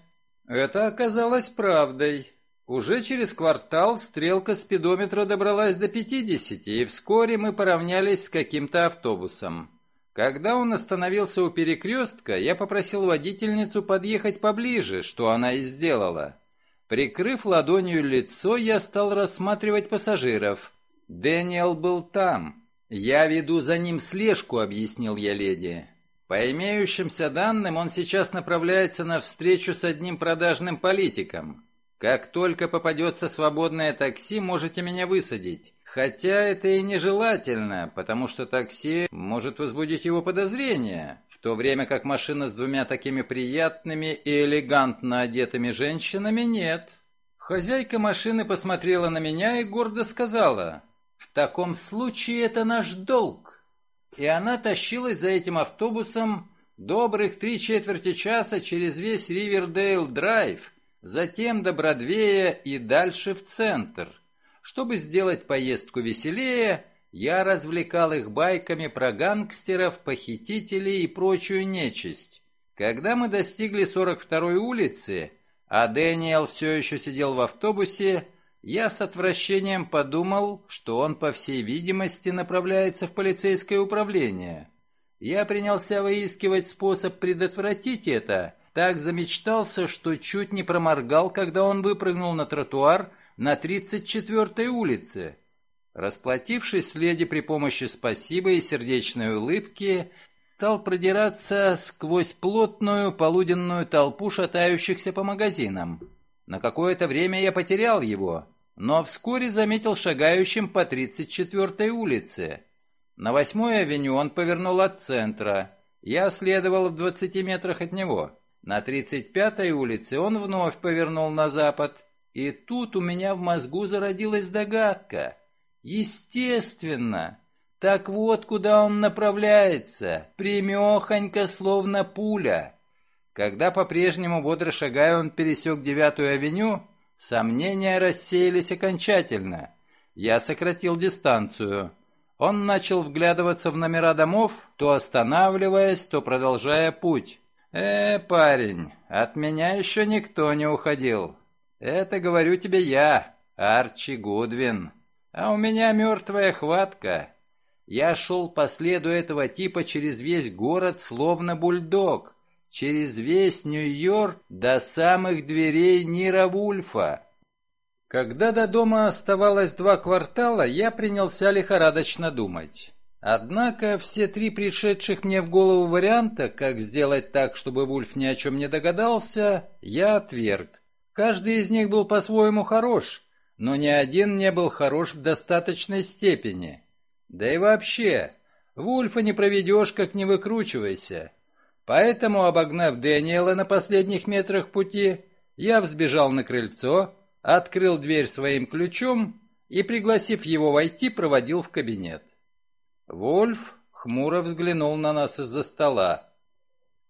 Это оказалось правдой. Уже через квартал стрелка спидометра добралась до 50, и вскоре мы поравнялись с каким-то автобусом. Когда он остановился у перекрестка, я попросил водительницу подъехать поближе, что она и сделала. Прикрыв ладонью лицо, я стал рассматривать пассажиров. Дэниел был там. «Я веду за ним слежку», — объяснил я леди. «По имеющимся данным, он сейчас направляется на встречу с одним продажным политиком. Как только попадется свободное такси, можете меня высадить. Хотя это и нежелательно, потому что такси может возбудить его подозрения то время как машина с двумя такими приятными и элегантно одетыми женщинами нет. Хозяйка машины посмотрела на меня и гордо сказала, «В таком случае это наш долг». И она тащилась за этим автобусом добрых три четверти часа через весь Ривердейл-драйв, затем до Бродвея и дальше в центр. Чтобы сделать поездку веселее, я развлекал их байками про гангстеров, похитителей и прочую нечисть. Когда мы достигли 42-й улицы, а Дэниел все еще сидел в автобусе, я с отвращением подумал, что он, по всей видимости, направляется в полицейское управление. Я принялся выискивать способ предотвратить это, так замечтался, что чуть не проморгал, когда он выпрыгнул на тротуар на 34-й улице. Расплатившись леди при помощи спасибо и сердечной улыбки, стал продираться сквозь плотную полуденную толпу шатающихся по магазинам. На какое-то время я потерял его, но вскоре заметил шагающим по 34-й улице. На 8-й авеню он повернул от центра. Я следовал в 20 метрах от него. На 35-й улице он вновь повернул на запад. И тут у меня в мозгу зародилась догадка — Естественно. Так вот, куда он направляется, примехонько, словно пуля. Когда по-прежнему бодро шагая он пересек девятую авеню, сомнения рассеялись окончательно. Я сократил дистанцию. Он начал вглядываться в номера домов, то останавливаясь, то продолжая путь. «Э, парень, от меня еще никто не уходил. Это говорю тебе я, Арчи Гудвин». А у меня мертвая хватка. Я шел по следу этого типа через весь город, словно бульдог. через весь Нью-Йорк до самых дверей Нира Вульфа. Когда до дома оставалось два квартала, я принялся лихорадочно думать. Однако все три пришедших мне в голову варианта, как сделать так, чтобы Вульф ни о чем не догадался, я отверг. Каждый из них был по-своему хорош, но ни один не был хорош в достаточной степени. Да и вообще, Вульфа не проведешь, как не выкручивайся. Поэтому, обогнав Дэниела на последних метрах пути, я взбежал на крыльцо, открыл дверь своим ключом и, пригласив его войти, проводил в кабинет. Вольф хмуро взглянул на нас из-за стола.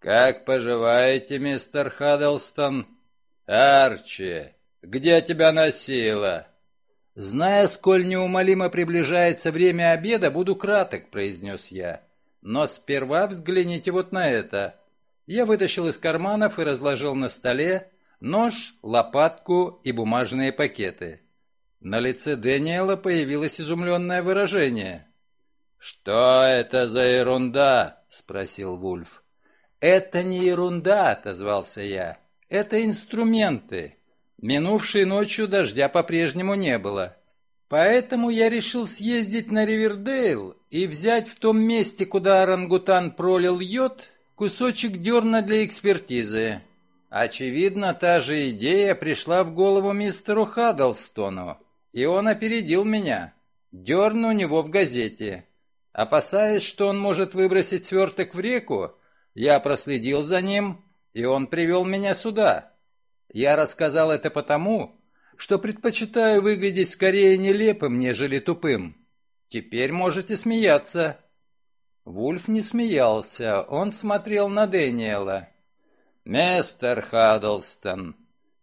«Как поживаете, мистер Хаддлстон?» «Арчи, где тебя носило?» «Зная, сколь неумолимо приближается время обеда, буду краток», — произнес я. «Но сперва взгляните вот на это». Я вытащил из карманов и разложил на столе нож, лопатку и бумажные пакеты. На лице Дэниела появилось изумленное выражение. «Что это за ерунда?» — спросил Вульф. «Это не ерунда», — отозвался я. «Это инструменты. Минувшей ночью дождя по-прежнему не было. Поэтому я решил съездить на Ривердейл и взять в том месте, куда орангутан пролил йод, кусочек дерна для экспертизы. Очевидно, та же идея пришла в голову мистеру Хаддлстону, и он опередил меня. Дерн у него в газете. Опасаясь, что он может выбросить сверток в реку, я проследил за ним, и он привел меня сюда. Я рассказал это потому, что предпочитаю выглядеть скорее нелепым, нежели тупым. Теперь можете смеяться». Вульф не смеялся, он смотрел на Дэниела. «Мистер Хаддлстон,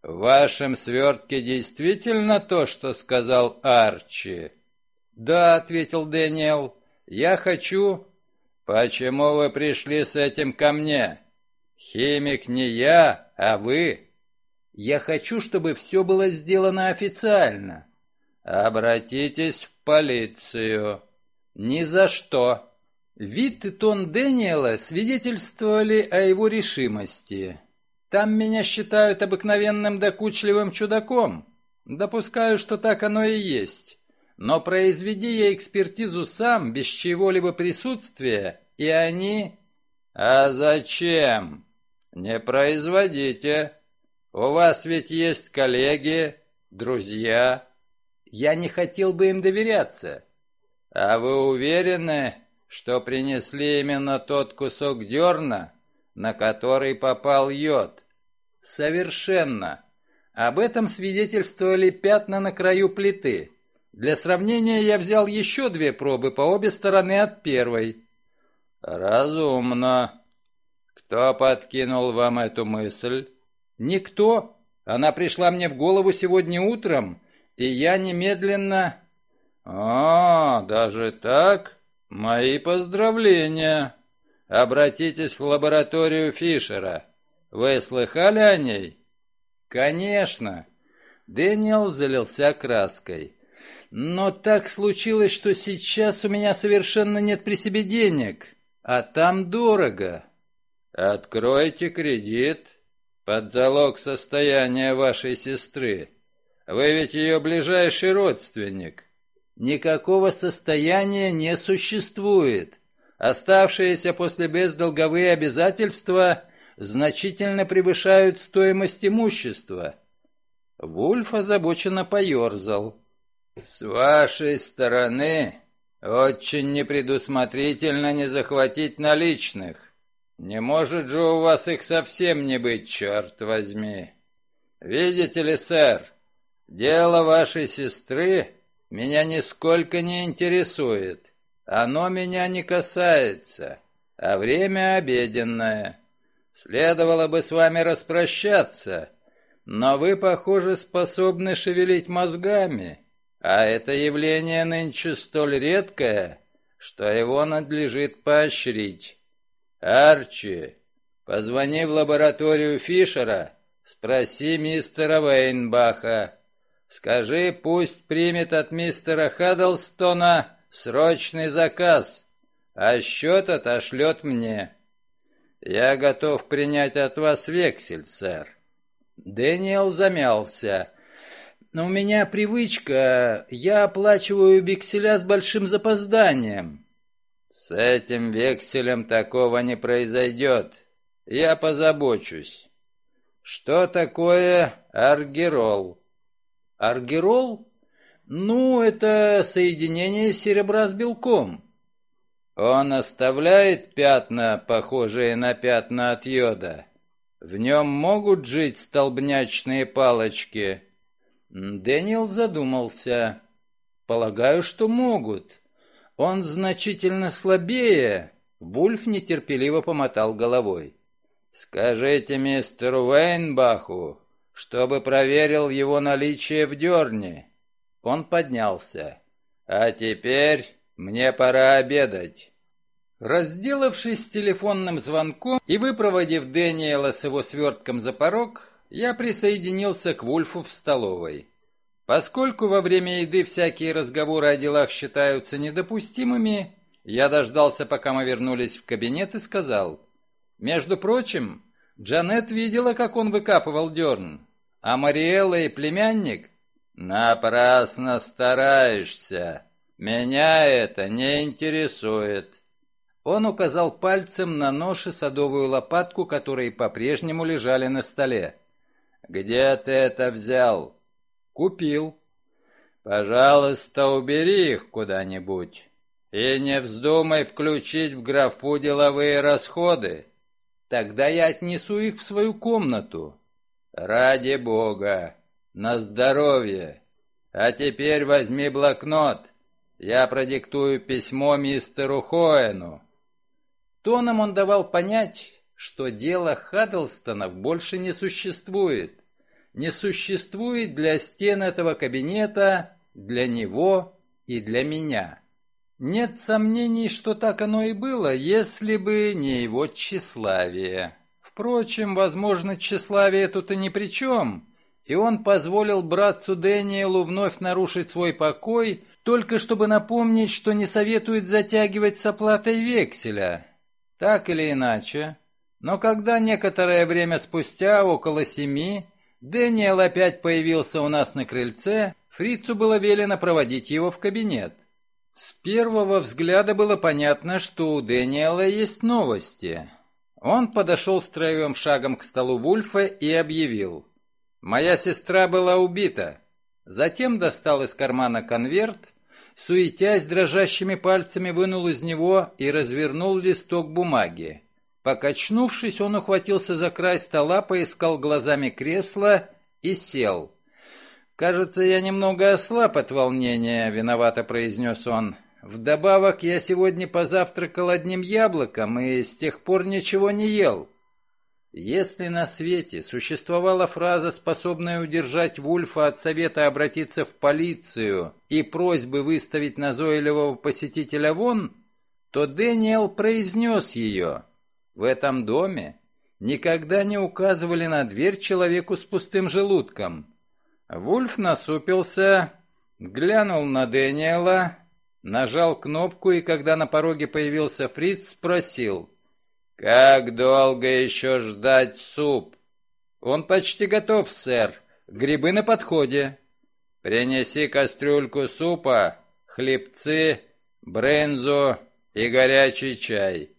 в вашем свертке действительно то, что сказал Арчи?» «Да», — ответил Дэниел. Я хочу...» «Почему вы пришли с этим ко мне? Химик не я, а вы». «Я хочу, чтобы все было сделано официально». «Обратитесь в полицию». «Ни за что». Вид и тон Дэниела свидетельствовали о его решимости. «Там меня считают обыкновенным докучливым чудаком. Допускаю, что так оно и есть. Но произведи я экспертизу сам, без чего-либо присутствия, и они... А зачем? Не производите. У вас ведь есть коллеги, друзья. Я не хотел бы им доверяться. А вы уверены, что принесли именно тот кусок дерна, на который попал йод? Совершенно. Об этом свидетельствовали пятна на краю плиты. Для сравнения я взял еще две пробы по обе стороны от первой. Разумно. Кто подкинул вам эту мысль? Никто. Она пришла мне в голову сегодня утром, и я немедленно... А, даже так? Мои поздравления. Обратитесь в лабораторию Фишера. Вы слыхали о ней? Конечно. Дэниел залился краской. Но так случилось, что сейчас у меня совершенно нет при себе денег, а там дорого. Откройте кредит под залог состояния вашей сестры. Вы ведь ее ближайший родственник. Никакого состояния не существует. Оставшиеся после без долговые обязательства значительно превышают стоимость имущества. Вульф озабоченно поерзал. «С вашей стороны очень непредусмотрительно не захватить наличных. Не может же у вас их совсем не быть, черт возьми. Видите ли, сэр, дело вашей сестры меня нисколько не интересует. Оно меня не касается, а время обеденное. Следовало бы с вами распрощаться, но вы, похоже, способны шевелить мозгами». А это явление нынче столь редкое, что его надлежит поощрить. Арчи, позвони в лабораторию Фишера, спроси мистера Вейнбаха. Скажи, пусть примет от мистера Хаддлстона срочный заказ, а счет отошлет мне. Я готов принять от вас вексель, сэр. Дэниел замялся. Но у меня привычка, я оплачиваю векселя с большим запозданием. С этим векселем такого не произойдет. Я позабочусь. Что такое аргирол? Аргирол? Ну, это соединение серебра с белком. Он оставляет пятна, похожие на пятна от йода. В нем могут жить столбнячные палочки. Дэниел задумался. Полагаю, что могут. Он значительно слабее. Вульф нетерпеливо помотал головой. «Скажите мистеру Вейнбаху, чтобы проверил его наличие в дерне». Он поднялся. «А теперь мне пора обедать». Разделавшись с телефонным звонком и выпроводив Дэниела с его свертком за порог, я присоединился к Вульфу в столовой. Поскольку во время еды всякие разговоры о делах считаются недопустимыми, я дождался, пока мы вернулись в кабинет и сказал, «Между прочим, Джанет видела, как он выкапывал дерн, а Мариэлла и племянник «Напрасно стараешься. Меня это не интересует». Он указал пальцем на нож и садовую лопатку, которые по-прежнему лежали на столе. «Где ты это взял?» «Купил». «Пожалуйста, убери их куда-нибудь. И не вздумай включить в графу деловые расходы. Тогда я отнесу их в свою комнату». «Ради бога! На здоровье! А теперь возьми блокнот. Я продиктую письмо мистеру Хоэну». Тоном он давал понять, что дело Хаддлстонов больше не существует. Не существует для стен этого кабинета, для него и для меня. Нет сомнений, что так оно и было, если бы не его тщеславие. Впрочем, возможно, тщеславие тут и ни при чем, и он позволил братцу Дэниелу вновь нарушить свой покой, только чтобы напомнить, что не советует затягивать с оплатой векселя. Так или иначе, но когда некоторое время спустя, около семи, Дэниел опять появился у нас на крыльце, фрицу было велено проводить его в кабинет. С первого взгляда было понятно, что у Дэниела есть новости. Он подошел строевым шагом к столу Вульфа и объявил. «Моя сестра была убита». Затем достал из кармана конверт суетясь дрожащими пальцами, вынул из него и развернул листок бумаги. Покачнувшись, он ухватился за край стола, поискал глазами кресло и сел. «Кажется, я немного ослаб от волнения», — виновато произнес он. «Вдобавок, я сегодня позавтракал одним яблоком и с тех пор ничего не ел. Если на свете существовала фраза, способная удержать Вульфа от совета обратиться в полицию и просьбы выставить назойливого посетителя вон, то Дэниел произнес ее. В этом доме никогда не указывали на дверь человеку с пустым желудком. Вульф насупился, глянул на Дэниела, нажал кнопку и, когда на пороге появился Фриц, спросил — «Как долго еще ждать суп?» «Он почти готов, сэр. Грибы на подходе». «Принеси кастрюльку супа, хлебцы, брынзу и горячий чай».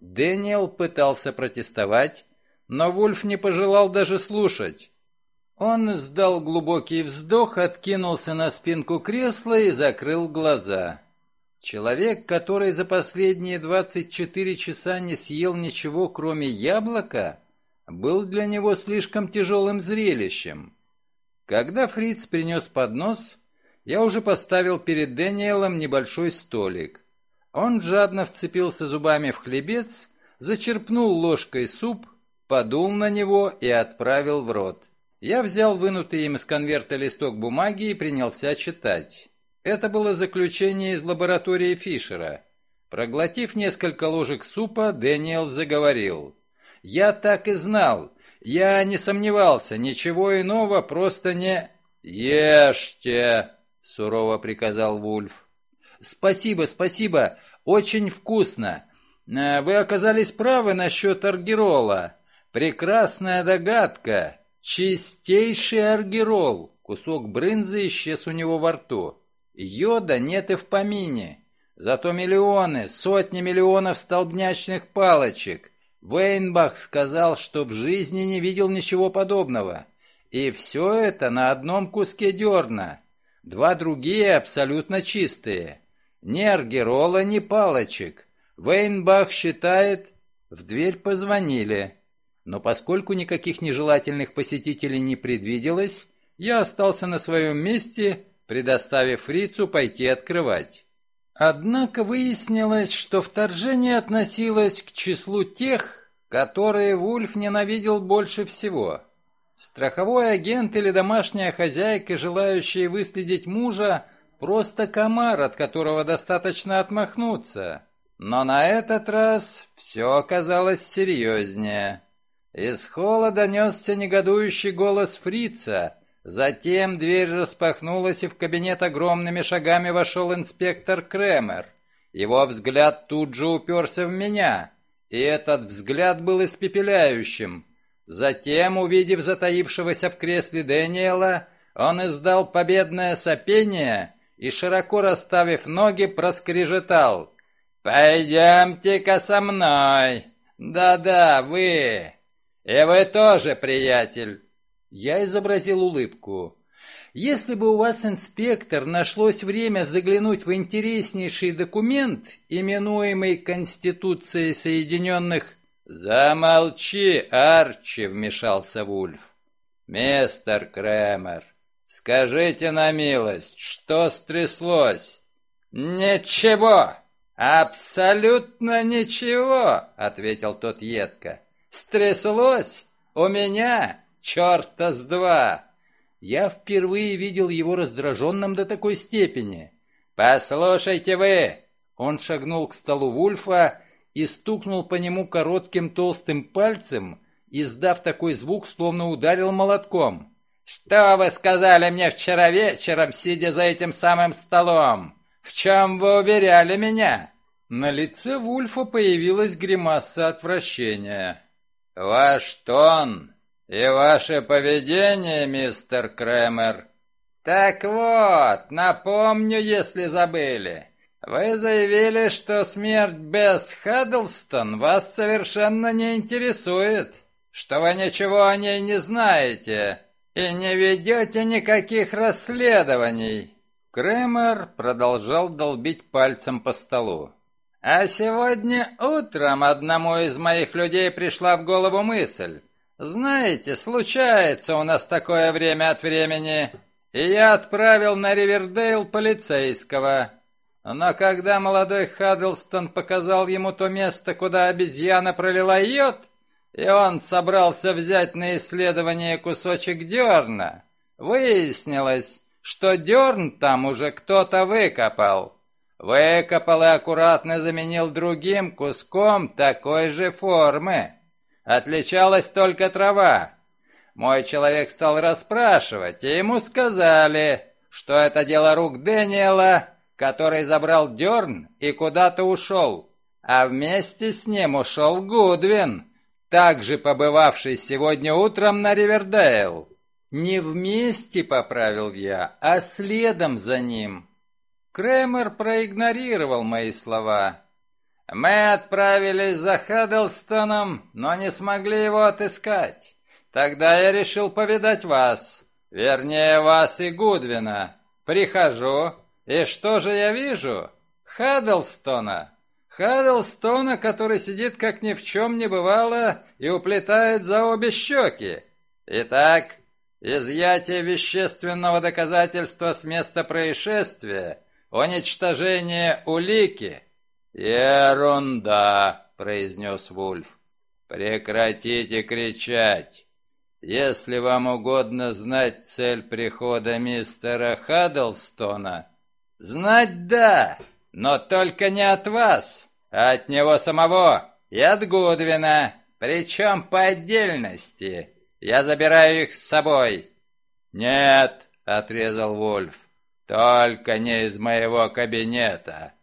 Дэниел пытался протестовать, но Вульф не пожелал даже слушать. Он сдал глубокий вздох, откинулся на спинку кресла и закрыл глаза. Человек, который за последние 24 часа не съел ничего, кроме яблока, был для него слишком тяжелым зрелищем. Когда Фриц принес поднос, я уже поставил перед Дэниелом небольшой столик. Он жадно вцепился зубами в хлебец, зачерпнул ложкой суп, подул на него и отправил в рот. Я взял вынутый им из конверта листок бумаги и принялся читать. Это было заключение из лаборатории Фишера. Проглотив несколько ложек супа, Дэниел заговорил. «Я так и знал. Я не сомневался. Ничего иного просто не...» «Ешьте!» — сурово приказал Вульф. «Спасибо, спасибо. Очень вкусно. э, вы оказались правы насчет Аргирола. Прекрасная догадка. Чистейший Аргирол. Кусок брынзы исчез у него во рту. Йода нет и в помине. Зато миллионы, сотни миллионов столбнячных палочек. Вейнбах сказал, что в жизни не видел ничего подобного. И все это на одном куске дерна. Два другие абсолютно чистые. Ни аргерола, ни палочек. Вейнбах считает... В дверь позвонили. Но поскольку никаких нежелательных посетителей не предвиделось, я остался на своем месте, предоставив фрицу пойти открывать. Однако выяснилось, что вторжение относилось к числу тех, которые Вульф ненавидел больше всего. Страховой агент или домашняя хозяйка, желающие выследить мужа, просто комар, от которого достаточно отмахнуться. Но на этот раз все оказалось серьезнее. Из холла донесся негодующий голос фрица. Затем дверь распахнулась, и в кабинет огромными шагами вошел инспектор Кремер. Его взгляд тут же уперся в меня, и этот взгляд был испепеляющим. Затем, увидев затаившегося в кресле Дэниела, он издал победное сопение и, широко расставив ноги, проскрежетал. «Пойдемте-ка со мной! Да-да, вы! И вы тоже, приятель!» Я изобразил улыбку. Если бы у вас, инспектор, нашлось время заглянуть в интереснейший документ, именуемый Конституцией Соединенных «Замолчи, Арчи!» — вмешался Вульф. «Мистер Кремер, скажите на милость, что стряслось?» «Ничего! Абсолютно ничего!» — ответил тот едко. «Стряслось? У меня? Черта с два!» Я впервые видел его раздраженным до такой степени. «Послушайте вы!» Он шагнул к столу Вульфа и стукнул по нему коротким толстым пальцем, издав такой звук, словно ударил молотком. «Что вы сказали мне вчера вечером, сидя за этим самым столом? В чем вы уверяли меня?» На лице Вульфа появилась гримаса отвращения. «Ваш тон и ваше поведение, мистер Кремер...» «Так вот, напомню, если забыли. Вы заявили, что смерть Бесс Хаддлстон вас совершенно не интересует, что вы ничего о ней не знаете и не ведете никаких расследований. Кремер продолжал долбить пальцем по столу. А сегодня утром одному из моих людей пришла в голову мысль. Знаете, случается у нас такое время от времени. И я отправил на Ривердейл полицейского. Но когда молодой Хаддлстон показал ему то место, куда обезьяна пролила йод, и он собрался взять на исследование кусочек дерна, выяснилось, что дерн там уже кто-то выкопал. Выкопал и аккуратно заменил другим куском такой же формы. Отличалась только трава. Мой человек стал расспрашивать, и ему сказали, что это дело рук Дэниела, который забрал Дерн и куда-то ушел, а вместе с ним ушел Гудвин, также побывавший сегодня утром на Ривердейл. Не вместе, поправил я, а следом за ним. Кремер проигнорировал мои слова. Мы отправились за Хаддлстоном, но не смогли его отыскать. Тогда я решил повидать вас, вернее вас и Гудвина. Прихожу, и что же я вижу? Хаддлстона. Хаддлстона, который сидит как ни в чем не бывало и уплетает за обе щеки. Итак, изъятие вещественного доказательства с места происшествия, уничтожение улики. «Ерунда!» — произнес Вульф. «Прекратите кричать! Если вам угодно знать цель прихода мистера Хаддлстона, «Знать да, но только не от вас, а от него самого и от Гудвина, причем по отдельности. Я забираю их с собой». «Нет», — отрезал Вольф, — «только не из моего кабинета».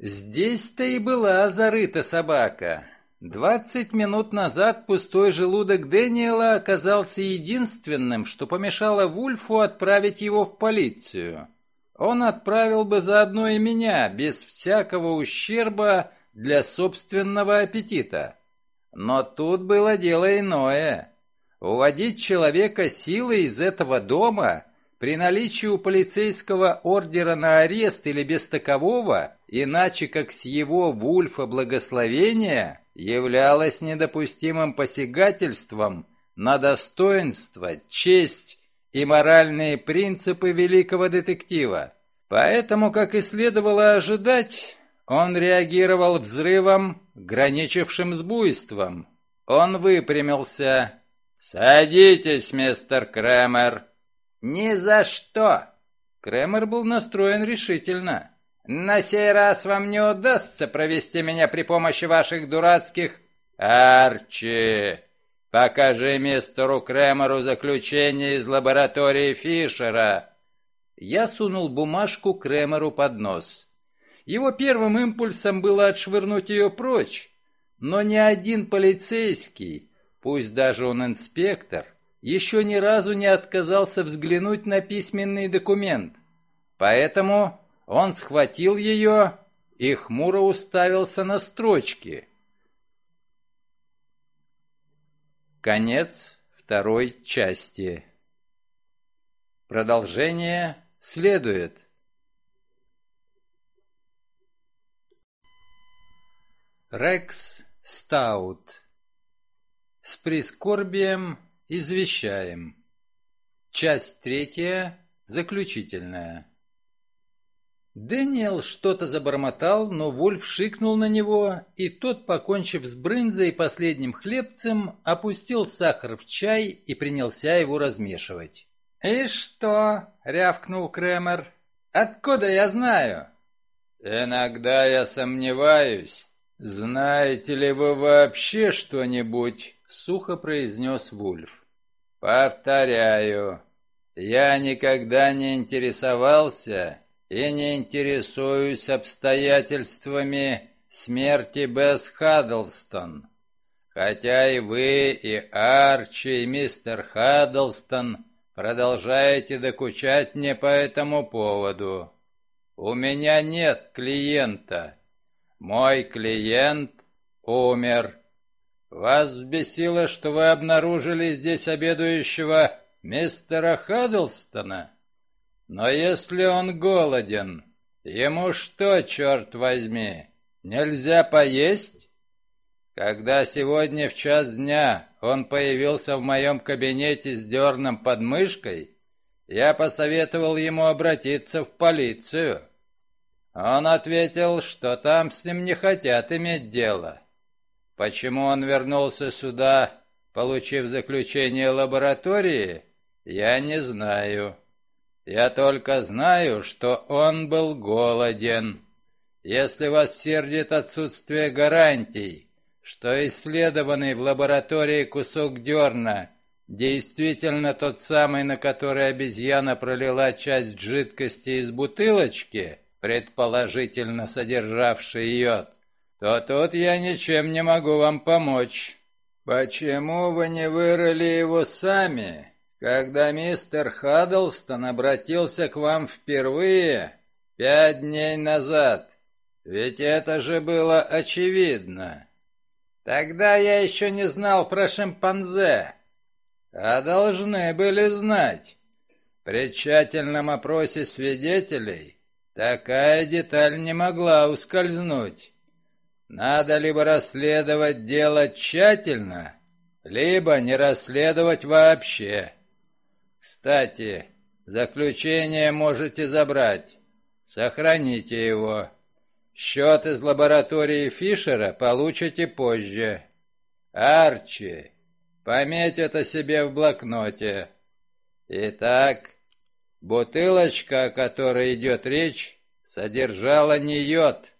Здесь-то и была зарыта собака. Двадцать минут назад пустой желудок Дэниела оказался единственным, что помешало Вульфу отправить его в полицию. Он отправил бы заодно и меня, без всякого ущерба для собственного аппетита. Но тут было дело иное. Уводить человека силой из этого дома при наличии у полицейского ордера на арест или без такового, иначе как с его Вульфа благословения, являлось недопустимым посягательством на достоинство, честь и моральные принципы великого детектива. Поэтому, как и следовало ожидать, он реагировал взрывом, граничившим с буйством. Он выпрямился. «Садитесь, мистер Кремер!» «Ни за что!» Кремер был настроен решительно. «На сей раз вам не удастся провести меня при помощи ваших дурацких...» «Арчи, покажи мистеру Кремеру заключение из лаборатории Фишера!» Я сунул бумажку Кремеру под нос. Его первым импульсом было отшвырнуть ее прочь, но ни один полицейский, пусть даже он инспектор, еще ни разу не отказался взглянуть на письменный документ. Поэтому он схватил ее и хмуро уставился на строчки. Конец второй части. Продолжение следует. Рекс Стаут. С прискорбием Извещаем. Часть третья, заключительная. Дэниел что-то забормотал, но Вольф шикнул на него, и тот, покончив с брынзой и последним хлебцем, опустил сахар в чай и принялся его размешивать. «И что?» — рявкнул Кремер. «Откуда я знаю?» «Иногда я сомневаюсь. Знаете ли вы вообще что-нибудь сухо произнес Вульф. «Повторяю, я никогда не интересовался и не интересуюсь обстоятельствами смерти Бесс Хаддлстон. Хотя и вы, и Арчи, и мистер Хаддлстон продолжаете докучать мне по этому поводу. У меня нет клиента. Мой клиент умер. Вас взбесило, что вы обнаружили здесь обедающего мистера Хаддлстона? Но если он голоден, ему что, черт возьми, нельзя поесть? Когда сегодня в час дня он появился в моем кабинете с дерном под мышкой, я посоветовал ему обратиться в полицию. Он ответил, что там с ним не хотят иметь дело. Почему он вернулся сюда, получив заключение лаборатории, я не знаю. Я только знаю, что он был голоден. Если вас сердит отсутствие гарантий, что исследованный в лаборатории кусок дерна действительно тот самый, на который обезьяна пролила часть жидкости из бутылочки, предположительно содержавшей йод, то тут я ничем не могу вам помочь. Почему вы не вырыли его сами, когда мистер Хаддлстон обратился к вам впервые пять дней назад? Ведь это же было очевидно. Тогда я еще не знал про шимпанзе, а должны были знать. При тщательном опросе свидетелей такая деталь не могла ускользнуть. Надо либо расследовать дело тщательно, либо не расследовать вообще. Кстати, заключение можете забрать. Сохраните его. Счет из лаборатории Фишера получите позже. Арчи, пометь это себе в блокноте. Итак, бутылочка, о которой идет речь, содержала не йод.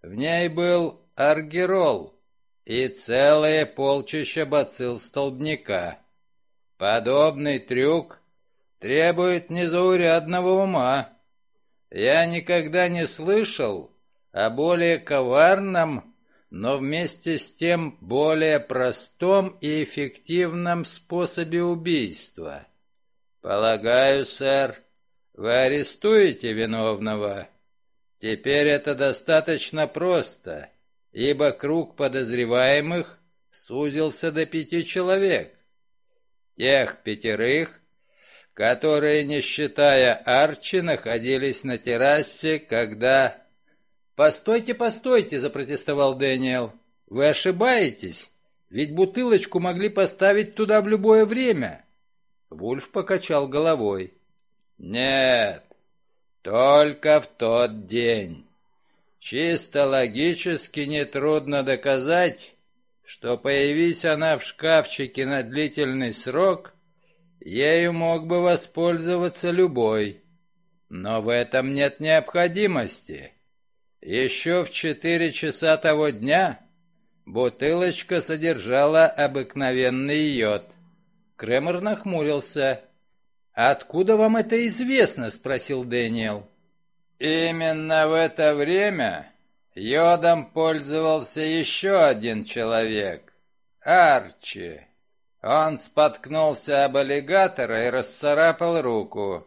В ней был аргирол и целое полчища бацилл столбняка. Подобный трюк требует незаурядного ума. Я никогда не слышал о более коварном, но вместе с тем более простом и эффективном способе убийства. Полагаю, сэр, вы арестуете виновного. Теперь это достаточно просто, ибо круг подозреваемых сузился до пяти человек. Тех пятерых, которые, не считая Арчи, находились на террасе, когда... «Постойте, постойте!» — запротестовал Дэниел. «Вы ошибаетесь, ведь бутылочку могли поставить туда в любое время». Вульф покачал головой. «Нет, только в тот день. Чисто логически нетрудно доказать, что появись она в шкафчике на длительный срок, Ею мог бы воспользоваться любой. Но в этом нет необходимости. Еще в четыре часа того дня бутылочка содержала обыкновенный йод. Кремер нахмурился. «Откуда вам это известно?» — спросил Дэниел. «Именно в это время йодом пользовался еще один человек — Арчи». Он споткнулся об аллигатора и расцарапал руку.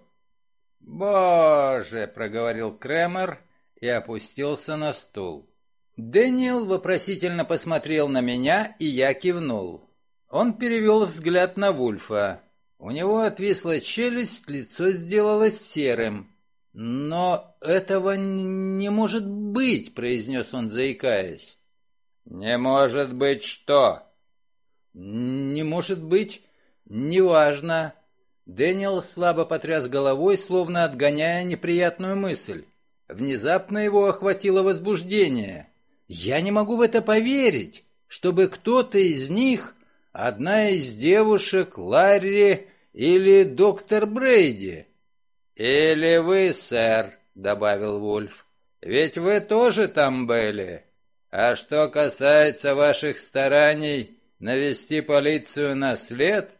«Боже!» — проговорил Кремер и опустился на стул. Дэниел вопросительно посмотрел на меня, и я кивнул. Он перевел взгляд на Вульфа. У него отвисла челюсть, лицо сделалось серым. «Но этого не может быть», — произнес он, заикаясь. «Не может быть что?» «Не может быть. Неважно». Дэниел слабо потряс головой, словно отгоняя неприятную мысль. Внезапно его охватило возбуждение. «Я не могу в это поверить, чтобы кто-то из них, одна из девушек, Ларри или доктор Брейди...» «Или вы, сэр», — добавил Вульф, — «ведь вы тоже там были. А что касается ваших стараний навести полицию на след,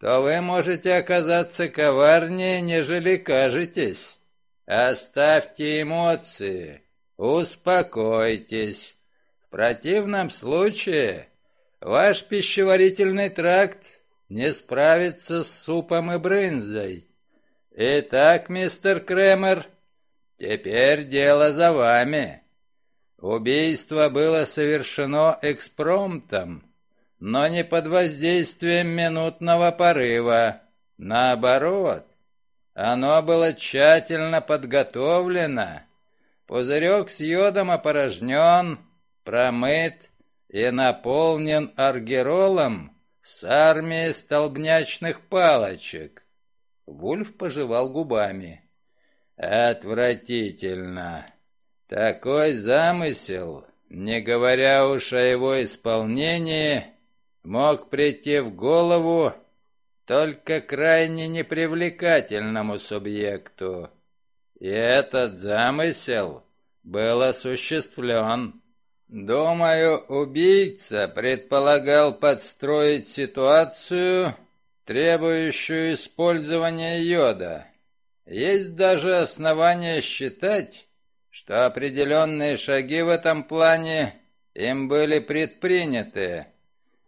то вы можете оказаться коварнее, нежели кажетесь. Оставьте эмоции, успокойтесь. В противном случае ваш пищеварительный тракт не справится с супом и брынзой. Итак, мистер Кремер, теперь дело за вами. Убийство было совершено экспромтом но не под воздействием минутного порыва. Наоборот, оно было тщательно подготовлено. Пузырек с йодом опорожнен, промыт и наполнен аргиролом с армией столбнячных палочек. Вульф пожевал губами. Отвратительно. Такой замысел, не говоря уж о его исполнении, мог прийти в голову только крайне непривлекательному субъекту. И этот замысел был осуществлен. Думаю, убийца предполагал подстроить ситуацию, требующую использования йода. Есть даже основания считать, что определенные шаги в этом плане им были предприняты.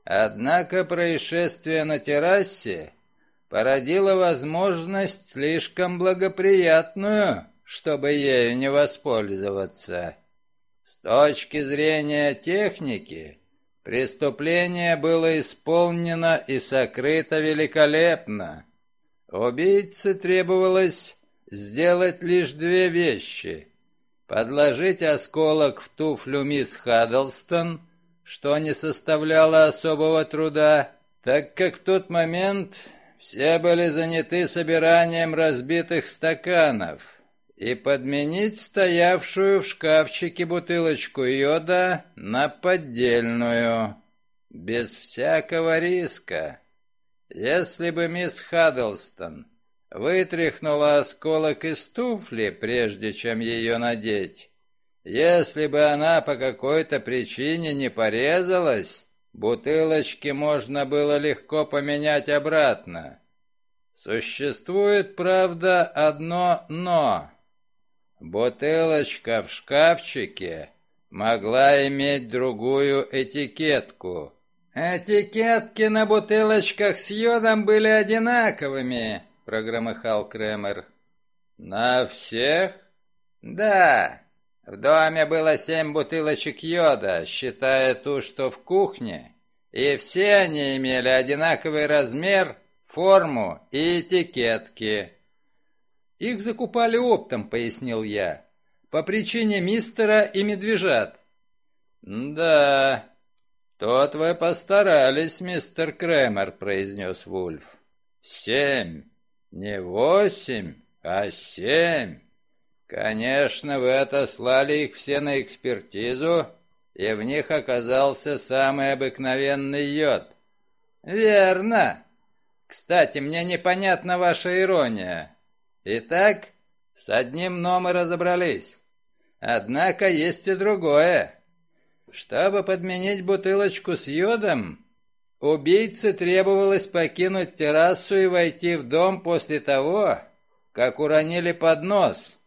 Однако происшествие на террасе породило возможность слишком благоприятную, чтобы ею не воспользоваться. С точки зрения техники, преступление было исполнено и сокрыто великолепно. Убийце требовалось сделать лишь две вещи. Подложить осколок в туфлю мисс Хаддлстон — что не составляло особого труда, так как в тот момент все были заняты собиранием разбитых стаканов, и подменить стоявшую в шкафчике бутылочку йода на поддельную, без всякого риска. Если бы мисс Хаддлстон вытряхнула осколок из туфли, прежде чем ее надеть, если бы она по какой-то причине не порезалась, бутылочки можно было легко поменять обратно. Существует, правда, одно «но». Бутылочка в шкафчике могла иметь другую этикетку. «Этикетки на бутылочках с йодом были одинаковыми», — прогромыхал Кремер. «На всех?» «Да. В доме было семь бутылочек йода, считая ту, что в кухне, и все они имели одинаковый размер, форму и этикетки». «Их закупали оптом», — пояснил я, — «по причине мистера и медвежат». «Да, «Тут вы постарались, мистер Кремер», — произнес Вульф. «Семь. Не восемь, а семь. Конечно, вы отослали их все на экспертизу, и в них оказался самый обыкновенный йод». «Верно. Кстати, мне непонятна ваша ирония. Итак, с одним но мы разобрались. Однако есть и другое. Чтобы подменить бутылочку с йодом, убийце требовалось покинуть террасу и войти в дом после того, как уронили поднос,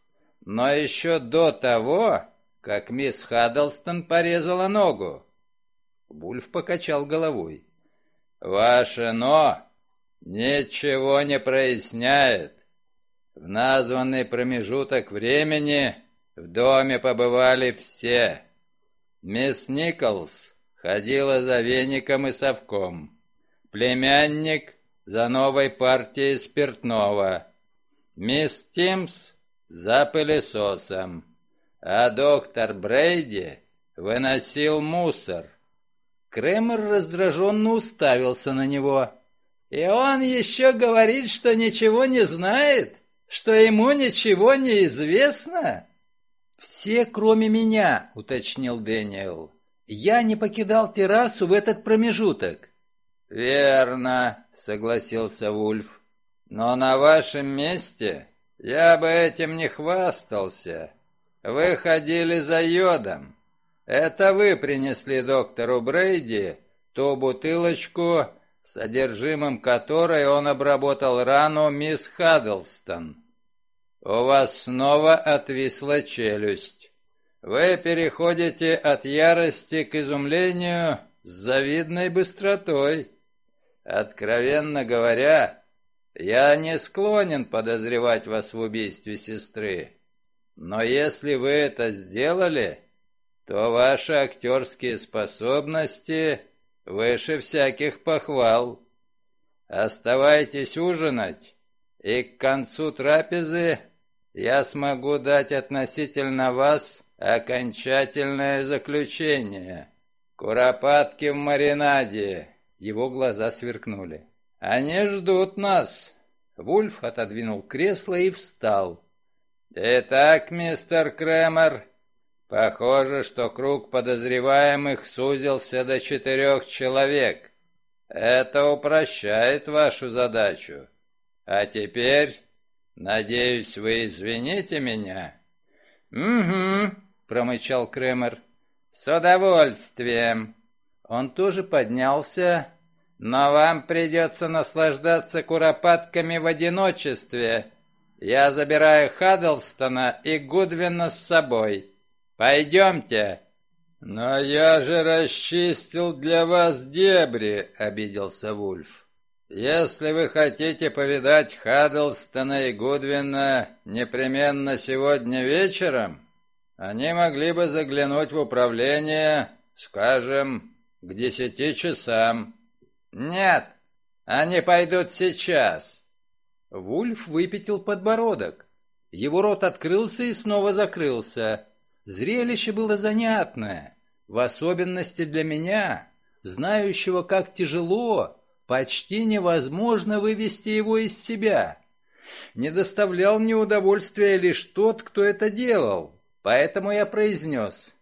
но еще до того, как мисс Хаддлстон порезала ногу. Вульф покачал головой. «Ваше «но» ничего не проясняет. В названный промежуток времени в доме побывали все. Мисс Николс ходила за веником и совком. Племянник за новой партией спиртного. Мисс Тимс за пылесосом. А доктор Брейди выносил мусор. Кремер раздраженно уставился на него. «И он еще говорит, что ничего не знает? Что ему ничего не известно?» «Все, кроме меня», — уточнил Дэниел. «Я не покидал террасу в этот промежуток». «Верно», — согласился Вульф. «Но на вашем месте я бы этим не хвастался. Вы ходили за йодом. Это вы принесли доктору Брейди ту бутылочку, содержимым которой он обработал рану мисс Хаддлстон. У вас снова отвисла челюсть. Вы переходите от ярости к изумлению с завидной быстротой. Откровенно говоря, я не склонен подозревать вас в убийстве сестры. Но если вы это сделали, то ваши актерские способности выше всяких похвал. Оставайтесь ужинать, и к концу трапезы я смогу дать относительно вас окончательное заключение. Куропатки в маринаде. Его глаза сверкнули. Они ждут нас. Вульф отодвинул кресло и встал. «Итак, мистер Кремер, похоже, что круг подозреваемых сузился до четырех человек. Это упрощает вашу задачу. А теперь «Надеюсь, вы извините меня?» «Угу», — промычал Кремер. «С удовольствием». Он тоже поднялся. «Но вам придется наслаждаться куропатками в одиночестве. Я забираю Хаддлстона и Гудвина с собой. Пойдемте». «Но я же расчистил для вас дебри», — обиделся Вульф. Если вы хотите повидать Хаддлстона и Гудвина непременно сегодня вечером, они могли бы заглянуть в управление, скажем, к десяти часам. Нет, они пойдут сейчас. Вульф выпятил подбородок. Его рот открылся и снова закрылся. Зрелище было занятное, в особенности для меня, знающего, как тяжело Почти невозможно вывести его из себя. Не доставлял мне удовольствия лишь тот, кто это делал. Поэтому я произнес.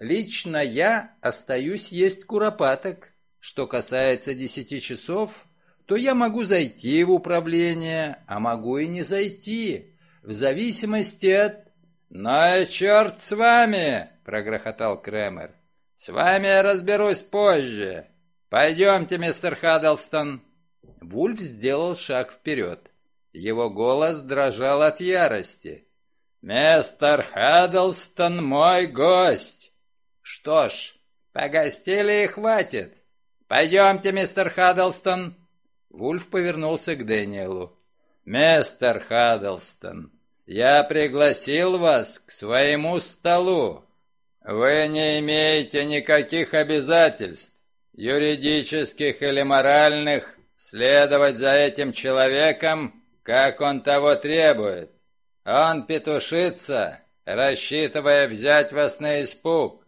Лично я остаюсь есть куропаток. Что касается десяти часов, то я могу зайти в управление, а могу и не зайти, в зависимости от... «Ну и черт с вами!» — прогрохотал Кремер. «С вами я разберусь позже. «Пойдемте, мистер Хаддлстон!» Вульф сделал шаг вперед. Его голос дрожал от ярости. «Мистер Хаддлстон мой гость!» «Что ж, погостили и хватит. Пойдемте, мистер Хаддлстон!» Вульф повернулся к Дэниелу. «Мистер Хаддлстон, я пригласил вас к своему столу. Вы не имеете никаких обязательств, юридических или моральных, следовать за этим человеком, как он того требует. Он петушится, рассчитывая взять вас на испуг.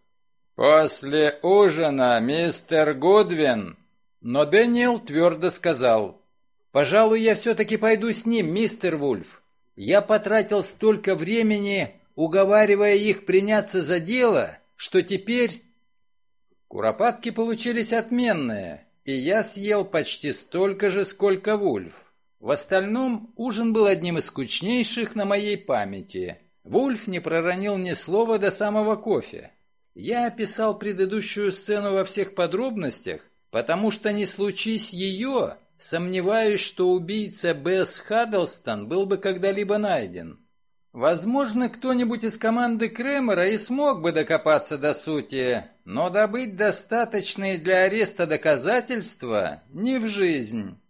После ужина мистер Гудвин... Но Дэниел твердо сказал, «Пожалуй, я все-таки пойду с ним, мистер Вульф. Я потратил столько времени, уговаривая их приняться за дело, что теперь...» Куропатки получились отменные, и я съел почти столько же, сколько Вульф. В остальном ужин был одним из скучнейших на моей памяти. Вульф не проронил ни слова до самого кофе. Я описал предыдущую сцену во всех подробностях, потому что не случись ее, Сомневаюсь, что убийца Бесс Хаддлстон был бы когда-либо найден. Возможно, кто-нибудь из команды Кремера и смог бы докопаться до сути, но добыть достаточные для ареста доказательства не в жизнь.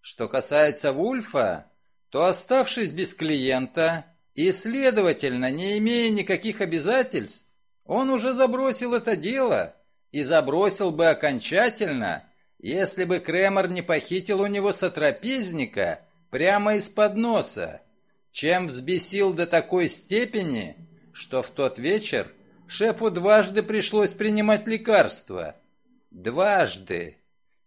Что касается Вульфа, то оставшись без клиента и, следовательно, не имея никаких обязательств, он уже забросил это дело и забросил бы окончательно – если бы Кремер не похитил у него сотрапезника прямо из-под носа, чем взбесил до такой степени, что в тот вечер шефу дважды пришлось принимать лекарства. Дважды.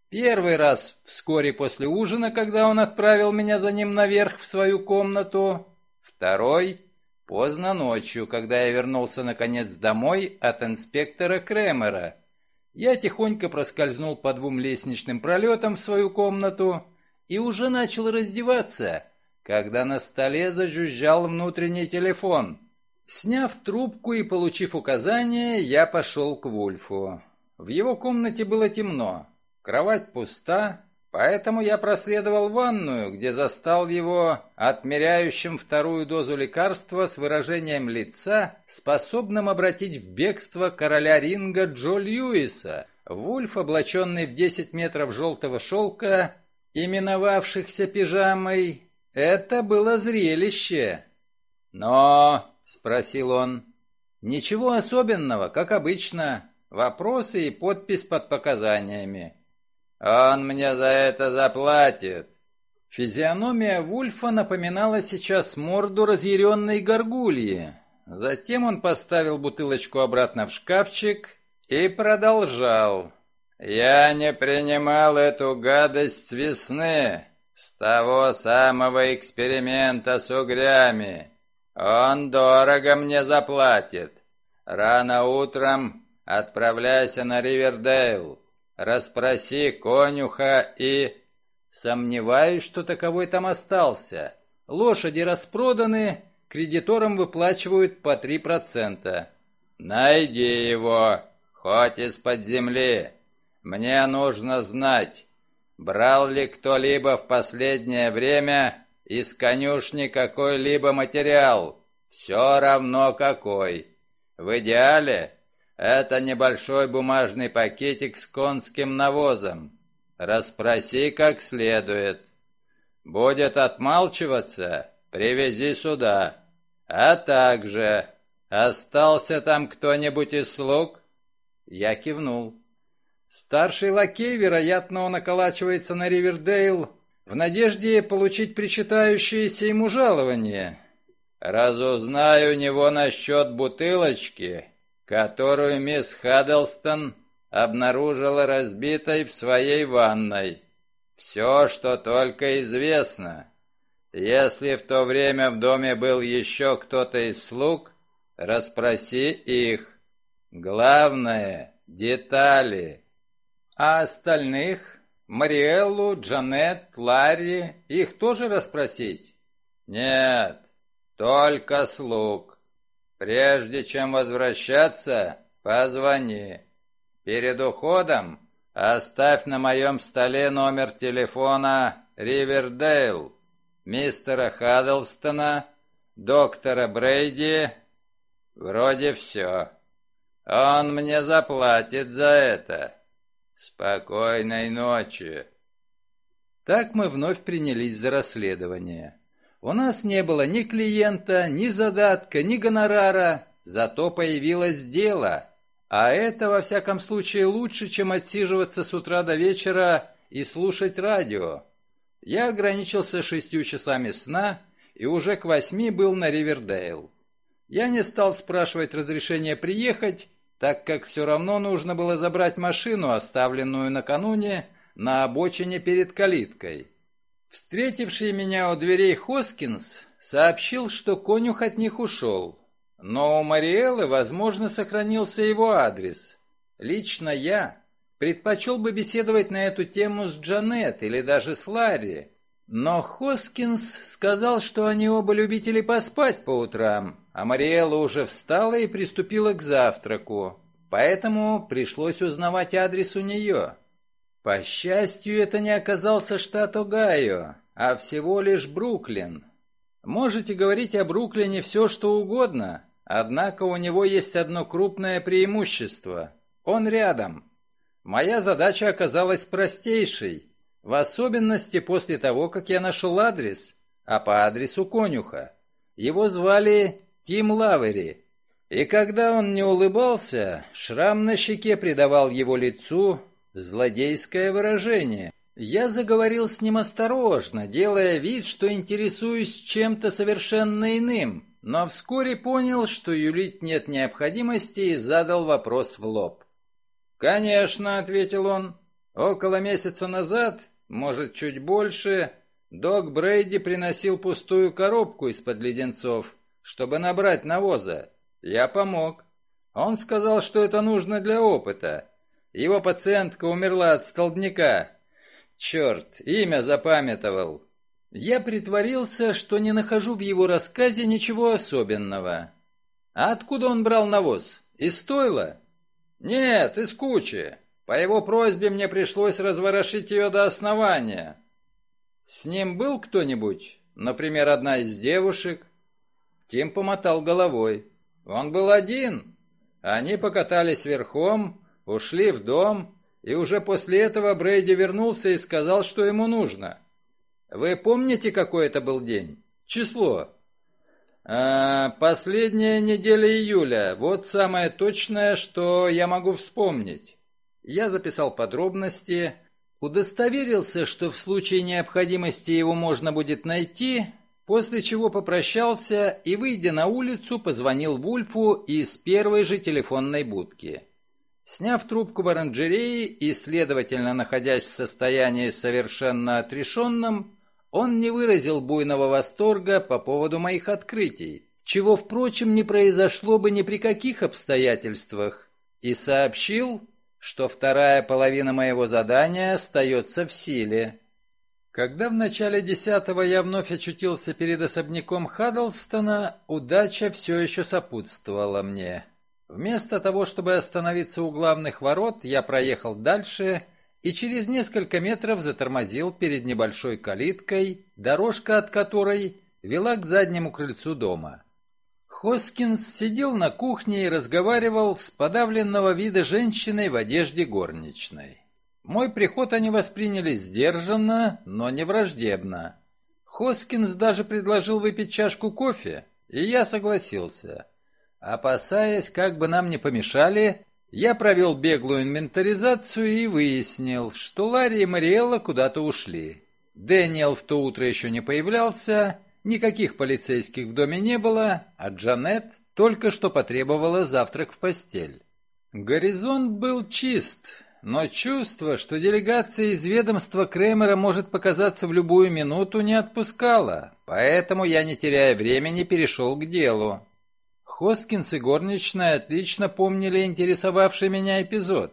Первый раз вскоре после ужина, когда он отправил меня за ним наверх в свою комнату. Второй — поздно ночью, когда я вернулся наконец домой от инспектора Кремера — я тихонько проскользнул по двум лестничным пролетам в свою комнату и уже начал раздеваться, когда на столе зажужжал внутренний телефон. Сняв трубку и получив указание, я пошел к Вульфу. В его комнате было темно, кровать пуста, Поэтому я проследовал ванную, где застал его отмеряющим вторую дозу лекарства с выражением лица, способным обратить в бегство короля ринга Джо Льюиса. Вульф, облаченный в 10 метров желтого шелка, именовавшихся пижамой, это было зрелище. «Но?» — спросил он. «Ничего особенного, как обычно. Вопросы и подпись под показаниями». Он мне за это заплатит. Физиономия Вульфа напоминала сейчас морду разъяренной горгульи. Затем он поставил бутылочку обратно в шкафчик и продолжал. «Я не принимал эту гадость с весны, с того самого эксперимента с угрями. Он дорого мне заплатит. Рано утром отправляйся на Ривердейл. Расспроси конюха и... Сомневаюсь, что таковой там остался. Лошади распроданы, кредиторам выплачивают по три процента. Найди его, хоть из-под земли. Мне нужно знать, брал ли кто-либо в последнее время из конюшни какой-либо материал, все равно какой. В идеале это небольшой бумажный пакетик с конским навозом. Распроси как следует. Будет отмалчиваться, привези сюда. А также, остался там кто-нибудь из слуг? Я кивнул. Старший лакей, вероятно, он околачивается на Ривердейл в надежде получить причитающееся ему жалование. Разузнаю у него насчет бутылочки которую мисс Хаддлстон обнаружила разбитой в своей ванной. Все, что только известно. Если в то время в доме был еще кто-то из слуг, расспроси их. Главное — детали. А остальных? Мариэллу, Джанет, Ларри, их тоже расспросить? Нет, только слуг. Прежде чем возвращаться, позвони. Перед уходом оставь на моем столе номер телефона Ривердейл, мистера Хаддлстона, доктора Брейди? Вроде все. Он мне заплатит за это. Спокойной ночи. Так мы вновь принялись за расследование. У нас не было ни клиента, ни задатка, ни гонорара, зато появилось дело. А это, во всяком случае, лучше, чем отсиживаться с утра до вечера и слушать радио. Я ограничился шестью часами сна и уже к восьми был на Ривердейл. Я не стал спрашивать разрешения приехать, так как все равно нужно было забрать машину, оставленную накануне, на обочине перед калиткой. Встретивший меня у дверей Хоскинс сообщил, что конюх от них ушел. Но у Мариэлы, возможно, сохранился его адрес. Лично я предпочел бы беседовать на эту тему с Джанет или даже с Ларри. Но Хоскинс сказал, что они оба любители поспать по утрам, а Мариэла уже встала и приступила к завтраку, поэтому пришлось узнавать адрес у нее. По счастью, это не оказался штат Огайо, а всего лишь Бруклин. Можете говорить о Бруклине все, что угодно, однако у него есть одно крупное преимущество. Он рядом. Моя задача оказалась простейшей, в особенности после того, как я нашел адрес, а по адресу конюха. Его звали Тим Лавери. И когда он не улыбался, шрам на щеке придавал его лицу Злодейское выражение. Я заговорил с ним осторожно, делая вид, что интересуюсь чем-то совершенно иным, но вскоре понял, что юлить нет необходимости и задал вопрос в лоб. «Конечно», — ответил он, — «около месяца назад, может, чуть больше, док Брейди приносил пустую коробку из-под леденцов, чтобы набрать навоза. Я помог. Он сказал, что это нужно для опыта, его пациентка умерла от столбняка. Черт, имя запамятовал. Я притворился, что не нахожу в его рассказе ничего особенного. А откуда он брал навоз? Из стойла? Нет, из кучи. По его просьбе мне пришлось разворошить ее до основания. С ним был кто-нибудь? Например, одна из девушек? Тим помотал головой. Он был один. Они покатались верхом, ушли в дом, и уже после этого Брейди вернулся и сказал, что ему нужно. Вы помните, какой это был день? Число? А, последняя неделя июля. Вот самое точное, что я могу вспомнить. Я записал подробности, удостоверился, что в случае необходимости его можно будет найти, после чего попрощался и, выйдя на улицу, позвонил Вульфу из первой же телефонной будки. Сняв трубку в оранжерее и, следовательно, находясь в состоянии совершенно отрешенном, он не выразил буйного восторга по поводу моих открытий, чего, впрочем, не произошло бы ни при каких обстоятельствах, и сообщил, что вторая половина моего задания остается в силе. Когда в начале десятого я вновь очутился перед особняком Хаддлстона, удача все еще сопутствовала мне. Вместо того, чтобы остановиться у главных ворот, я проехал дальше и через несколько метров затормозил перед небольшой калиткой, дорожка от которой вела к заднему крыльцу дома. Хоскинс сидел на кухне и разговаривал с подавленного вида женщиной в одежде горничной. Мой приход они восприняли сдержанно, но не враждебно. Хоскинс даже предложил выпить чашку кофе, и я согласился. Опасаясь, как бы нам не помешали, я провел беглую инвентаризацию и выяснил, что Ларри и Мариэлла куда-то ушли. Дэниел в то утро еще не появлялся, никаких полицейских в доме не было, а Джанет только что потребовала завтрак в постель. Горизонт был чист, но чувство, что делегация из ведомства Кремера может показаться в любую минуту, не отпускало, поэтому я, не теряя времени, перешел к делу. Хоскинс и горничная отлично помнили интересовавший меня эпизод.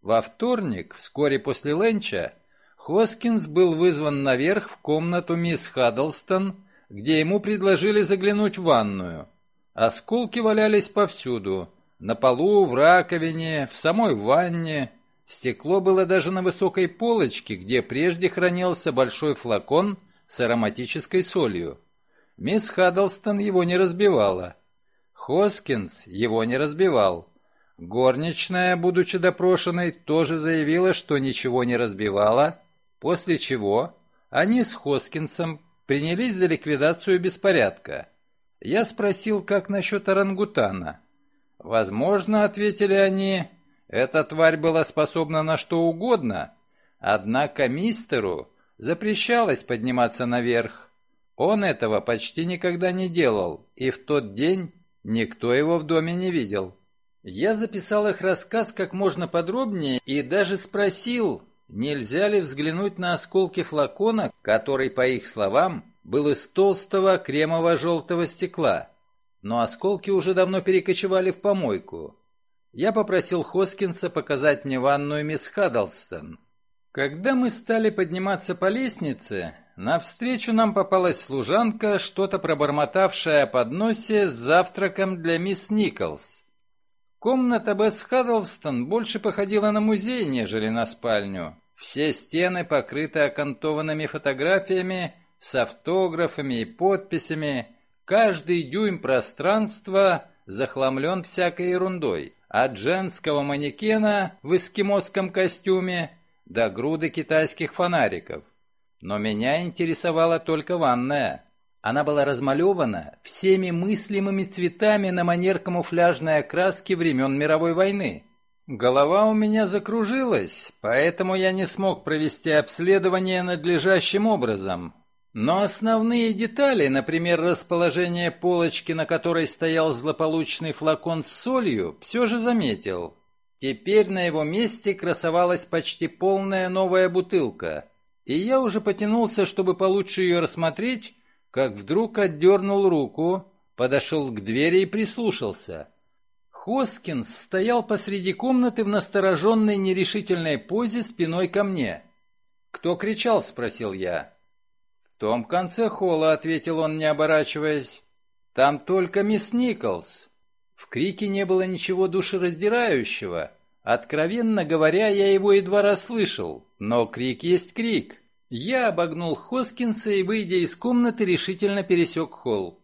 Во вторник, вскоре после ленча, Хоскинс был вызван наверх в комнату мисс Хаддлстон, где ему предложили заглянуть в ванную. Осколки валялись повсюду, на полу, в раковине, в самой ванне. Стекло было даже на высокой полочке, где прежде хранился большой флакон с ароматической солью. Мисс Хаддлстон его не разбивала. Хоскинс его не разбивал. Горничная, будучи допрошенной, тоже заявила, что ничего не разбивала, после чего они с Хоскинсом принялись за ликвидацию беспорядка. Я спросил, как насчет орангутана. «Возможно, — ответили они, — эта тварь была способна на что угодно, однако мистеру запрещалось подниматься наверх. Он этого почти никогда не делал, и в тот день никто его в доме не видел». Я записал их рассказ как можно подробнее и даже спросил, нельзя ли взглянуть на осколки флакона, который, по их словам, был из толстого кремово-желтого стекла но осколки уже давно перекочевали в помойку. Я попросил Хоскинса показать мне ванную мисс Хаддлстон. Когда мы стали подниматься по лестнице, навстречу нам попалась служанка, что-то пробормотавшая о подносе с завтраком для мисс Николс. Комната Бесс Хаддлстон больше походила на музей, нежели на спальню. Все стены покрыты окантованными фотографиями с автографами и подписями, Каждый дюйм пространства захламлен всякой ерундой, от женского манекена в эскимосском костюме до груды китайских фонариков. Но меня интересовала только ванная. Она была размалевана всеми мыслимыми цветами на манер камуфляжной окраски времен мировой войны. Голова у меня закружилась, поэтому я не смог провести обследование надлежащим образом, но основные детали, например, расположение полочки, на которой стоял злополучный флакон с солью, все же заметил. Теперь на его месте красовалась почти полная новая бутылка. И я уже потянулся, чтобы получше ее рассмотреть, как вдруг отдернул руку, подошел к двери и прислушался. Хоскинс стоял посреди комнаты в настороженной нерешительной позе спиной ко мне. «Кто кричал?» — спросил я том конце холла», — ответил он, не оборачиваясь. «Там только мисс Николс». В крике не было ничего душераздирающего. Откровенно говоря, я его едва расслышал, но крик есть крик. Я обогнул Хоскинса и, выйдя из комнаты, решительно пересек холл.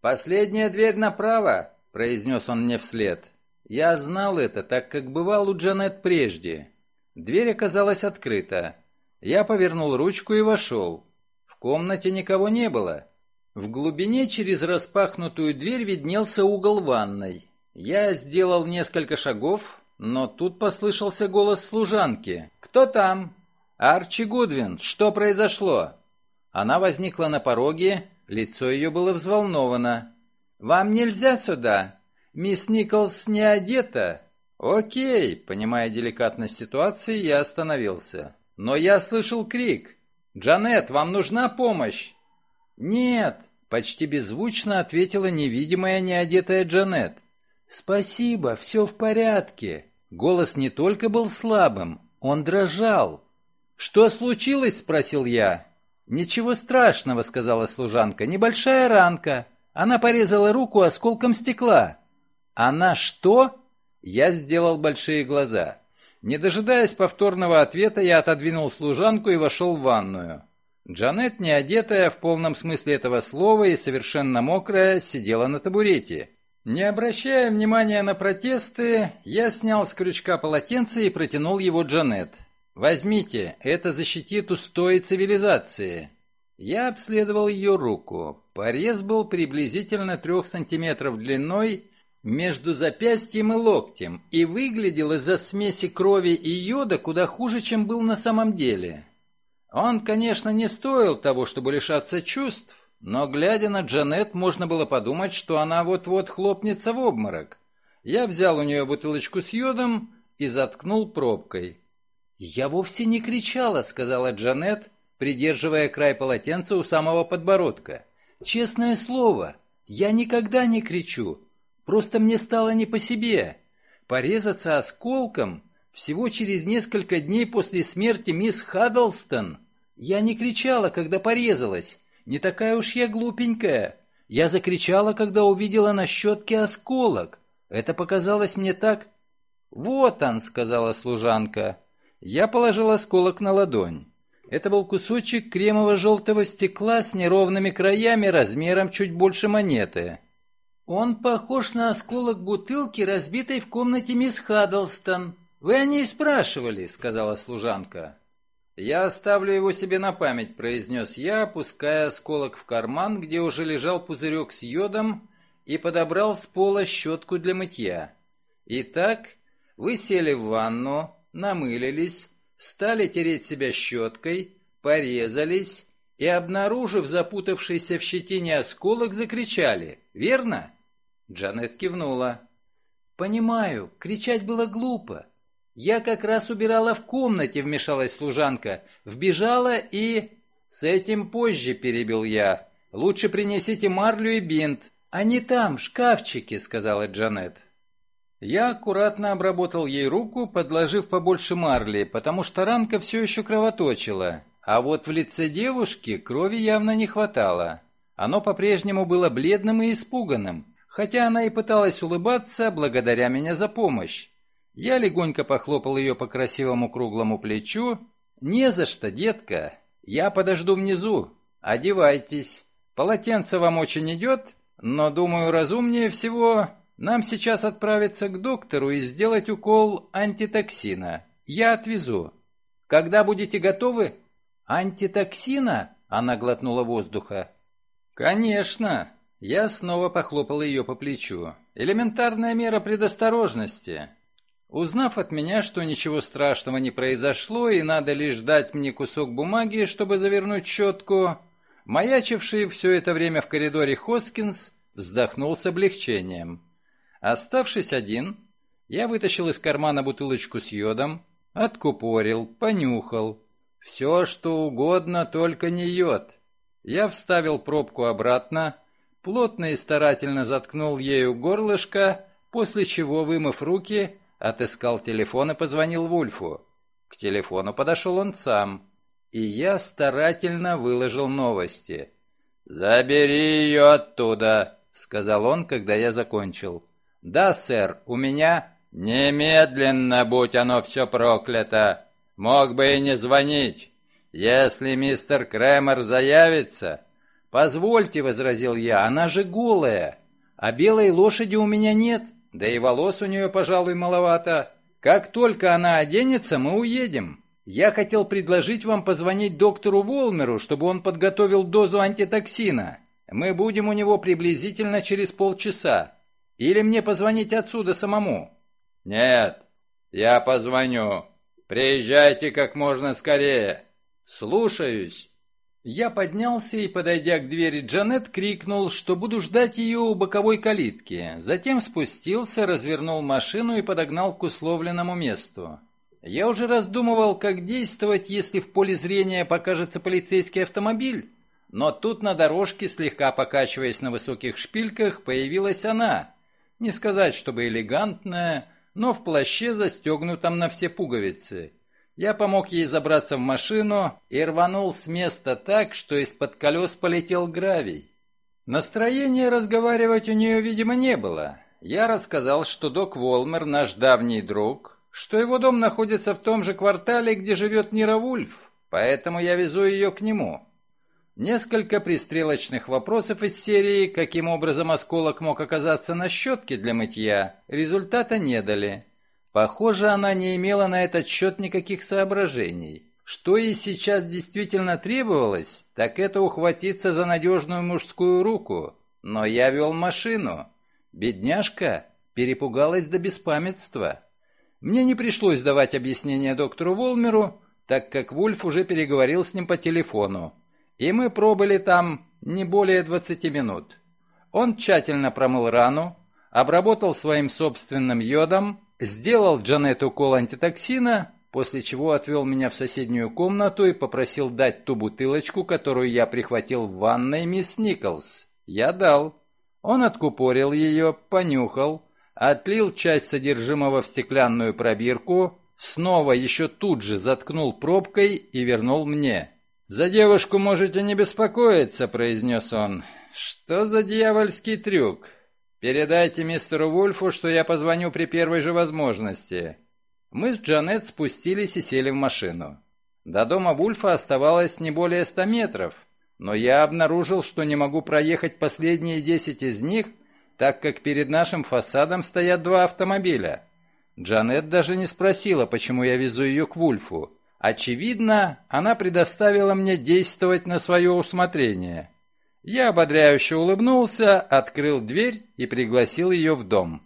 «Последняя дверь направо», — произнес он мне вслед. Я знал это, так как бывал у Джанет прежде. Дверь оказалась открыта. Я повернул ручку и вошел комнате никого не было. В глубине через распахнутую дверь виднелся угол ванной. Я сделал несколько шагов, но тут послышался голос служанки. «Кто там?» «Арчи Гудвин, что произошло?» Она возникла на пороге, лицо ее было взволновано. «Вам нельзя сюда. Мисс Николс не одета». «Окей», понимая деликатность ситуации, я остановился. «Но я слышал крик. «Джанет, вам нужна помощь?» «Нет», — почти беззвучно ответила невидимая неодетая Джанет. «Спасибо, все в порядке». Голос не только был слабым, он дрожал. «Что случилось?» — спросил я. «Ничего страшного», — сказала служанка. «Небольшая ранка. Она порезала руку осколком стекла». «Она что?» Я сделал большие глаза. Не дожидаясь повторного ответа, я отодвинул служанку и вошел в ванную. Джанет, не одетая в полном смысле этого слова и совершенно мокрая, сидела на табурете. Не обращая внимания на протесты, я снял с крючка полотенце и протянул его Джанет. «Возьмите, это защитит устои цивилизации». Я обследовал ее руку. Порез был приблизительно трех сантиметров длиной между запястьем и локтем и выглядел из-за смеси крови и йода куда хуже, чем был на самом деле. Он, конечно, не стоил того, чтобы лишаться чувств, но, глядя на Джанет, можно было подумать, что она вот-вот хлопнется в обморок. Я взял у нее бутылочку с йодом и заткнул пробкой. «Я вовсе не кричала», — сказала Джанет, придерживая край полотенца у самого подбородка. «Честное слово, я никогда не кричу. Просто мне стало не по себе. Порезаться осколком всего через несколько дней после смерти мисс Хаддлстон. Я не кричала, когда порезалась. Не такая уж я глупенькая. Я закричала, когда увидела на щетке осколок. Это показалось мне так... «Вот он», — сказала служанка. Я положил осколок на ладонь. Это был кусочек кремово-желтого стекла с неровными краями размером чуть больше монеты. «Он похож на осколок бутылки, разбитой в комнате мисс Хаддлстон. Вы о ней спрашивали», — сказала служанка. «Я оставлю его себе на память», — произнес я, опуская осколок в карман, где уже лежал пузырек с йодом, и подобрал с пола щетку для мытья. «Итак, вы сели в ванну, намылились, стали тереть себя щеткой, порезались и, обнаружив запутавшийся в щетине осколок, закричали, верно?» Джанет кивнула. «Понимаю, кричать было глупо. Я как раз убирала в комнате», — вмешалась служанка. «Вбежала и...» «С этим позже», — перебил я. «Лучше принесите марлю и бинт». «Они там, в шкафчике», — сказала Джанет. Я аккуратно обработал ей руку, подложив побольше марли, потому что ранка все еще кровоточила, а вот в лице девушки крови явно не хватало. Оно по-прежнему было бледным и испуганным, хотя она и пыталась улыбаться благодаря меня за помощь. Я легонько похлопал ее по красивому круглому плечу. «Не за что, детка. Я подожду внизу. Одевайтесь. Полотенце вам очень идет, но, думаю, разумнее всего нам сейчас отправиться к доктору и сделать укол антитоксина. Я отвезу. Когда будете готовы?» «Антитоксина?» — она глотнула воздуха. «Конечно!» Я снова похлопал ее по плечу. «Элементарная мера предосторожности». Узнав от меня, что ничего страшного не произошло и надо лишь дать мне кусок бумаги, чтобы завернуть щетку, маячивший все это время в коридоре Хоскинс вздохнул с облегчением. Оставшись один, я вытащил из кармана бутылочку с йодом, откупорил, понюхал. Все, что угодно, только не йод. Я вставил пробку обратно, плотно и старательно заткнул ею горлышко, после чего, вымыв руки, отыскал телефон и позвонил Вульфу. К телефону подошел он сам, и я старательно выложил новости. «Забери ее оттуда», — сказал он, когда я закончил. «Да, сэр, у меня...» «Немедленно, будь оно все проклято! Мог бы и не звонить. Если мистер Кремер заявится, «Позвольте», — возразил я, — «она же голая, а белой лошади у меня нет, да и волос у нее, пожалуй, маловато. Как только она оденется, мы уедем. Я хотел предложить вам позвонить доктору Волмеру, чтобы он подготовил дозу антитоксина. Мы будем у него приблизительно через полчаса. Или мне позвонить отсюда самому?» «Нет, я позвоню. Приезжайте как можно скорее». «Слушаюсь». Я поднялся и, подойдя к двери Джанет, крикнул, что буду ждать ее у боковой калитки. Затем спустился, развернул машину и подогнал к условленному месту. Я уже раздумывал, как действовать, если в поле зрения покажется полицейский автомобиль. Но тут на дорожке, слегка покачиваясь на высоких шпильках, появилась она. Не сказать, чтобы элегантная, но в плаще, застегнутом на все пуговицы. Я помог ей забраться в машину и рванул с места так, что из-под колес полетел гравий. Настроения разговаривать у нее, видимо, не было. Я рассказал, что док Волмер наш давний друг, что его дом находится в том же квартале, где живет Нира Вульф, поэтому я везу ее к нему. Несколько пристрелочных вопросов из серии «Каким образом осколок мог оказаться на щетке для мытья?» результата не дали. Похоже, она не имела на этот счет никаких соображений. Что ей сейчас действительно требовалось, так это ухватиться за надежную мужскую руку. Но я вел машину. Бедняжка перепугалась до беспамятства. Мне не пришлось давать объяснение доктору Волмеру, так как Вульф уже переговорил с ним по телефону. И мы пробыли там не более 20 минут. Он тщательно промыл рану, обработал своим собственным йодом, Сделал Джанет укол антитоксина, после чего отвел меня в соседнюю комнату и попросил дать ту бутылочку, которую я прихватил в ванной мисс Николс. Я дал. Он откупорил ее, понюхал, отлил часть содержимого в стеклянную пробирку, снова еще тут же заткнул пробкой и вернул мне. «За девушку можете не беспокоиться», — произнес он. «Что за дьявольский трюк? Передайте мистеру Вульфу, что я позвоню при первой же возможности». Мы с Джанет спустились и сели в машину. До дома Вульфа оставалось не более ста метров, но я обнаружил, что не могу проехать последние десять из них, так как перед нашим фасадом стоят два автомобиля. Джанет даже не спросила, почему я везу ее к Вульфу. Очевидно, она предоставила мне действовать на свое усмотрение. Я ободряюще улыбнулся, открыл дверь и пригласил ее в дом.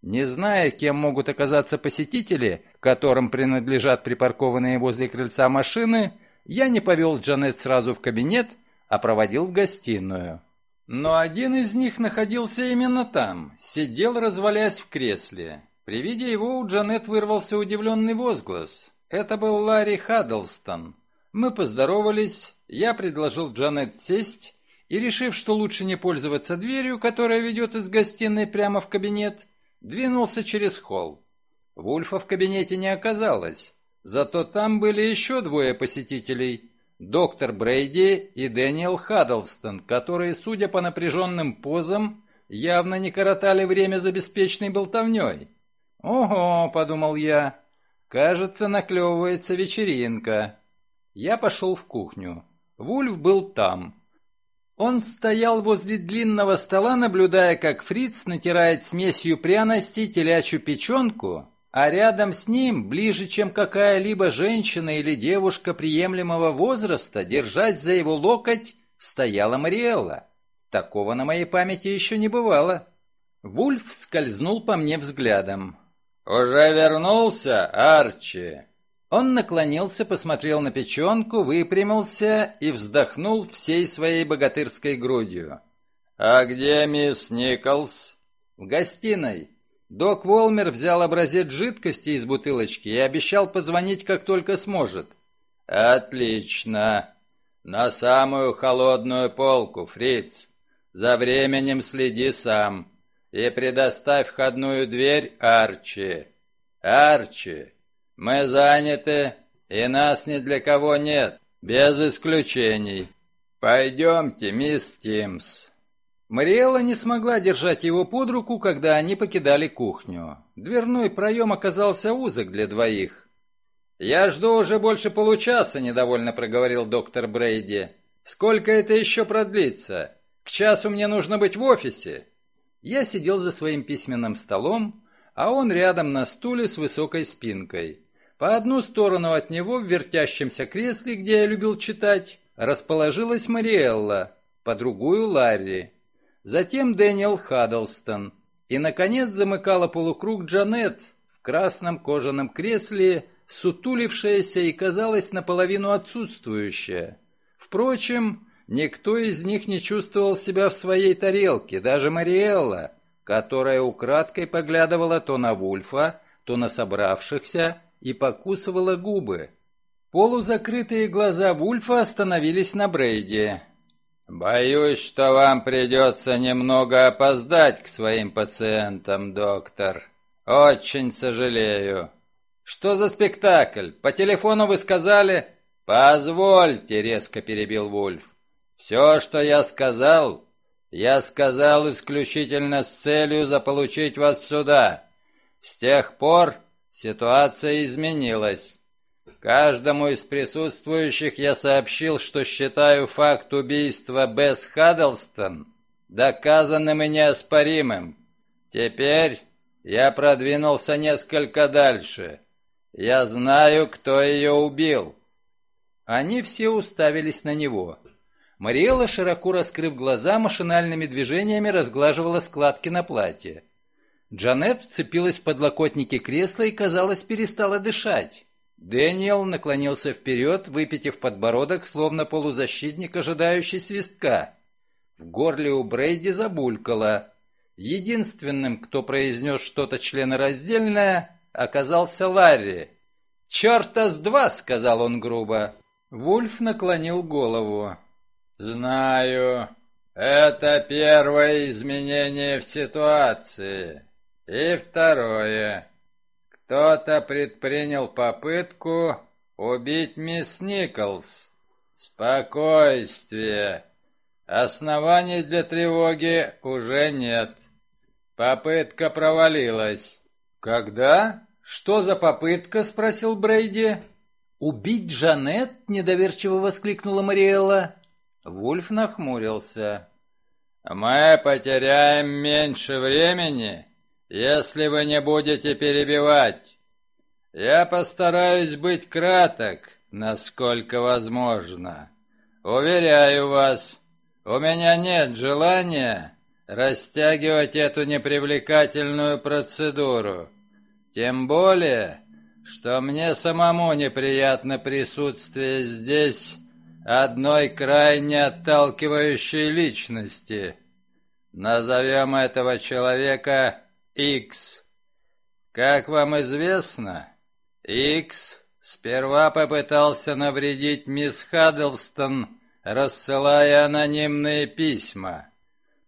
Не зная, кем могут оказаться посетители, которым принадлежат припаркованные возле крыльца машины, я не повел Джанет сразу в кабинет, а проводил в гостиную. Но один из них находился именно там, сидел, развалясь в кресле. При виде его у Джанет вырвался удивленный возглас. Это был Ларри Хаддлстон. Мы поздоровались, я предложил Джанет сесть, и, решив, что лучше не пользоваться дверью, которая ведет из гостиной прямо в кабинет, двинулся через холл. Вульфа в кабинете не оказалось, зато там были еще двое посетителей – доктор Брейди и Дэниел Хаддлстон, которые, судя по напряженным позам, явно не коротали время за беспечной болтовней. «Ого», — подумал я, — «кажется, наклевывается вечеринка». Я пошел в кухню. Вульф был там. Он стоял возле длинного стола, наблюдая, как Фриц натирает смесью пряностей телячью печенку, а рядом с ним, ближе, чем какая-либо женщина или девушка приемлемого возраста, держась за его локоть, стояла Мариэлла. Такого на моей памяти еще не бывало. Вульф скользнул по мне взглядом. «Уже вернулся, Арчи?» Он наклонился, посмотрел на печенку, выпрямился и вздохнул всей своей богатырской грудью. «А где мисс Николс?» «В гостиной. Док Волмер взял образец жидкости из бутылочки и обещал позвонить, как только сможет». «Отлично. На самую холодную полку, фриц. За временем следи сам. И предоставь входную дверь Арчи. Арчи, мы заняты, и нас ни для кого нет, без исключений. Пойдемте, мисс Тимс». Мариэлла не смогла держать его под руку, когда они покидали кухню. Дверной проем оказался узок для двоих. «Я жду уже больше получаса», — недовольно проговорил доктор Брейди. «Сколько это еще продлится? К часу мне нужно быть в офисе». Я сидел за своим письменным столом, а он рядом на стуле с высокой спинкой. По одну сторону от него, в вертящемся кресле, где я любил читать, расположилась Мариэлла, по другую — Ларри. Затем Дэниел Хаддлстон. И, наконец, замыкала полукруг Джанет в красном кожаном кресле, сутулившаяся и казалась наполовину отсутствующая. Впрочем, никто из них не чувствовал себя в своей тарелке, даже Мариэлла, которая украдкой поглядывала то на Вульфа, то на собравшихся, и покусывала губы. Полузакрытые глаза Вульфа остановились на Брейди. «Боюсь, что вам придется немного опоздать к своим пациентам, доктор. Очень сожалею». «Что за спектакль? По телефону вы сказали...» «Позвольте», — резко перебил Вульф. «Все, что я сказал, я сказал исключительно с целью заполучить вас сюда. С тех пор Ситуация изменилась. Каждому из присутствующих я сообщил, что считаю факт убийства Бесс Хаддлстон доказанным и неоспоримым. Теперь я продвинулся несколько дальше. Я знаю, кто ее убил. Они все уставились на него. Мариэла, широко раскрыв глаза, машинальными движениями разглаживала складки на платье. Джанет вцепилась в подлокотники кресла и, казалось, перестала дышать. Дэниел наклонился вперед, выпитив подбородок, словно полузащитник, ожидающий свистка. В горле у Брейди забулькало. Единственным, кто произнес что-то членораздельное, оказался Ларри. «Черта с два!» — сказал он грубо. Вульф наклонил голову. «Знаю. Это первое изменение в ситуации. И второе. Кто-то предпринял попытку убить мисс Николс. Спокойствие. Оснований для тревоги уже нет. Попытка провалилась. Когда? Что за попытка? спросил Брейди. «Убить Джанет?» — недоверчиво воскликнула Мариэлла. Вульф нахмурился. «Мы потеряем меньше времени, если вы не будете перебивать. Я постараюсь быть краток, насколько возможно. Уверяю вас, у меня нет желания растягивать эту непривлекательную процедуру. Тем более, что мне самому неприятно присутствие здесь одной крайне отталкивающей личности. Назовем этого человека X. Как вам известно, X сперва попытался навредить мисс Хаддлстон, рассылая анонимные письма.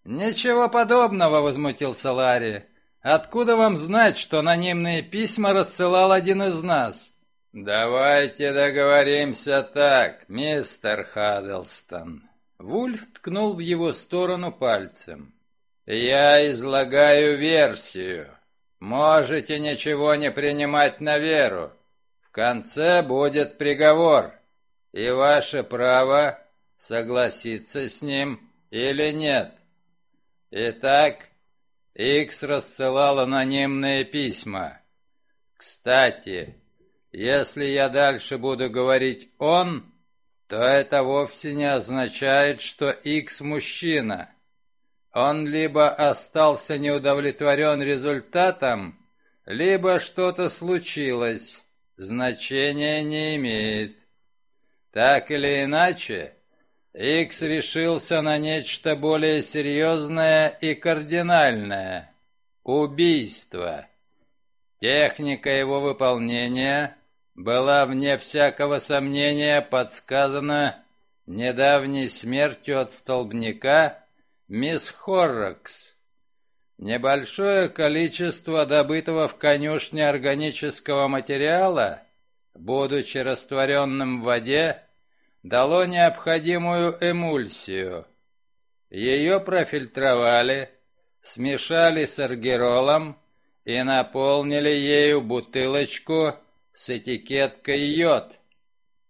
«Ничего подобного», — возмутился Ларри. «Откуда вам знать, что анонимные письма рассылал один из нас?» «Давайте договоримся так, мистер Хаддлстон». Вульф ткнул в его сторону пальцем. «Я излагаю версию. Можете ничего не принимать на веру. В конце будет приговор, и ваше право согласиться с ним или нет. Итак, Икс рассылал анонимные письма. Кстати, если я дальше буду говорить «он», то это вовсе не означает, что Икс мужчина. Он либо остался неудовлетворен результатом, либо что-то случилось, значения не имеет. Так или иначе, Икс решился на нечто более серьезное и кардинальное – убийство. Техника его выполнения была, вне всякого сомнения, подсказана недавней смертью от столбняка мисс Хоррокс. Небольшое количество добытого в конюшне органического материала, будучи растворенным в воде, дало необходимую эмульсию. Ее профильтровали, смешали с аргиролом и наполнили ею бутылочку с этикеткой «Йод»,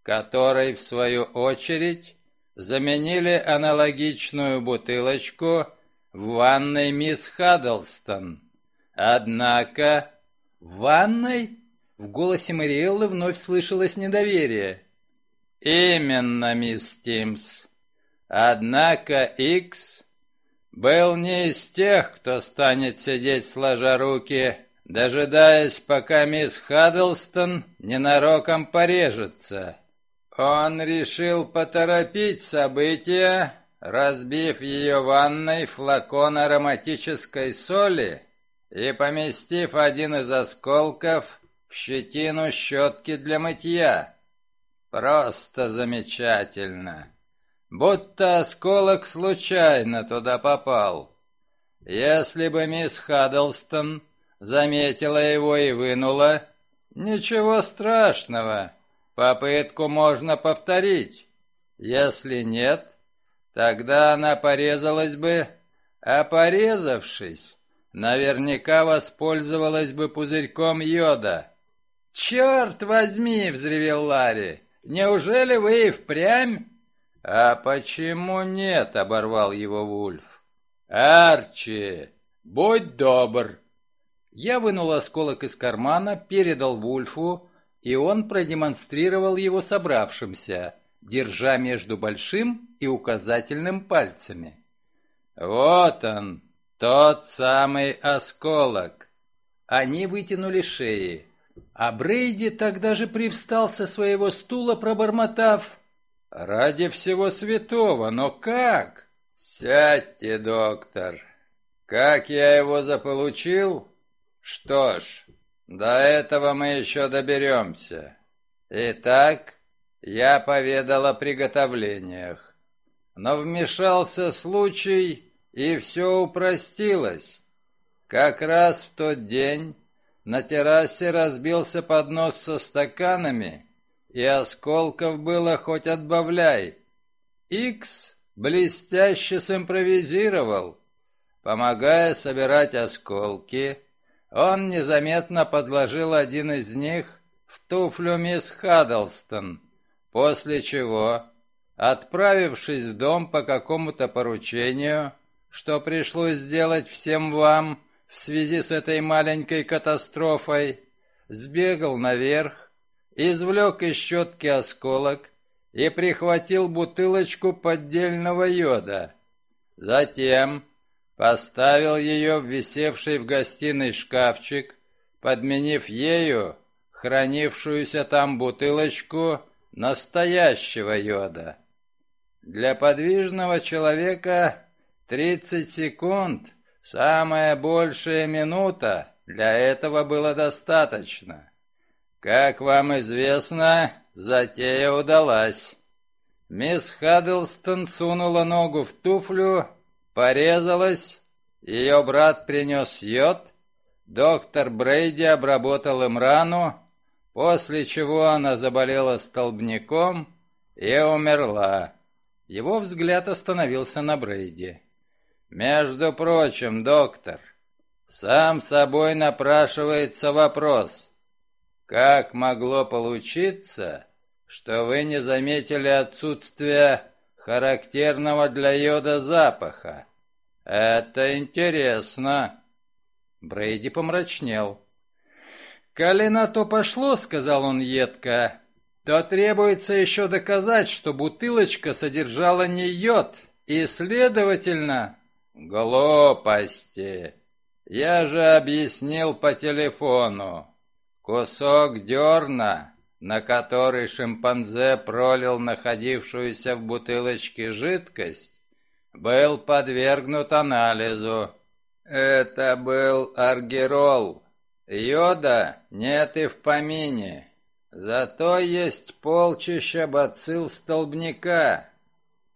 которой, в свою очередь, заменили аналогичную бутылочку в ванной мисс Хаддлстон. Однако... «В ванной?» В голосе Мариэллы вновь слышалось недоверие. «Именно, мисс Тимс. Однако Икс был не из тех, кто станет сидеть сложа руки дожидаясь, пока мисс Хаддлстон ненароком порежется. Он решил поторопить события, разбив ее ванной флакон ароматической соли и поместив один из осколков в щетину щетки для мытья. Просто замечательно. Будто осколок случайно туда попал. Если бы мисс Хаддлстон заметила его и вынула. Ничего страшного, попытку можно повторить. Если нет, тогда она порезалась бы, а порезавшись, наверняка воспользовалась бы пузырьком йода. «Черт возьми!» — взревел Ларри. «Неужели вы и впрямь?» «А почему нет?» — оборвал его Вульф. «Арчи, будь добр, я вынул осколок из кармана, передал Вульфу, и он продемонстрировал его собравшимся, держа между большим и указательным пальцами. «Вот он, тот самый осколок!» Они вытянули шеи, а Брейди тогда же привстал со своего стула, пробормотав. «Ради всего святого, но как?» «Сядьте, доктор. Как я его заполучил?» Что ж, до этого мы еще доберемся. Итак, я поведал о приготовлениях. Но вмешался случай, и все упростилось. Как раз в тот день на террасе разбился поднос со стаканами, и осколков было хоть отбавляй. Икс блестяще симпровизировал, помогая собирать осколки, он незаметно подложил один из них в туфлю мисс Хаддлстон, после чего, отправившись в дом по какому-то поручению, что пришлось сделать всем вам в связи с этой маленькой катастрофой, сбегал наверх, извлек из щетки осколок и прихватил бутылочку поддельного йода. Затем поставил ее в висевший в гостиной шкафчик, подменив ею хранившуюся там бутылочку настоящего йода. Для подвижного человека 30 секунд, самая большая минута, для этого было достаточно. Как вам известно, затея удалась. Мисс Хаддлстон сунула ногу в туфлю, порезалась, ее брат принес йод, доктор Брейди обработал им рану, после чего она заболела столбняком и умерла. Его взгляд остановился на Брейди. «Между прочим, доктор, сам собой напрашивается вопрос, как могло получиться, что вы не заметили отсутствие характерного для йода запаха? Это интересно». Брейди помрачнел. «Коли на то пошло, — сказал он едко, — то требуется еще доказать, что бутылочка содержала не йод, и, следовательно, глупости. Я же объяснил по телефону. Кусок дерна, на который шимпанзе пролил находившуюся в бутылочке жидкость, был подвергнут анализу. Это был аргирол. Йода нет и в помине. Зато есть полчища бацилл столбняка.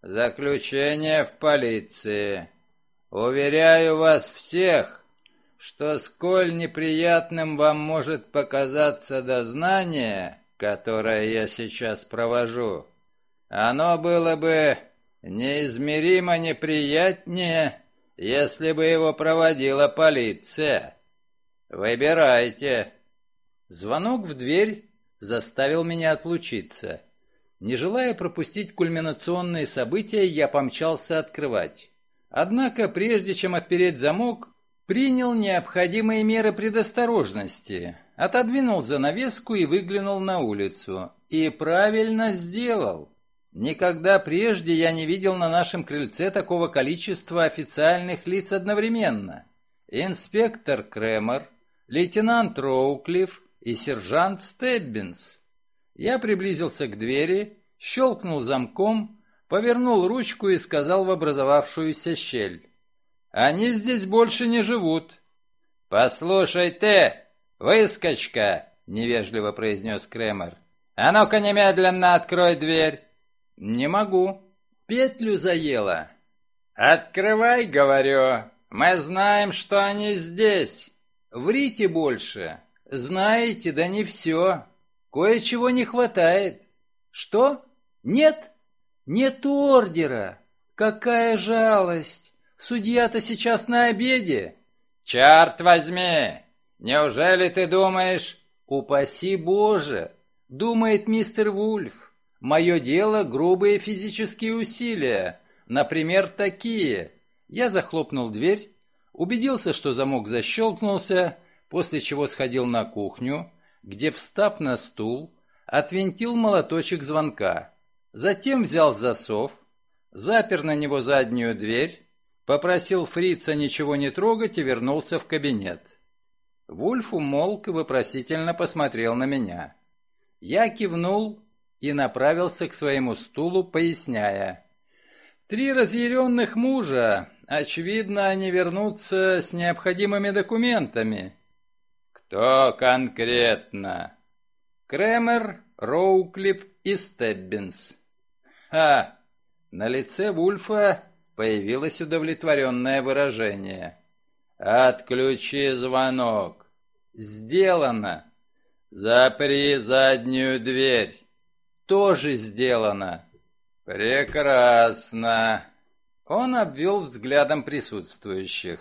Заключение в полиции. Уверяю вас всех, что сколь неприятным вам может показаться дознание, которое я сейчас провожу, оно было бы неизмеримо неприятнее, если бы его проводила полиция. Выбирайте. Звонок в дверь заставил меня отлучиться. Не желая пропустить кульминационные события, я помчался открывать. Однако, прежде чем отпереть замок, принял необходимые меры предосторожности, отодвинул занавеску и выглянул на улицу. И правильно сделал. Никогда прежде я не видел на нашем крыльце такого количества официальных лиц одновременно. Инспектор Кремер, лейтенант Роуклифф и сержант Стеббинс. Я приблизился к двери, щелкнул замком, повернул ручку и сказал в образовавшуюся щель. «Они здесь больше не живут». «Послушай ты, выскочка!» — невежливо произнес Кремер. «А ну-ка немедленно открой дверь!» «Не могу. Петлю заело». «Открывай, говорю. Мы знаем, что они здесь». «Врите больше. Знаете, да не все. Кое-чего не хватает». «Что? Нет? Нет ордера. Какая жалость. Судья-то сейчас на обеде». «Черт возьми! Неужели ты думаешь...» «Упаси Боже!» — думает мистер Вульф. Мое дело — грубые физические усилия, например, такие. Я захлопнул дверь, убедился, что замок защелкнулся, после чего сходил на кухню, где, встав на стул, отвинтил молоточек звонка. Затем взял засов, запер на него заднюю дверь, попросил фрица ничего не трогать и вернулся в кабинет. Вульф умолк и вопросительно посмотрел на меня. Я кивнул и направился к своему стулу, поясняя. «Три разъяренных мужа. Очевидно, они вернутся с необходимыми документами». «Кто конкретно?» «Кремер, Роуклип и Стеббинс». «Ха!» На лице Вульфа появилось удовлетворенное выражение. «Отключи звонок». «Сделано». «Запри заднюю дверь» тоже сделано». «Прекрасно!» Он обвел взглядом присутствующих.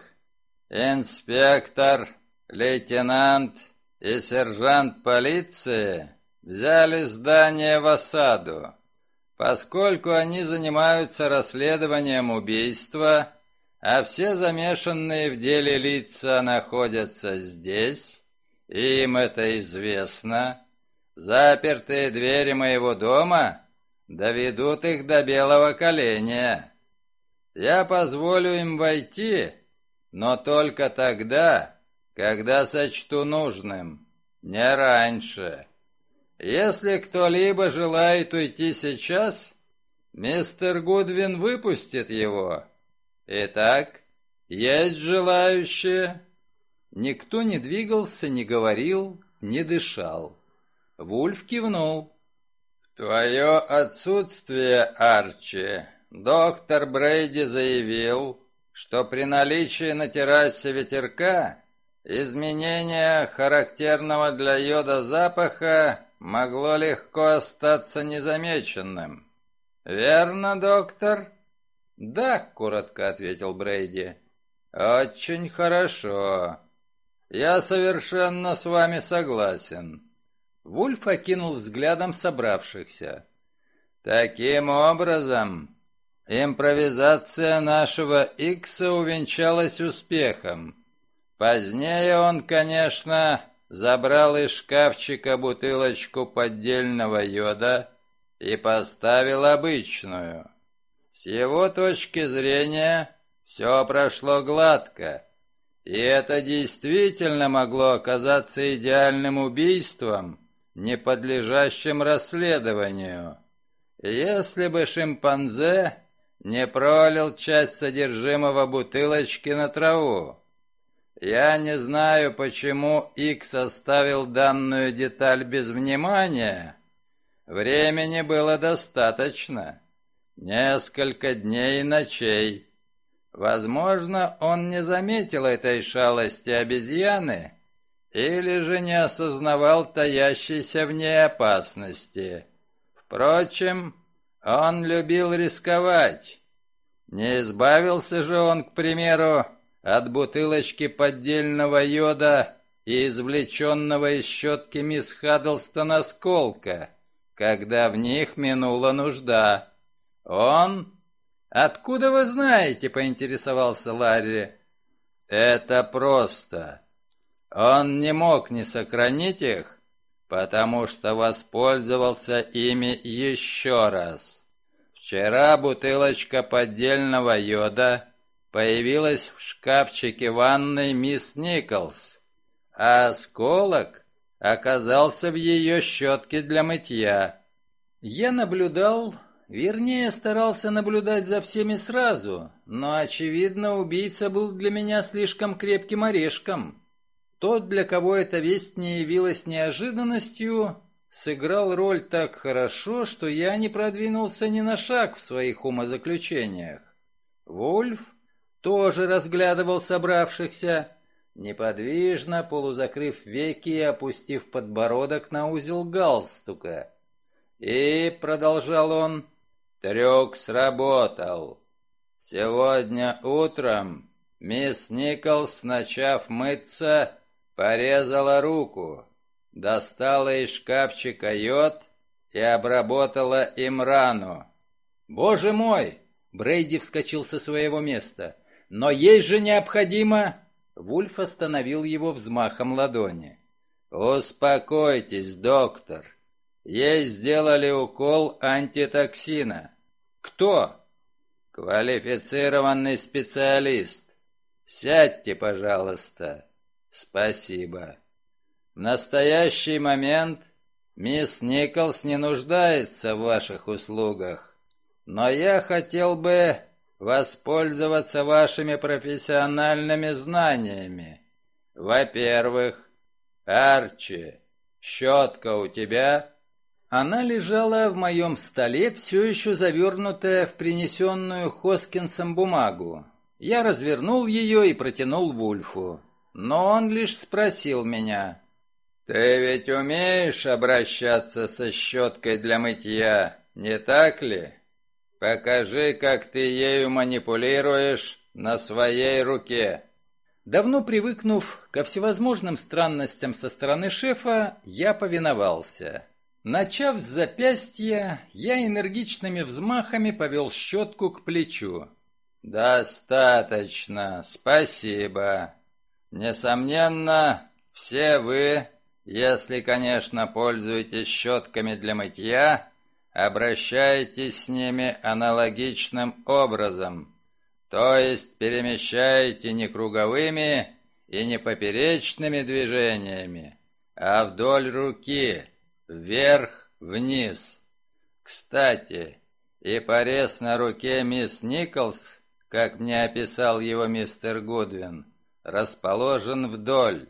«Инспектор, лейтенант, и сержант полиции взяли здание в осаду. Поскольку они занимаются расследованием убийства, а все замешанные в деле лица находятся здесь, и им это известно, запертые двери моего дома доведут их до белого коленя. Я позволю им войти, но только тогда, когда сочту нужным, не раньше. Если кто-либо желает уйти сейчас, мистер Гудвин выпустит его. Итак, есть желающие?» Никто не двигался, не говорил, не дышал. Вульф кивнул. «В твое отсутствие, Арчи, доктор Брейди заявил, что при наличии на террасе ветерка изменение характерного для йода запаха могло легко остаться незамеченным. Верно, доктор? Да, коротко ответил Брейди. Очень хорошо. Я совершенно с вами согласен. Вульф окинул взглядом собравшихся. Таким образом, импровизация нашего Икса увенчалась успехом. Позднее он, конечно, забрал из шкафчика бутылочку поддельного йода и поставил обычную. С его точки зрения все прошло гладко, и это действительно могло оказаться идеальным убийством, не подлежащим расследованию. Если бы шимпанзе не пролил часть содержимого бутылочки на траву. Я не знаю, почему Икс оставил данную деталь без внимания. Времени было достаточно. Несколько дней и ночей. Возможно, он не заметил этой шалости обезьяны или же не осознавал таящейся в ней опасности. Впрочем, он любил рисковать. Не избавился же он, к примеру, от бутылочки поддельного йода и извлеченного из щетки мисс Хаддлстон осколка, когда в них минула нужда. Он... «Откуда вы знаете?» — поинтересовался Ларри. «Это просто. Он не мог не сохранить их, потому что воспользовался ими еще раз. Вчера бутылочка поддельного йода появилась в шкафчике ванной мисс Николс, а осколок оказался в ее щетке для мытья. Я наблюдал, вернее, старался наблюдать за всеми сразу, но, очевидно, убийца был для меня слишком крепким орешком. Тот, для кого эта весть не явилась неожиданностью, сыграл роль так хорошо, что я не продвинулся ни на шаг в своих умозаключениях. Вольф тоже разглядывал собравшихся, неподвижно, полузакрыв веки и опустив подбородок на узел галстука. И, продолжал он, трюк сработал. Сегодня утром мисс Николс, начав мыться, порезала руку, достала из шкафчика йод и обработала им рану. «Боже мой!» — Брейди вскочил со своего места — но есть же необходимо...» Вульф остановил его взмахом ладони. «Успокойтесь, доктор. Ей сделали укол антитоксина». «Кто?» «Квалифицированный специалист. Сядьте, пожалуйста. Спасибо. В настоящий момент мисс Николс не нуждается в ваших услугах, но я хотел бы воспользоваться вашими профессиональными знаниями. Во-первых, Арчи, щетка у тебя?» Она лежала в моем столе, все еще завернутая в принесенную Хоскинсом бумагу. Я развернул ее и протянул Вульфу. Но он лишь спросил меня. «Ты ведь умеешь обращаться со щеткой для мытья, не так ли?» Покажи, как ты ею манипулируешь на своей руке. Давно привыкнув ко всевозможным странностям со стороны шефа, я повиновался. Начав с запястья, я энергичными взмахами повел щетку к плечу. «Достаточно, спасибо. Несомненно, все вы, если, конечно, пользуетесь щетками для мытья, обращаетесь с ними аналогичным образом, то есть перемещаете не круговыми и не поперечными движениями, а вдоль руки, вверх-вниз. Кстати, и порез на руке мисс Николс, как мне описал его мистер Гудвин, расположен вдоль,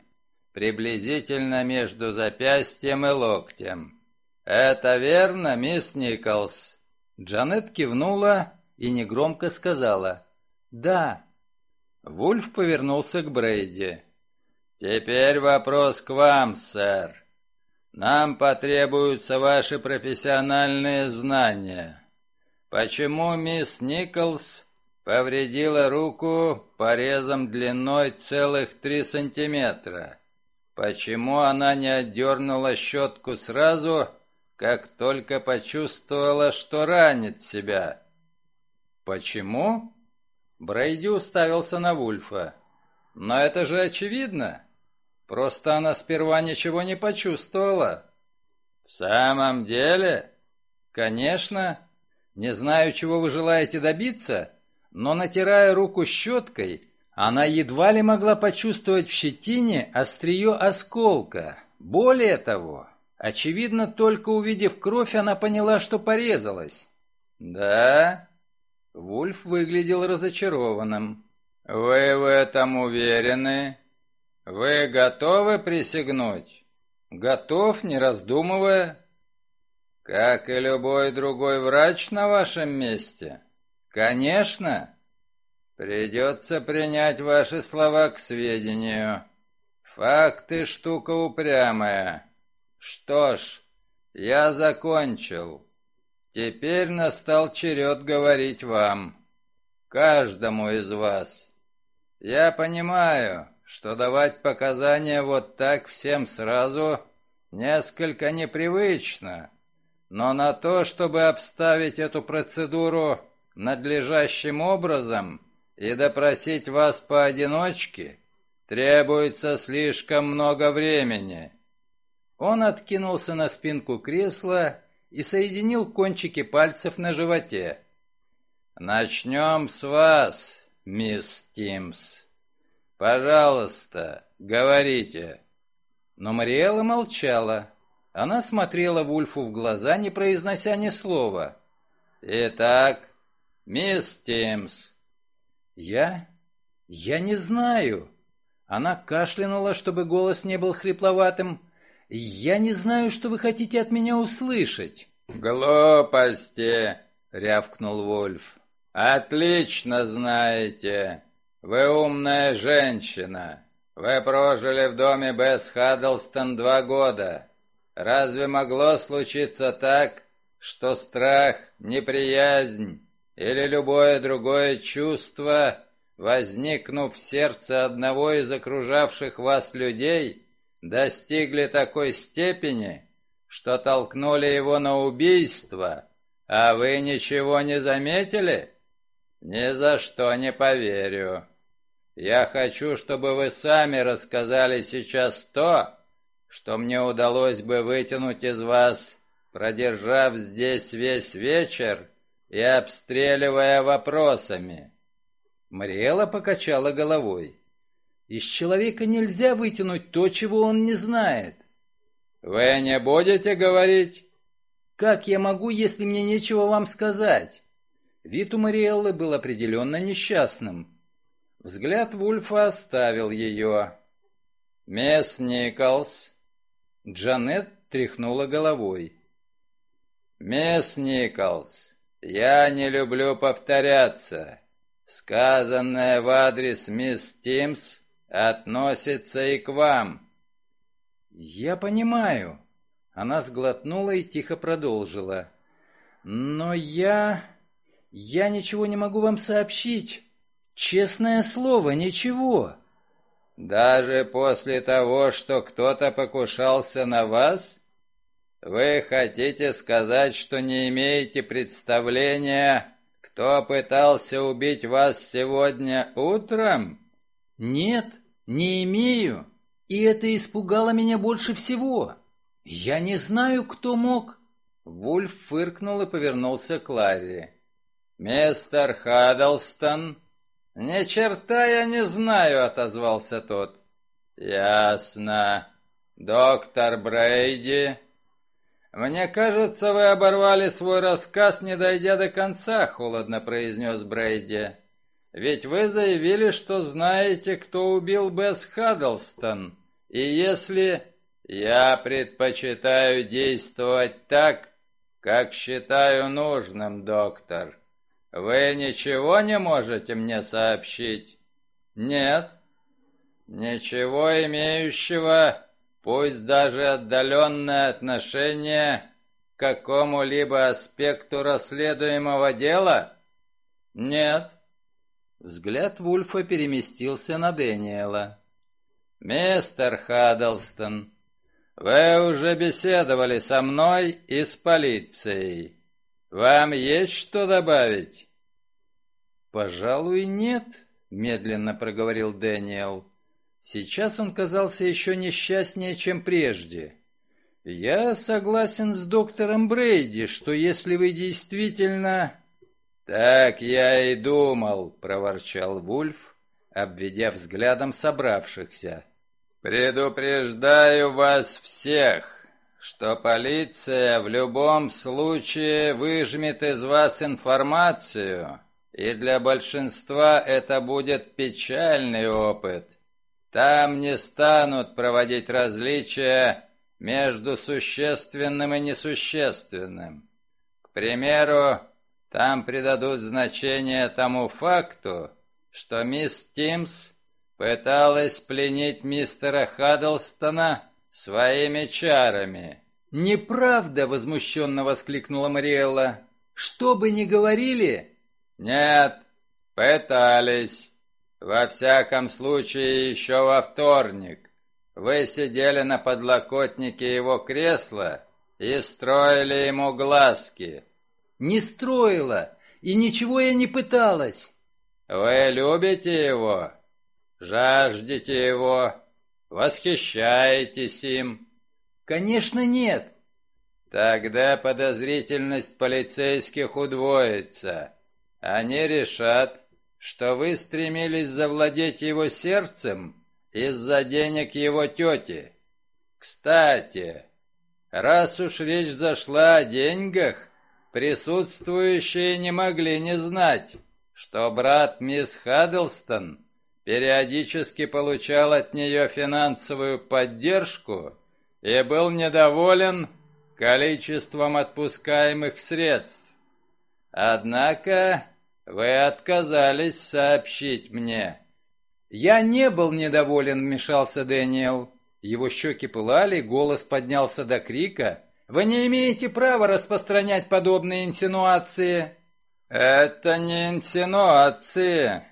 приблизительно между запястьем и локтем. «Это верно, мисс Николс?» Джанет кивнула и негромко сказала «Да». Вульф повернулся к Брейди. «Теперь вопрос к вам, сэр. Нам потребуются ваши профессиональные знания. Почему мисс Николс повредила руку порезом длиной целых три сантиметра? Почему она не отдернула щетку сразу, как только почувствовала, что ранит себя?» «Почему?» Брейди уставился на Вульфа. «Но это же очевидно. Просто она сперва ничего не почувствовала». «В самом деле?» «Конечно. Не знаю, чего вы желаете добиться, но, натирая руку щеткой, она едва ли могла почувствовать в щетине острие осколка. Более того, очевидно, только увидев кровь, она поняла, что порезалась». «Да?» Вульф выглядел разочарованным. «Вы в этом уверены? Вы готовы присягнуть?» «Готов, не раздумывая». «Как и любой другой врач на вашем месте?» «Конечно». «Придется принять ваши слова к сведению. Факты — штука упрямая. Что ж, я закончил». Теперь настал черед говорить вам, каждому из вас. Я понимаю, что давать показания вот так всем сразу несколько непривычно, но на то, чтобы обставить эту процедуру надлежащим образом и допросить вас поодиночке, требуется слишком много времени. Он откинулся на спинку кресла и соединил кончики пальцев на животе. «Начнем с вас, мисс Тимс. Пожалуйста, говорите». Но Мариэла молчала. Она смотрела Вульфу в глаза, не произнося ни слова. «Итак, мисс Тимс». «Я? Я не знаю». Она кашлянула, чтобы голос не был хрипловатым, «Я не знаю, что вы хотите от меня услышать». «Глупости!» — рявкнул Вольф. «Отлично знаете. Вы умная женщина. Вы прожили в доме Бесс Хаддлстон два года. Разве могло случиться так, что страх, неприязнь или любое другое чувство, возникнув в сердце одного из окружавших вас людей, достигли такой степени, что толкнули его на убийство, а вы ничего не заметили? Ни за что не поверю. Я хочу, чтобы вы сами рассказали сейчас то, что мне удалось бы вытянуть из вас, продержав здесь весь вечер и обстреливая вопросами. Мариэла покачала головой. Из человека нельзя вытянуть то, чего он не знает. Вы не будете говорить? Как я могу, если мне нечего вам сказать? Вид у Мариэллы был определенно несчастным. Взгляд Вульфа оставил ее. «Мисс Николс!» Джанет тряхнула головой. «Мисс Николс, я не люблю повторяться. Сказанное в адрес мисс Тимс относится и к вам». «Я понимаю». Она сглотнула и тихо продолжила. «Но я... я ничего не могу вам сообщить. Честное слово, ничего. Даже после того, что кто-то покушался на вас? Вы хотите сказать, что не имеете представления, кто пытался убить вас сегодня утром? Нет, не имею. И это испугало меня больше всего. Я не знаю, кто мог. Вульф фыркнул и повернулся к Ларри. «Мистер Хаддлстон?» «Ни черта я не знаю», — отозвался тот. «Ясно. Доктор Брейди?» «Мне кажется, вы оборвали свой рассказ, не дойдя до конца», — холодно произнес Брейди. «Ведь вы заявили, что знаете, кто убил Бесс Хаддлстон. И если...» «Я предпочитаю действовать так, как считаю нужным, доктор. Вы ничего не можете мне сообщить?» «Нет». «Ничего имеющего пусть даже отдаленное отношение к какому-либо аспекту расследуемого дела? Нет. Взгляд Вульфа переместился на Дэниела. «Мистер Хаддлстон, вы уже беседовали со мной и с полицией. Вам есть что добавить?» «Пожалуй, нет», — медленно проговорил Дэниел. Сейчас он казался еще несчастнее, чем прежде. «Я согласен с доктором Брейди, что если вы действительно...» «Так я и думал», — проворчал Вульф, обведя взглядом собравшихся. «Предупреждаю вас всех, что полиция в любом случае выжмет из вас информацию, и для большинства это будет печальный опыт. Там не станут проводить различия между существенным и несущественным. К примеру, там придадут значение тому факту, что мисс Тимс пыталась пленить мистера Хаддлстона своими чарами. «Неправда!» — возмущенно воскликнула Мариэлла. «Что бы ни говорили...» «Нет, пытались. Во всяком случае, еще во вторник вы сидели на подлокотнике его кресла и строили ему глазки. Не строила, и ничего я не пыталась. Вы любите его, жаждете его, восхищаетесь им? Конечно, нет. Тогда подозрительность полицейских удвоится. Они решат, что вы стремились завладеть его сердцем из-за денег его тети. Кстати, раз уж речь зашла о деньгах, присутствующие не могли не знать, что брат мисс Хаддлстон периодически получал от нее финансовую поддержку и был недоволен количеством отпускаемых средств. Однако «Вы отказались сообщить мне». «Я не был недоволен», — вмешался Дэниел. Его щеки пылали, голос поднялся до крика. «Вы не имеете права распространять подобные инсинуации». «Это не инсинуации.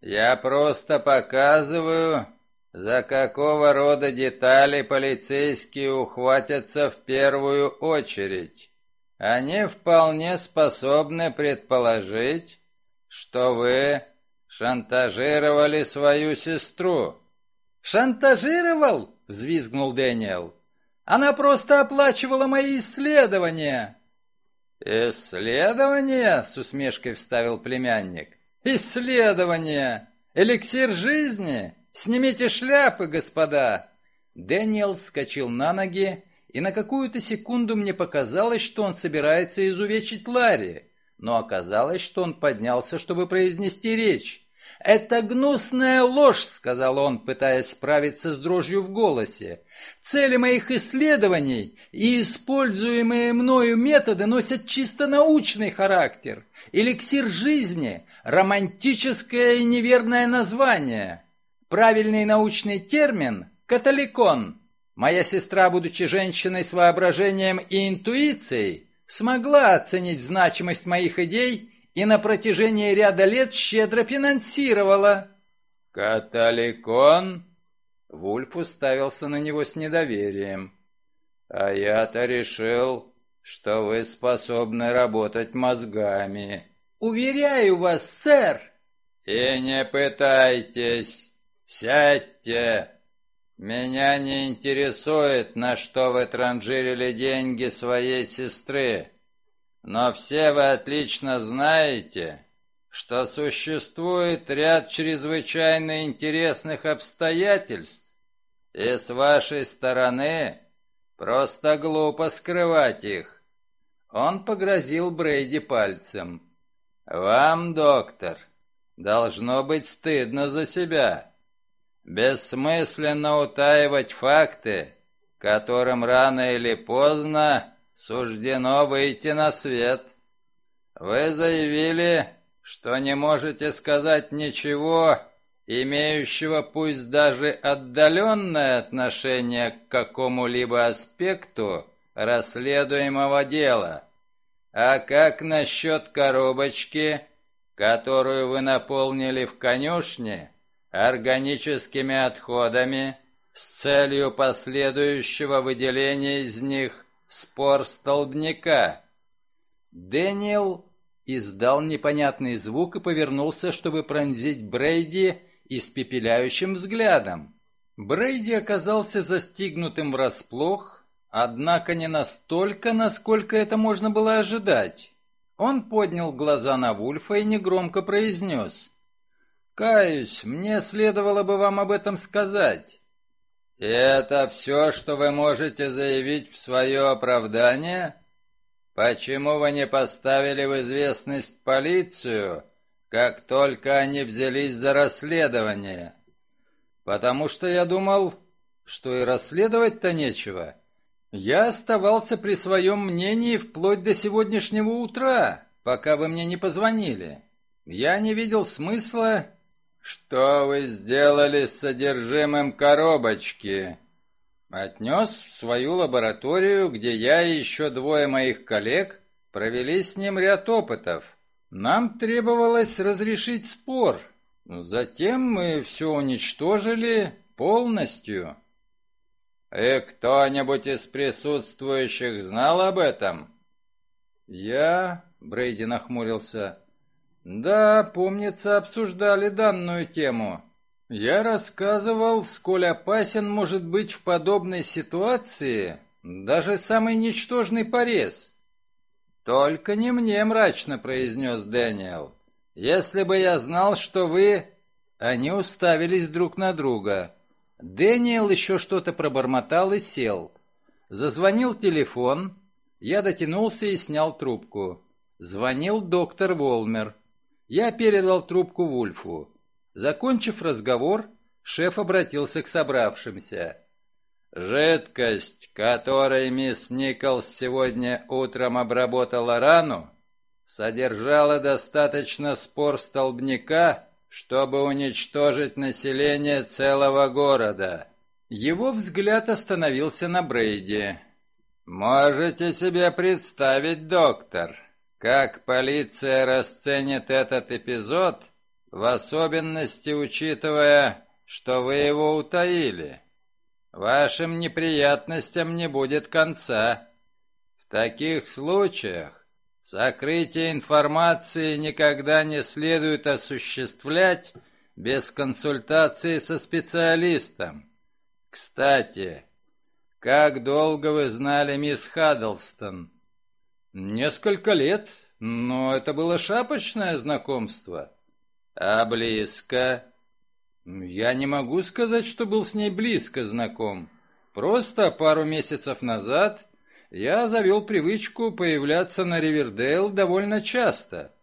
Я просто показываю, за какого рода детали полицейские ухватятся в первую очередь. Они вполне способны предположить, что вы шантажировали свою сестру». «Шантажировал?» — взвизгнул Дэниел. «Она просто оплачивала мои исследования». «Исследования?» — с усмешкой вставил племянник. «Исследования! Эликсир жизни! Снимите шляпы, господа!» Дэниел вскочил на ноги, и на какую-то секунду мне показалось, что он собирается изувечить Ларри но оказалось, что он поднялся, чтобы произнести речь. «Это гнусная ложь», — сказал он, пытаясь справиться с дрожью в голосе. «Цели моих исследований и используемые мною методы носят чисто научный характер. Эликсир жизни — романтическое и неверное название. Правильный научный термин — католикон. Моя сестра, будучи женщиной с воображением и интуицией, смогла оценить значимость моих идей и на протяжении ряда лет щедро финансировала. «Католикон? Вульф уставился на него с недоверием. «А я-то решил, что вы способны работать мозгами». «Уверяю вас, сэр!» «И не пытайтесь! Сядьте! Меня не интересует, на что вы транжирили деньги своей сестры, но все вы отлично знаете, что существует ряд чрезвычайно интересных обстоятельств, и с вашей стороны просто глупо скрывать их. Он погрозил Брейди пальцем. «Вам, доктор, должно быть стыдно за себя. Бессмысленно утаивать факты, которым рано или поздно суждено выйти на свет. Вы заявили, что не можете сказать ничего, имеющего пусть даже отдаленное отношение к какому-либо аспекту расследуемого дела. А как насчет коробочки, которую вы наполнили в конюшне, органическими отходами с целью последующего выделения из них спор столбняка? Дэниел издал непонятный звук и повернулся, чтобы пронзить Брейди испепеляющим взглядом. Брейди оказался застигнутым врасплох, однако не настолько, насколько это можно было ожидать. Он поднял глаза на Вульфа и негромко произнес. «Каюсь, мне следовало бы вам об этом сказать». «Это все, что вы можете заявить в свое оправдание?» Почему вы не поставили в известность полицию, как только они взялись за расследование? Потому что я думал, что и расследовать-то нечего. Я оставался при своем мнении вплоть до сегодняшнего утра, пока вы мне не позвонили. Я не видел смысла... Что вы сделали с содержимым коробочки? Отнес в свою лабораторию, где я и еще двое моих коллег провели с ним ряд опытов. Нам требовалось разрешить спор. Затем мы все уничтожили полностью. И кто-нибудь из присутствующих знал об этом? Я, Брейди нахмурился. Да, помнится, обсуждали данную тему. Я рассказывал, сколь опасен может быть в подобной ситуации даже самый ничтожный порез. «Только не мне», — мрачно произнес Дэниел. «Если бы я знал, что вы...» Они уставились друг на друга. Дэниел еще что-то пробормотал и сел. Зазвонил телефон. Я дотянулся и снял трубку. Звонил доктор Волмер. Я передал трубку Вульфу. Закончив разговор, шеф обратился к собравшимся. «Жидкость, которой мисс Николс сегодня утром обработала рану, содержала достаточно спор столбняка, чтобы уничтожить население целого города». Его взгляд остановился на Брейди. «Можете себе представить, доктор, как полиция расценит этот эпизод, в особенности учитывая, что вы его утаили. Вашим неприятностям не будет конца. В таких случаях сокрытие информации никогда не следует осуществлять без консультации со специалистом. Кстати, как долго вы знали мисс Хаддлстон? Несколько лет, но это было шапочное знакомство. А близко? Я не могу сказать, что был с ней близко знаком. Просто пару месяцев назад я завел привычку появляться на Ривердейл довольно часто.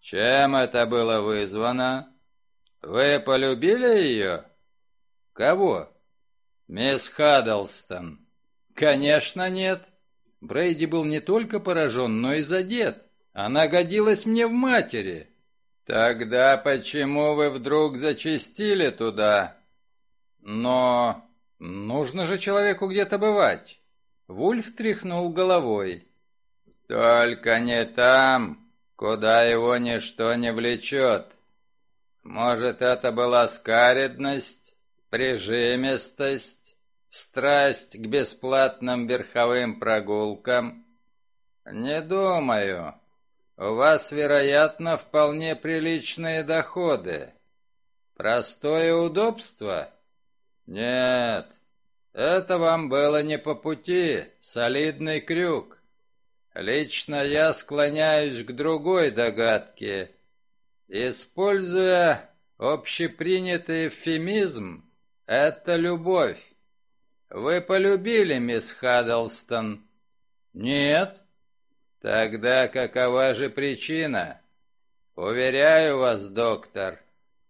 Чем это было вызвано? Вы полюбили ее? Кого? Мисс Хаддлстон. Конечно, нет. Брейди был не только поражен, но и задет. Она годилась мне в матери. «Тогда почему вы вдруг зачастили туда?» «Но нужно же человеку где-то бывать». Вульф тряхнул головой. «Только не там, куда его ничто не влечет. Может, это была скаредность прижимистость, страсть к бесплатным верховым прогулкам? Не думаю. У вас, вероятно, вполне приличные доходы. Простое удобство? Нет, это вам было не по пути, солидный крюк. Лично я склоняюсь к другой догадке. Используя общепринятый эвфемизм, это любовь. Вы полюбили мисс Хаддлстон? Нет. Тогда какова же причина? Уверяю вас, доктор,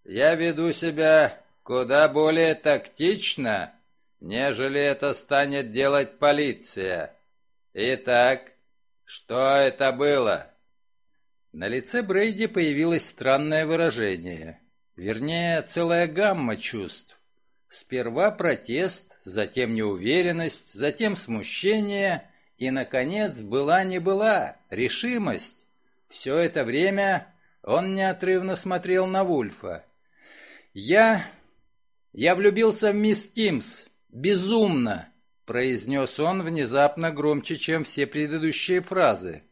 я веду себя куда более тактично, нежели это станет делать полиция. Итак, что это было? На лице Брейди появилось странное выражение. Вернее, целая гамма чувств. Сперва протест, затем неуверенность, затем смущение и, наконец, была не была, решимость. Все это время он неотрывно смотрел на Вульфа. «Я «Я влюбился в мисс Тимс. Безумно!» — произнес он внезапно громче, чем все предыдущие фразы.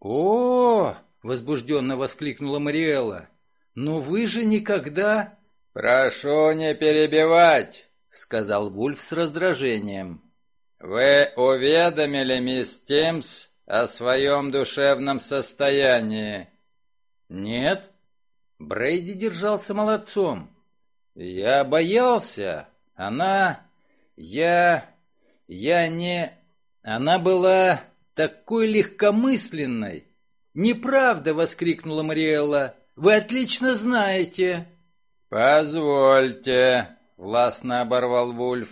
«О!» — возбужденно воскликнула Мариэлла. «Но вы же никогда...» «Прошу не перебивать!» — сказал Вульф с раздражением. «Вы уведомили мисс Тимс о своем душевном состоянии?» «Нет». Брейди держался молодцом. «Я боялся. Она... Я... Я не... Она была такой легкомысленной». «Неправда!» — воскликнула Мариэлла. «Вы отлично знаете». «Позвольте», — властно оборвал Вульф.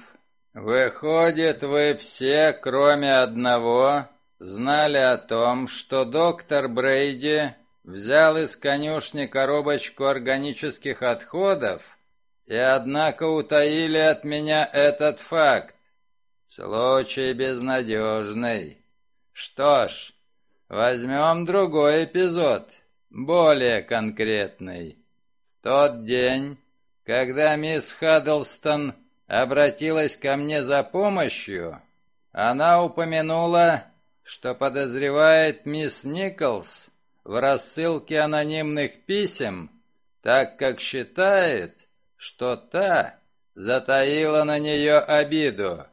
«Выходит, вы все, кроме одного, знали о том, что доктор Брейди взял из конюшни коробочку органических отходов и однако утаили от меня этот факт. Случай безнадежный. Что ж, возьмем другой эпизод, более конкретный. Тот день, когда мисс Хаддлстон обратилась ко мне за помощью, она упомянула, что подозревает мисс Николс в рассылке анонимных писем, так как считает, что та затаила на нее обиду.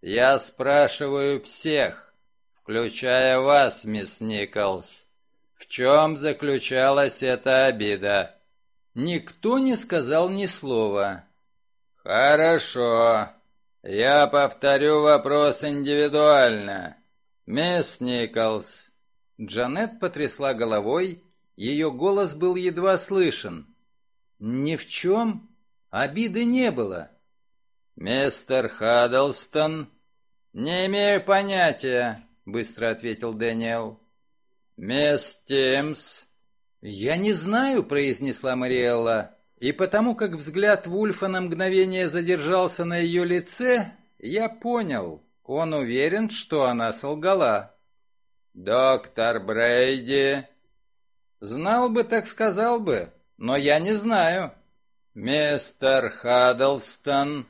Я спрашиваю всех, включая вас, мисс Николс, в чем заключалась эта обида? Никто не сказал ни слова. Хорошо. Я повторю вопрос индивидуально. Мисс Николс. Джанет потрясла головой, ее голос был едва слышен. «Ни в чем Обиды не было. «Мистер Хаддлстон?» «Не имею понятия», — быстро ответил Дэниел. «Мисс Тимс?» «Я не знаю», — произнесла Мариэлла. И потому как взгляд Вульфа на мгновение задержался на ее лице, я понял, он уверен, что она солгала. «Доктор Брейди?» «Знал бы, так сказал бы, но я не знаю». «Мистер Хаддлстон!»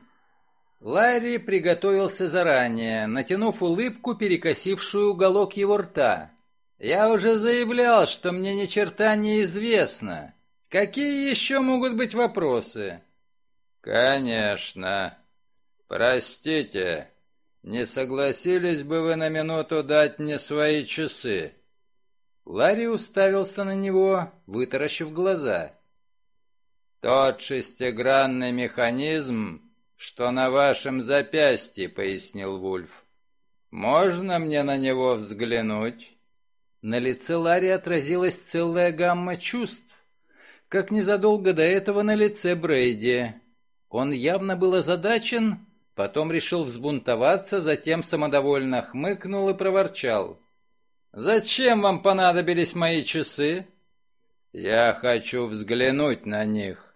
Ларри приготовился заранее, натянув улыбку, перекосившую уголок его рта. «Я уже заявлял, что мне ни черта не известно. Какие еще могут быть вопросы?» «Конечно. Простите, не согласились бы вы на минуту дать мне свои часы?» Ларри уставился на него, вытаращив глаза. «Тот шестигранный механизм, что на вашем запястье», — пояснил Вульф. «Можно мне на него взглянуть?» На лице Ларри отразилась целая гамма чувств, как незадолго до этого на лице Брейди. Он явно был озадачен, потом решил взбунтоваться, затем самодовольно хмыкнул и проворчал. «Зачем вам понадобились мои часы?» «Я хочу взглянуть на них».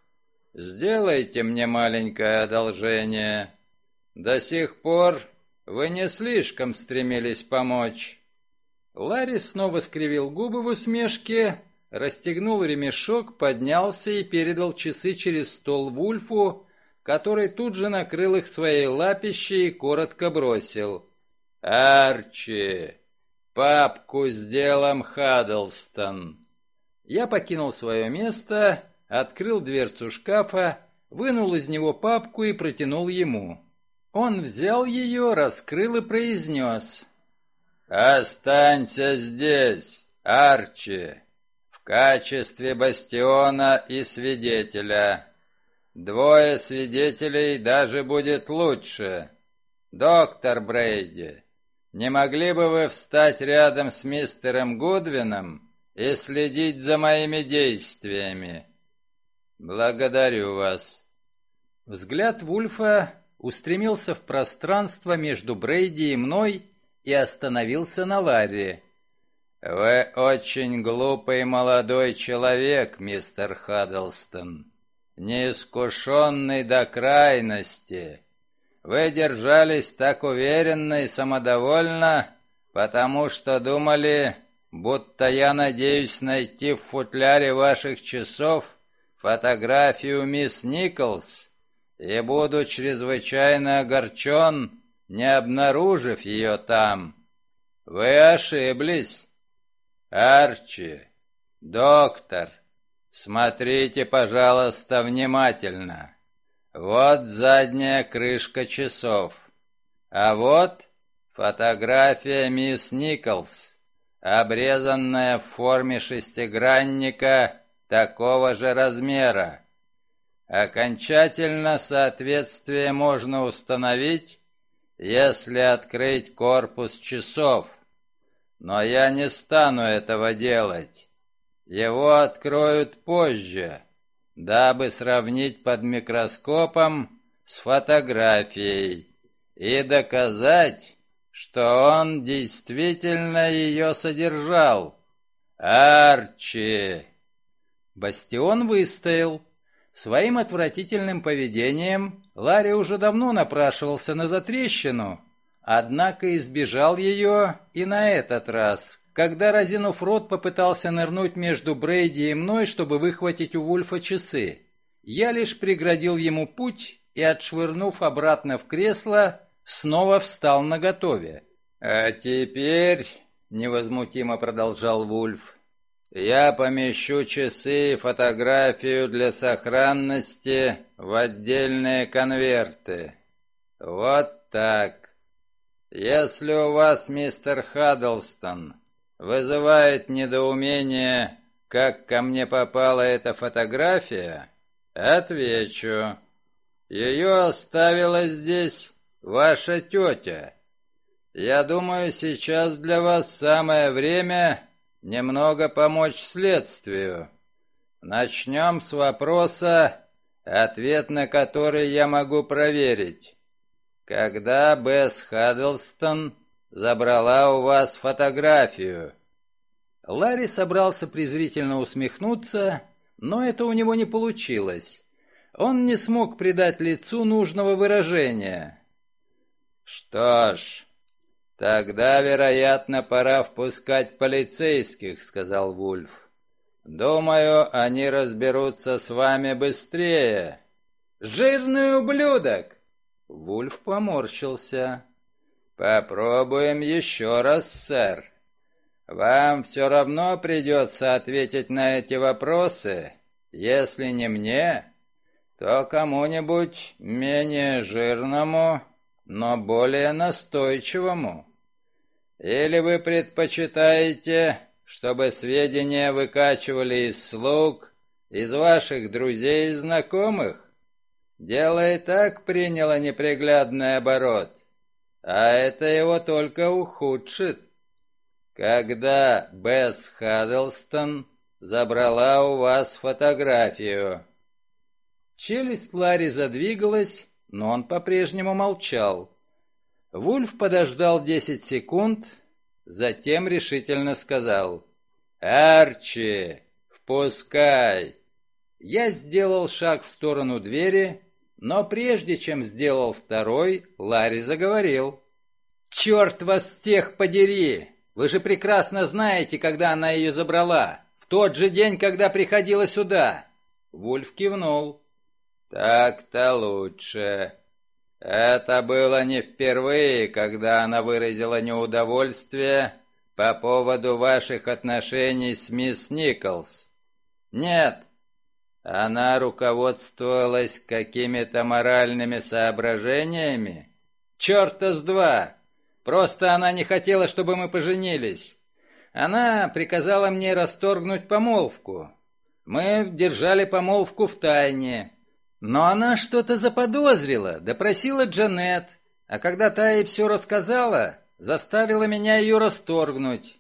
«Сделайте мне маленькое одолжение. До сих пор вы не слишком стремились помочь». Ларри снова скривил губы в усмешке, расстегнул ремешок, поднялся и передал часы через стол Вульфу, который тут же накрыл их своей лапищей и коротко бросил. «Арчи, папку с делом Хаддлстон». Я покинул свое место, открыл дверцу шкафа, вынул из него папку и протянул ему. Он взял ее, раскрыл и произнес. «Останься здесь, Арчи, в качестве бастиона и свидетеля. Двое свидетелей даже будет лучше. Доктор Брейди, не могли бы вы встать рядом с мистером Гудвином и следить за моими действиями? Благодарю вас». Взгляд Вульфа устремился в пространство между Брейди и мной и остановился на Ларри. «Вы очень глупый молодой человек, мистер Хаддлстон, неискушенный до крайности. Вы держались так уверенно и самодовольно, потому что думали, будто я надеюсь найти в футляре ваших часов фотографию мисс Николс и буду чрезвычайно огорчен, не обнаружив ее там. Вы ошиблись. Арчи, доктор, смотрите, пожалуйста, внимательно. Вот задняя крышка часов. А вот фотография мисс Николс, обрезанная в форме шестигранника такого же размера. Окончательно соответствие можно установить, если открыть корпус часов. Но я не стану этого делать. Его откроют позже, дабы сравнить под микроскопом с фотографией и доказать, что он действительно ее содержал. Арчи! Бастион выстоял. Своим отвратительным поведением Ларри уже давно напрашивался на затрещину, однако избежал ее и на этот раз, когда, разинув рот, попытался нырнуть между Брейди и мной, чтобы выхватить у Вульфа часы. Я лишь преградил ему путь и, отшвырнув обратно в кресло, снова встал наготове. «А теперь...» — невозмутимо продолжал Вульф. Я помещу часы и фотографию для сохранности в отдельные конверты. Вот так. Если у вас, мистер Хаддлстон, вызывает недоумение, как ко мне попала эта фотография, отвечу. Ее оставила здесь ваша тетя. Я думаю, сейчас для вас самое время немного помочь следствию. Начнем с вопроса, ответ на который я могу проверить. Когда Бесс Хаддлстон забрала у вас фотографию? Ларри собрался презрительно усмехнуться, но это у него не получилось. Он не смог придать лицу нужного выражения. «Что ж, «Тогда, вероятно, пора впускать полицейских», — сказал Вульф. «Думаю, они разберутся с вами быстрее». «Жирный ублюдок!» Вульф поморщился. «Попробуем еще раз, сэр. Вам все равно придется ответить на эти вопросы. Если не мне, то кому-нибудь менее жирному, но более настойчивому». Или вы предпочитаете, чтобы сведения выкачивали из слуг, из ваших друзей и знакомых? Дело и так приняло неприглядный оборот, а это его только ухудшит. Когда Бесс Хаддлстон забрала у вас фотографию. Челюсть Ларри задвигалась, но он по-прежнему молчал. Вульф подождал десять секунд, затем решительно сказал «Арчи, впускай!» Я сделал шаг в сторону двери, но прежде чем сделал второй, Ларри заговорил. «Черт вас всех подери! Вы же прекрасно знаете, когда она ее забрала. В тот же день, когда приходила сюда!» Вульф кивнул. Так-то лучше. Это было не впервые, когда она выразила неудовольствие по поводу ваших отношений с мисс Николс. Нет, она руководствовалась какими-то моральными соображениями? Черта с два! Просто она не хотела, чтобы мы поженились. Она приказала мне расторгнуть помолвку. Мы держали помолвку в тайне. Но она что-то заподозрила, допросила Джанет, а когда та ей все рассказала, заставила меня ее расторгнуть.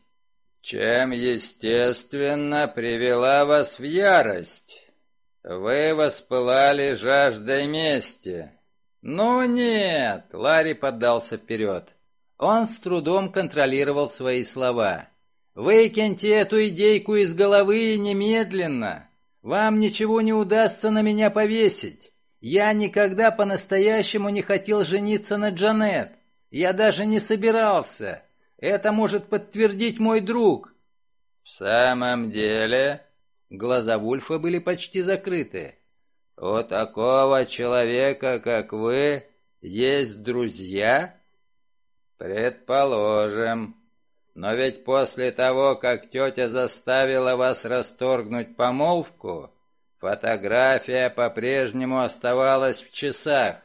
Чем, естественно, привела вас в ярость. Вы воспылали жаждой мести. Ну нет, Ларри поддался вперед. Он с трудом контролировал свои слова. «Выкиньте эту идейку из головы немедленно. Вам ничего не удастся на меня повесить. Я никогда по-настоящему не хотел жениться на Джанет. Я даже не собирался. Это может подтвердить мой друг». «В самом деле...» Глаза Вульфа были почти закрыты. «У такого человека, как вы, есть друзья?» «Предположим. Но ведь после того, как тетя заставила вас расторгнуть помолвку, фотография по-прежнему оставалась в часах».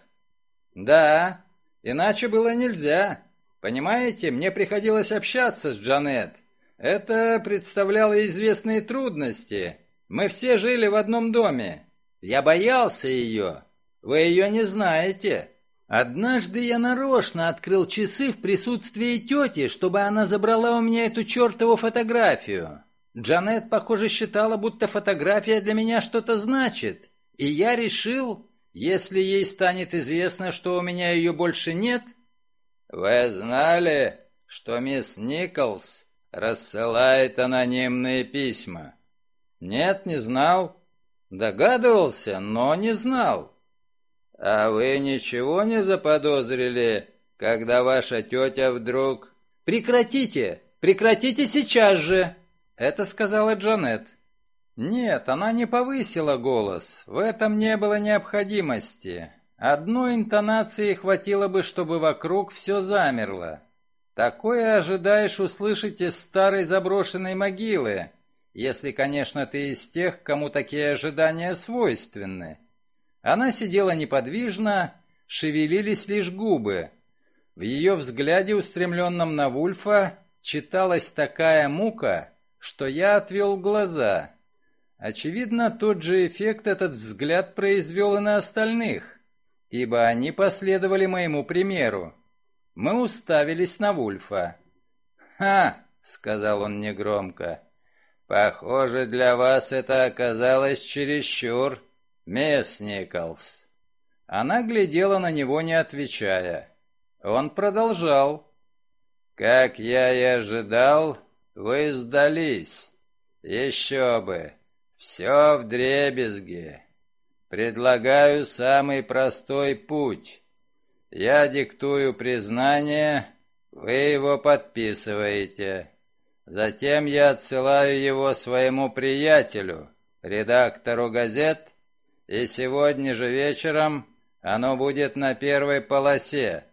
«Да, иначе было нельзя. Понимаете, мне приходилось общаться с Джанет. Это представляло известные трудности. Мы все жили в одном доме. Я боялся ее. Вы ее не знаете. Однажды я нарочно открыл часы в присутствии тети, чтобы она забрала у меня эту чертову фотографию. Джанет, похоже, считала, будто фотография для меня что-то значит. И я решил, если ей станет известно, что у меня ее больше нет... Вы знали, что мисс Николс рассылает анонимные письма? Нет, не знал. Догадывался, но не знал. А вы ничего не заподозрили, когда ваша тетя вдруг... Прекратите! Прекратите сейчас же! Это сказала Джанет. Нет, она не повысила голос. В этом не было необходимости. Одной интонации хватило бы, чтобы вокруг все замерло. Такое ожидаешь услышать из старой заброшенной могилы, если, конечно, ты из тех, кому такие ожидания свойственны. Она сидела неподвижно, шевелились лишь губы. В ее взгляде, устремленном на Вульфа, читалась такая мука, что я отвел глаза. Очевидно, тот же эффект этот взгляд произвел и на остальных, ибо они последовали моему примеру. Мы уставились на Вульфа. «Ха!» — сказал он негромко. «Похоже, для вас это оказалось чересчур, мисс Николс». Она глядела на него, не отвечая. Он продолжал. «Как я и ожидал, вы сдались. Еще бы. Все в дребезге. Предлагаю самый простой путь. Я диктую признание, вы его подписываете. Затем я отсылаю его своему приятелю, редактору газет, и сегодня же вечером оно будет на первой полосе.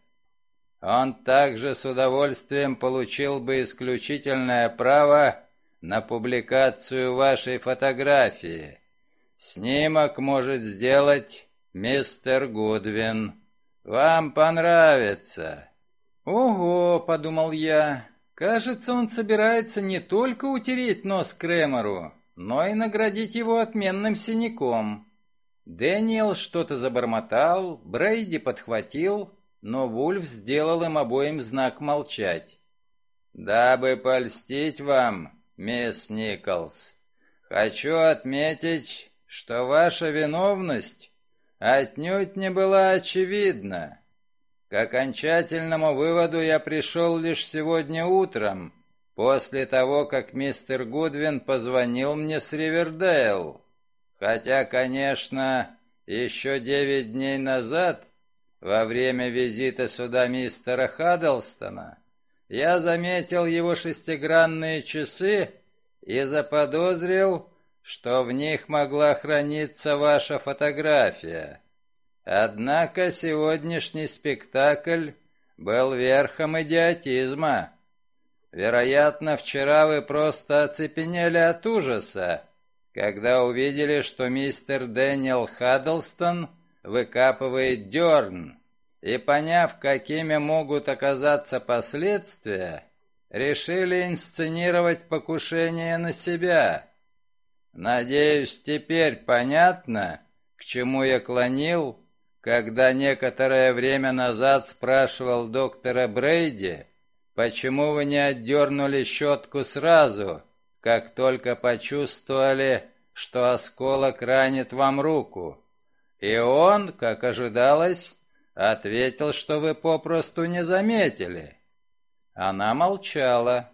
Он также с удовольствием получил бы исключительное право на публикацию вашей фотографии. Снимок может сделать мистер Гудвин. Вам понравится». «Ого», — подумал я, — «кажется, он собирается не только утереть нос Кремеру, но и наградить его отменным синяком». Дэниел что-то забормотал, Брейди подхватил, но Вульф сделал им обоим знак молчать. «Дабы польстить вам, мисс Николс, хочу отметить, что ваша виновность отнюдь не была очевидна. К окончательному выводу я пришел лишь сегодня утром, после того, как мистер Гудвин позвонил мне с Ривердейл. Хотя, конечно, еще девять дней назад, во время визита сюда мистера Хаддлстона, я заметил его шестигранные часы и заподозрил, что в них могла храниться ваша фотография. Однако сегодняшний спектакль был верхом идиотизма. Вероятно, вчера вы просто оцепенели от ужаса, когда увидели, что мистер Дэниел Хаддлстон выкапывает дерн, и, поняв, какими могут оказаться последствия, решили инсценировать покушение на себя. Надеюсь, теперь понятно, к чему я клонил, когда некоторое время назад спрашивал доктора Брейди, почему вы не отдернули щетку сразу, как только почувствовали, что осколок ранит вам руку. И он, как ожидалось, ответил, что вы попросту не заметили. Она молчала.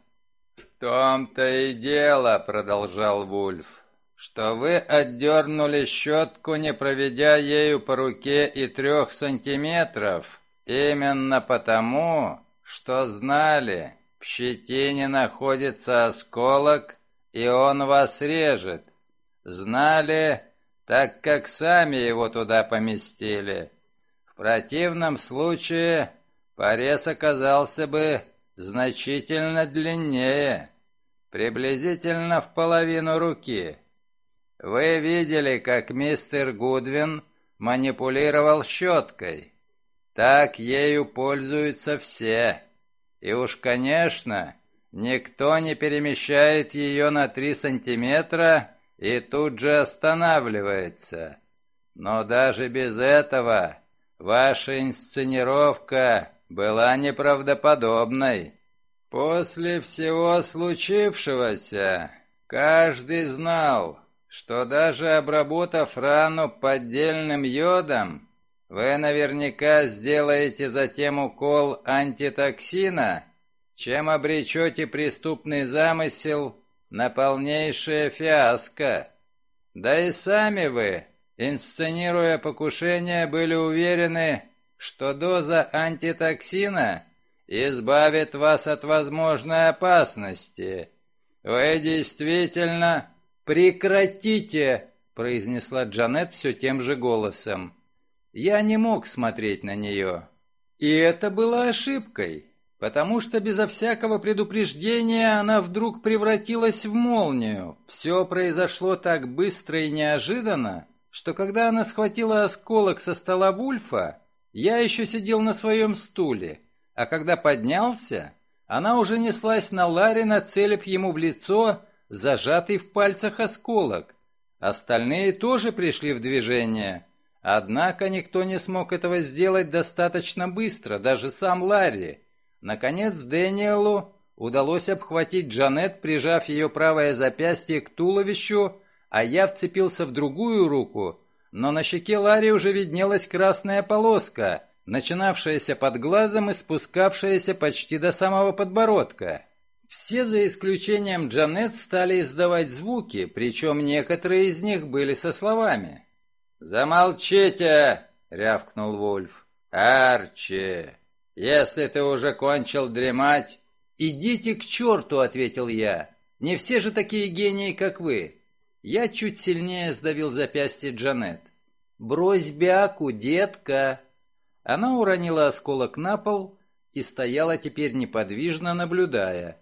«В том-то и дело», — продолжал Вульф, «что вы отдернули щетку, не проведя ею по руке и трех сантиметров, именно потому, что знали, в щетине находится осколок, и он вас режет. Знали, так как сами его туда поместили. В противном случае порез оказался бы значительно длиннее, приблизительно в половину руки. Вы видели, как мистер Гудвин манипулировал щеткой. Так ею пользуются все. И уж, конечно, никто не перемещает ее на три сантиметра и тут же останавливается. Но даже без этого ваша инсценировка была неправдоподобной. После всего случившегося каждый знал, что даже обработав рану поддельным йодом, вы наверняка сделаете затем укол антитоксина, чем обречете преступный замысел на полнейшее фиаско. Да и сами вы, инсценируя покушение, были уверены, что доза антитоксина избавит вас от возможной опасности. Вы действительно... «Прекратите!» — произнесла Джанет все тем же голосом. Я не мог смотреть на нее. И это было ошибкой, потому что безо всякого предупреждения она вдруг превратилась в молнию. Все произошло так быстро и неожиданно, что когда она схватила осколок со стола Вульфа, я еще сидел на своем стуле, а когда поднялся, она уже неслась на Ларри, нацелив ему в лицо зажатый в пальцах осколок. Остальные тоже пришли в движение — Однако никто не смог этого сделать достаточно быстро, даже сам Ларри. Наконец Дэниелу удалось обхватить Джанет, прижав ее правое запястье к туловищу, а я вцепился в другую руку, но на щеке Ларри уже виднелась красная полоска, начинавшаяся под глазом и спускавшаяся почти до самого подбородка. Все, за исключением Джанет, стали издавать звуки, причем некоторые из них были со словами. «Замолчите!» — рявкнул Вульф. «Арчи, если ты уже кончил дремать...» «Идите к черту!» — ответил я. «Не все же такие гении, как вы!» Я чуть сильнее сдавил запястье Джанет. «Брось бяку, детка!» Она уронила осколок на пол и стояла теперь неподвижно, наблюдая.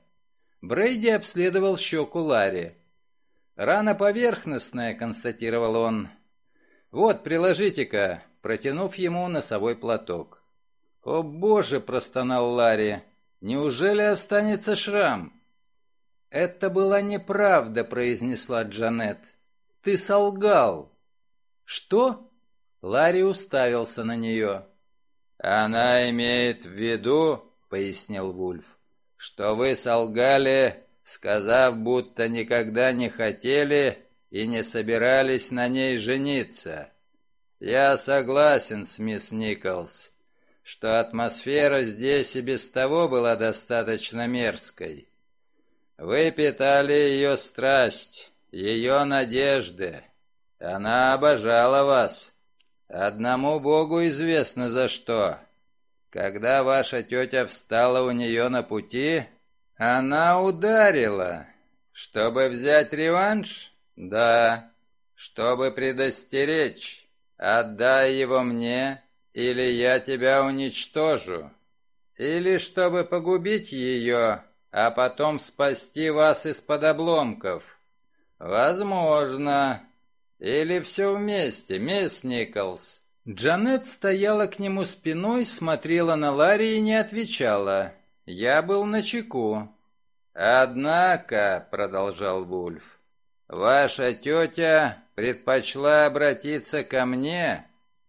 Брейди обследовал щеку Ларри. «Рана поверхностная», — констатировал он. «Вот, приложите-ка», протянув ему носовой платок. «О боже!» – простонал Ларри. «Неужели останется шрам?» «Это была неправда», – произнесла Джанет. «Ты солгал». «Что?» Ларри уставился на нее. «Она имеет в виду», — пояснил Вульф, — «что вы солгали, сказав, будто никогда не хотели и не собирались на ней жениться. Я согласен с мисс Николс, что атмосфера здесь и без того была достаточно мерзкой. Вы питали ее страсть, ее надежды. Она обожала вас. Одному Богу известно за что. Когда ваша тетя встала у нее на пути, она ударила. Чтобы взять реванш? Да, чтобы предостеречь. Отдай его мне, или я тебя уничтожу. Или чтобы погубить ее, а потом спасти вас из-под обломков. Возможно. Или все вместе, мисс Николс. Джанет стояла к нему спиной, смотрела на Ларри и не отвечала. Я был на чеку. «Однако», — продолжал Вульф, — «ваша тетя предпочла обратиться ко мне,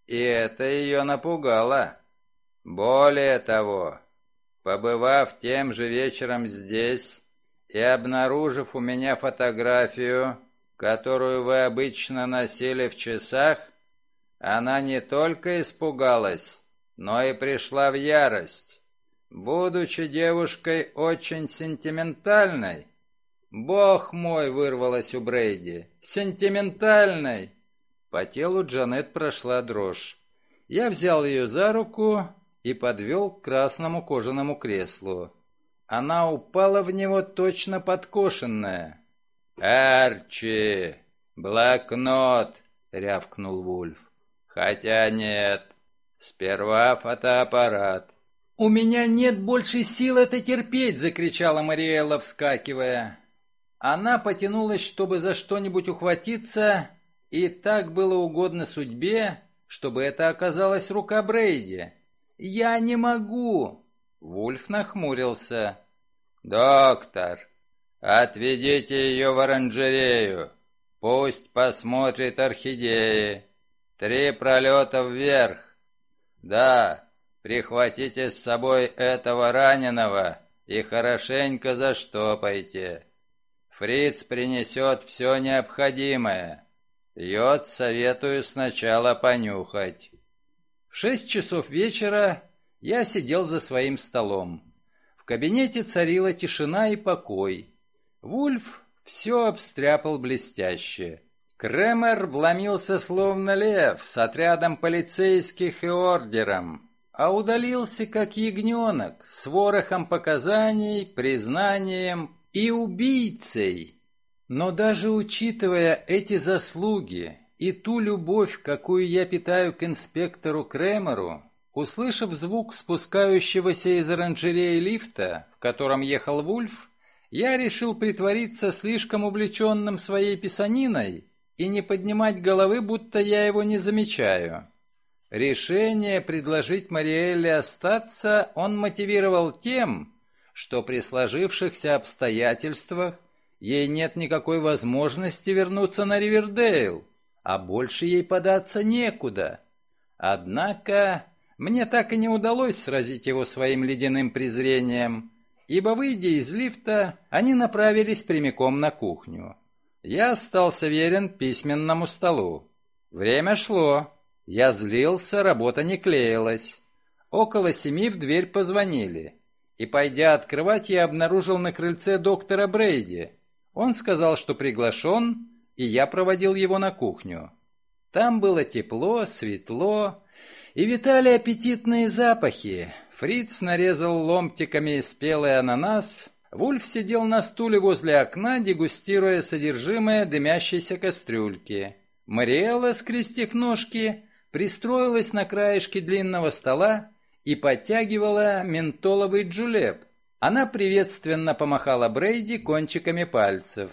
и это ее напугало. Более того, побывав тем же вечером здесь и обнаружив у меня фотографию, которую вы обычно носили в часах, она не только испугалась, но и пришла в ярость. Будучи девушкой очень сентиментальной, «Бог мой!» — вырвалась у Брейди. «Сентиментальной!» По телу Джанет прошла дрожь. Я взял ее за руку и подвел к красному кожаному креслу. Она упала в него точно подкошенная. «Арчи! Блокнот!» — рявкнул Вульф. «Хотя нет. Сперва фотоаппарат». «У меня нет больше сил это терпеть!» — закричала Мариэлла, вскакивая. Она потянулась, чтобы за что-нибудь ухватиться, и так было угодно судьбе, чтобы это оказалась рука Брейди. «Я не могу!» Вульф нахмурился. «Доктор, отведите ее в оранжерею. Пусть посмотрит орхидеи. Три пролета вверх. Да, прихватите с собой этого раненого и хорошенько заштопайте. Фриц принесет все необходимое. Йод советую сначала понюхать. В шесть часов вечера я сидел за своим столом. В кабинете царила тишина и покой. Вульф все обстряпал блестяще. Кремер вломился словно лев с отрядом полицейских и ордером, а удалился как ягненок с ворохом показаний, признанием и убийцей. Но даже учитывая эти заслуги и ту любовь, какую я питаю к инспектору Кремеру, услышав звук спускающегося из оранжереи лифта, в котором ехал Вульф, я решил притвориться слишком увлеченным своей писаниной и не поднимать головы, будто я его не замечаю. Решение предложить Мариэлле остаться он мотивировал тем, что при сложившихся обстоятельствах ей нет никакой возможности вернуться на Ривердейл, а больше ей податься некуда. Однако мне так и не удалось сразить его своим ледяным презрением, ибо, выйдя из лифта, они направились прямиком на кухню. Я остался верен письменному столу. Время шло. Я злился, работа не клеилась. Около семи в дверь позвонили и, пойдя открывать, я обнаружил на крыльце доктора Брейди. Он сказал, что приглашен, и я проводил его на кухню. Там было тепло, светло, и витали аппетитные запахи. Фриц нарезал ломтиками спелый ананас, Вульф сидел на стуле возле окна, дегустируя содержимое дымящейся кастрюльки. Мариэлла, скрестив ножки, пристроилась на краешке длинного стола и подтягивала ментоловый джулеп. Она приветственно помахала Брейди кончиками пальцев.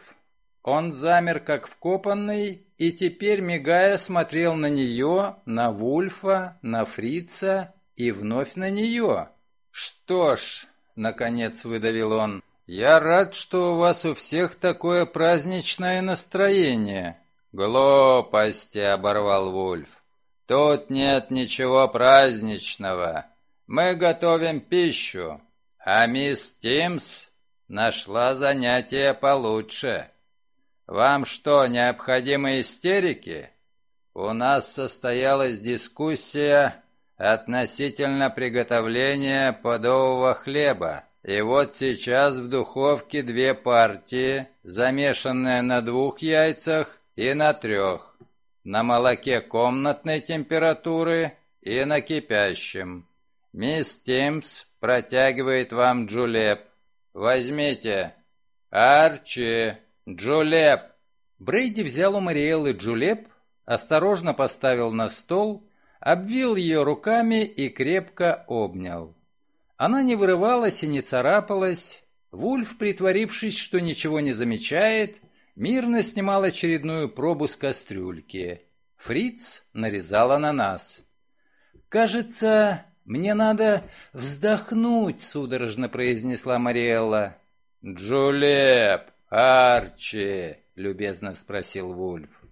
Он замер как вкопанный и теперь, мигая, смотрел на нее, на Вульфа, на Фрица и вновь на нее. «Что ж», — наконец выдавил он, — «я рад, что у вас у всех такое праздничное настроение». «Глупости», — оборвал Вульф. «Тут нет ничего праздничного. Мы готовим пищу, а мисс Тимс нашла занятие получше. Вам что, необходимы истерики? У нас состоялась дискуссия относительно приготовления подового хлеба. И вот сейчас в духовке две партии, замешанные на двух яйцах и на трех, на молоке комнатной температуры и на кипящем. «Мисс Тимс протягивает вам джулеп. Возьмите. Арчи, джулеп!» Брейди взял у Мариэллы джулеп, осторожно поставил на стол, обвил ее руками и крепко обнял. Она не вырывалась и не царапалась. Вульф, притворившись, что ничего не замечает, мирно снимал очередную пробу с кастрюльки. Фриц нарезал ананас. «Кажется, мне надо вздохнуть», — судорожно произнесла Мариэлла. «Джулеп, Арчи», — любезно спросил Вульф.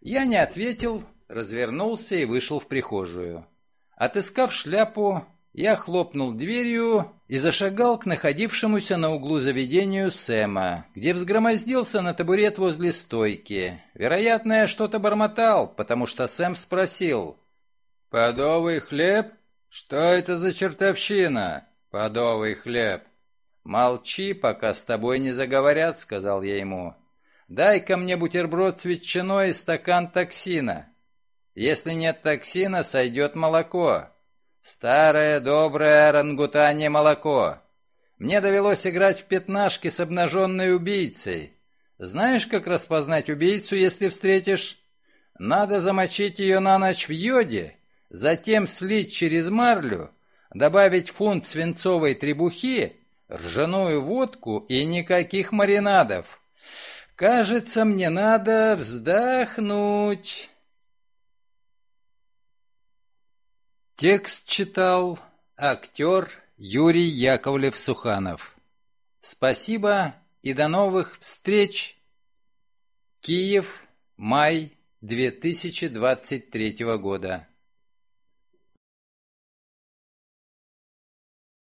Я не ответил, развернулся и вышел в прихожую. Отыскав шляпу, я хлопнул дверью и зашагал к находившемуся на углу заведению Сэма, где взгромоздился на табурет возле стойки. Вероятно, я что-то бормотал, потому что Сэм спросил. «Подовый хлеб? Что это за чертовщина? Подовый хлеб?» «Молчи, пока с тобой не заговорят», — сказал я ему. «Дай-ка мне бутерброд с ветчиной и стакан токсина. Если нет токсина, сойдет молоко. Старое доброе орангутанье молоко. Мне довелось играть в пятнашки с обнаженной убийцей. Знаешь, как распознать убийцу, если встретишь? Надо замочить ее на ночь в йоде, затем слить через марлю, добавить фунт свинцовой требухи, ржаную водку и никаких маринадов. Кажется, мне надо вздохнуть. Текст читал актер Юрий Яковлев-Суханов. Спасибо и до новых встреч. Киев, май 2023 года.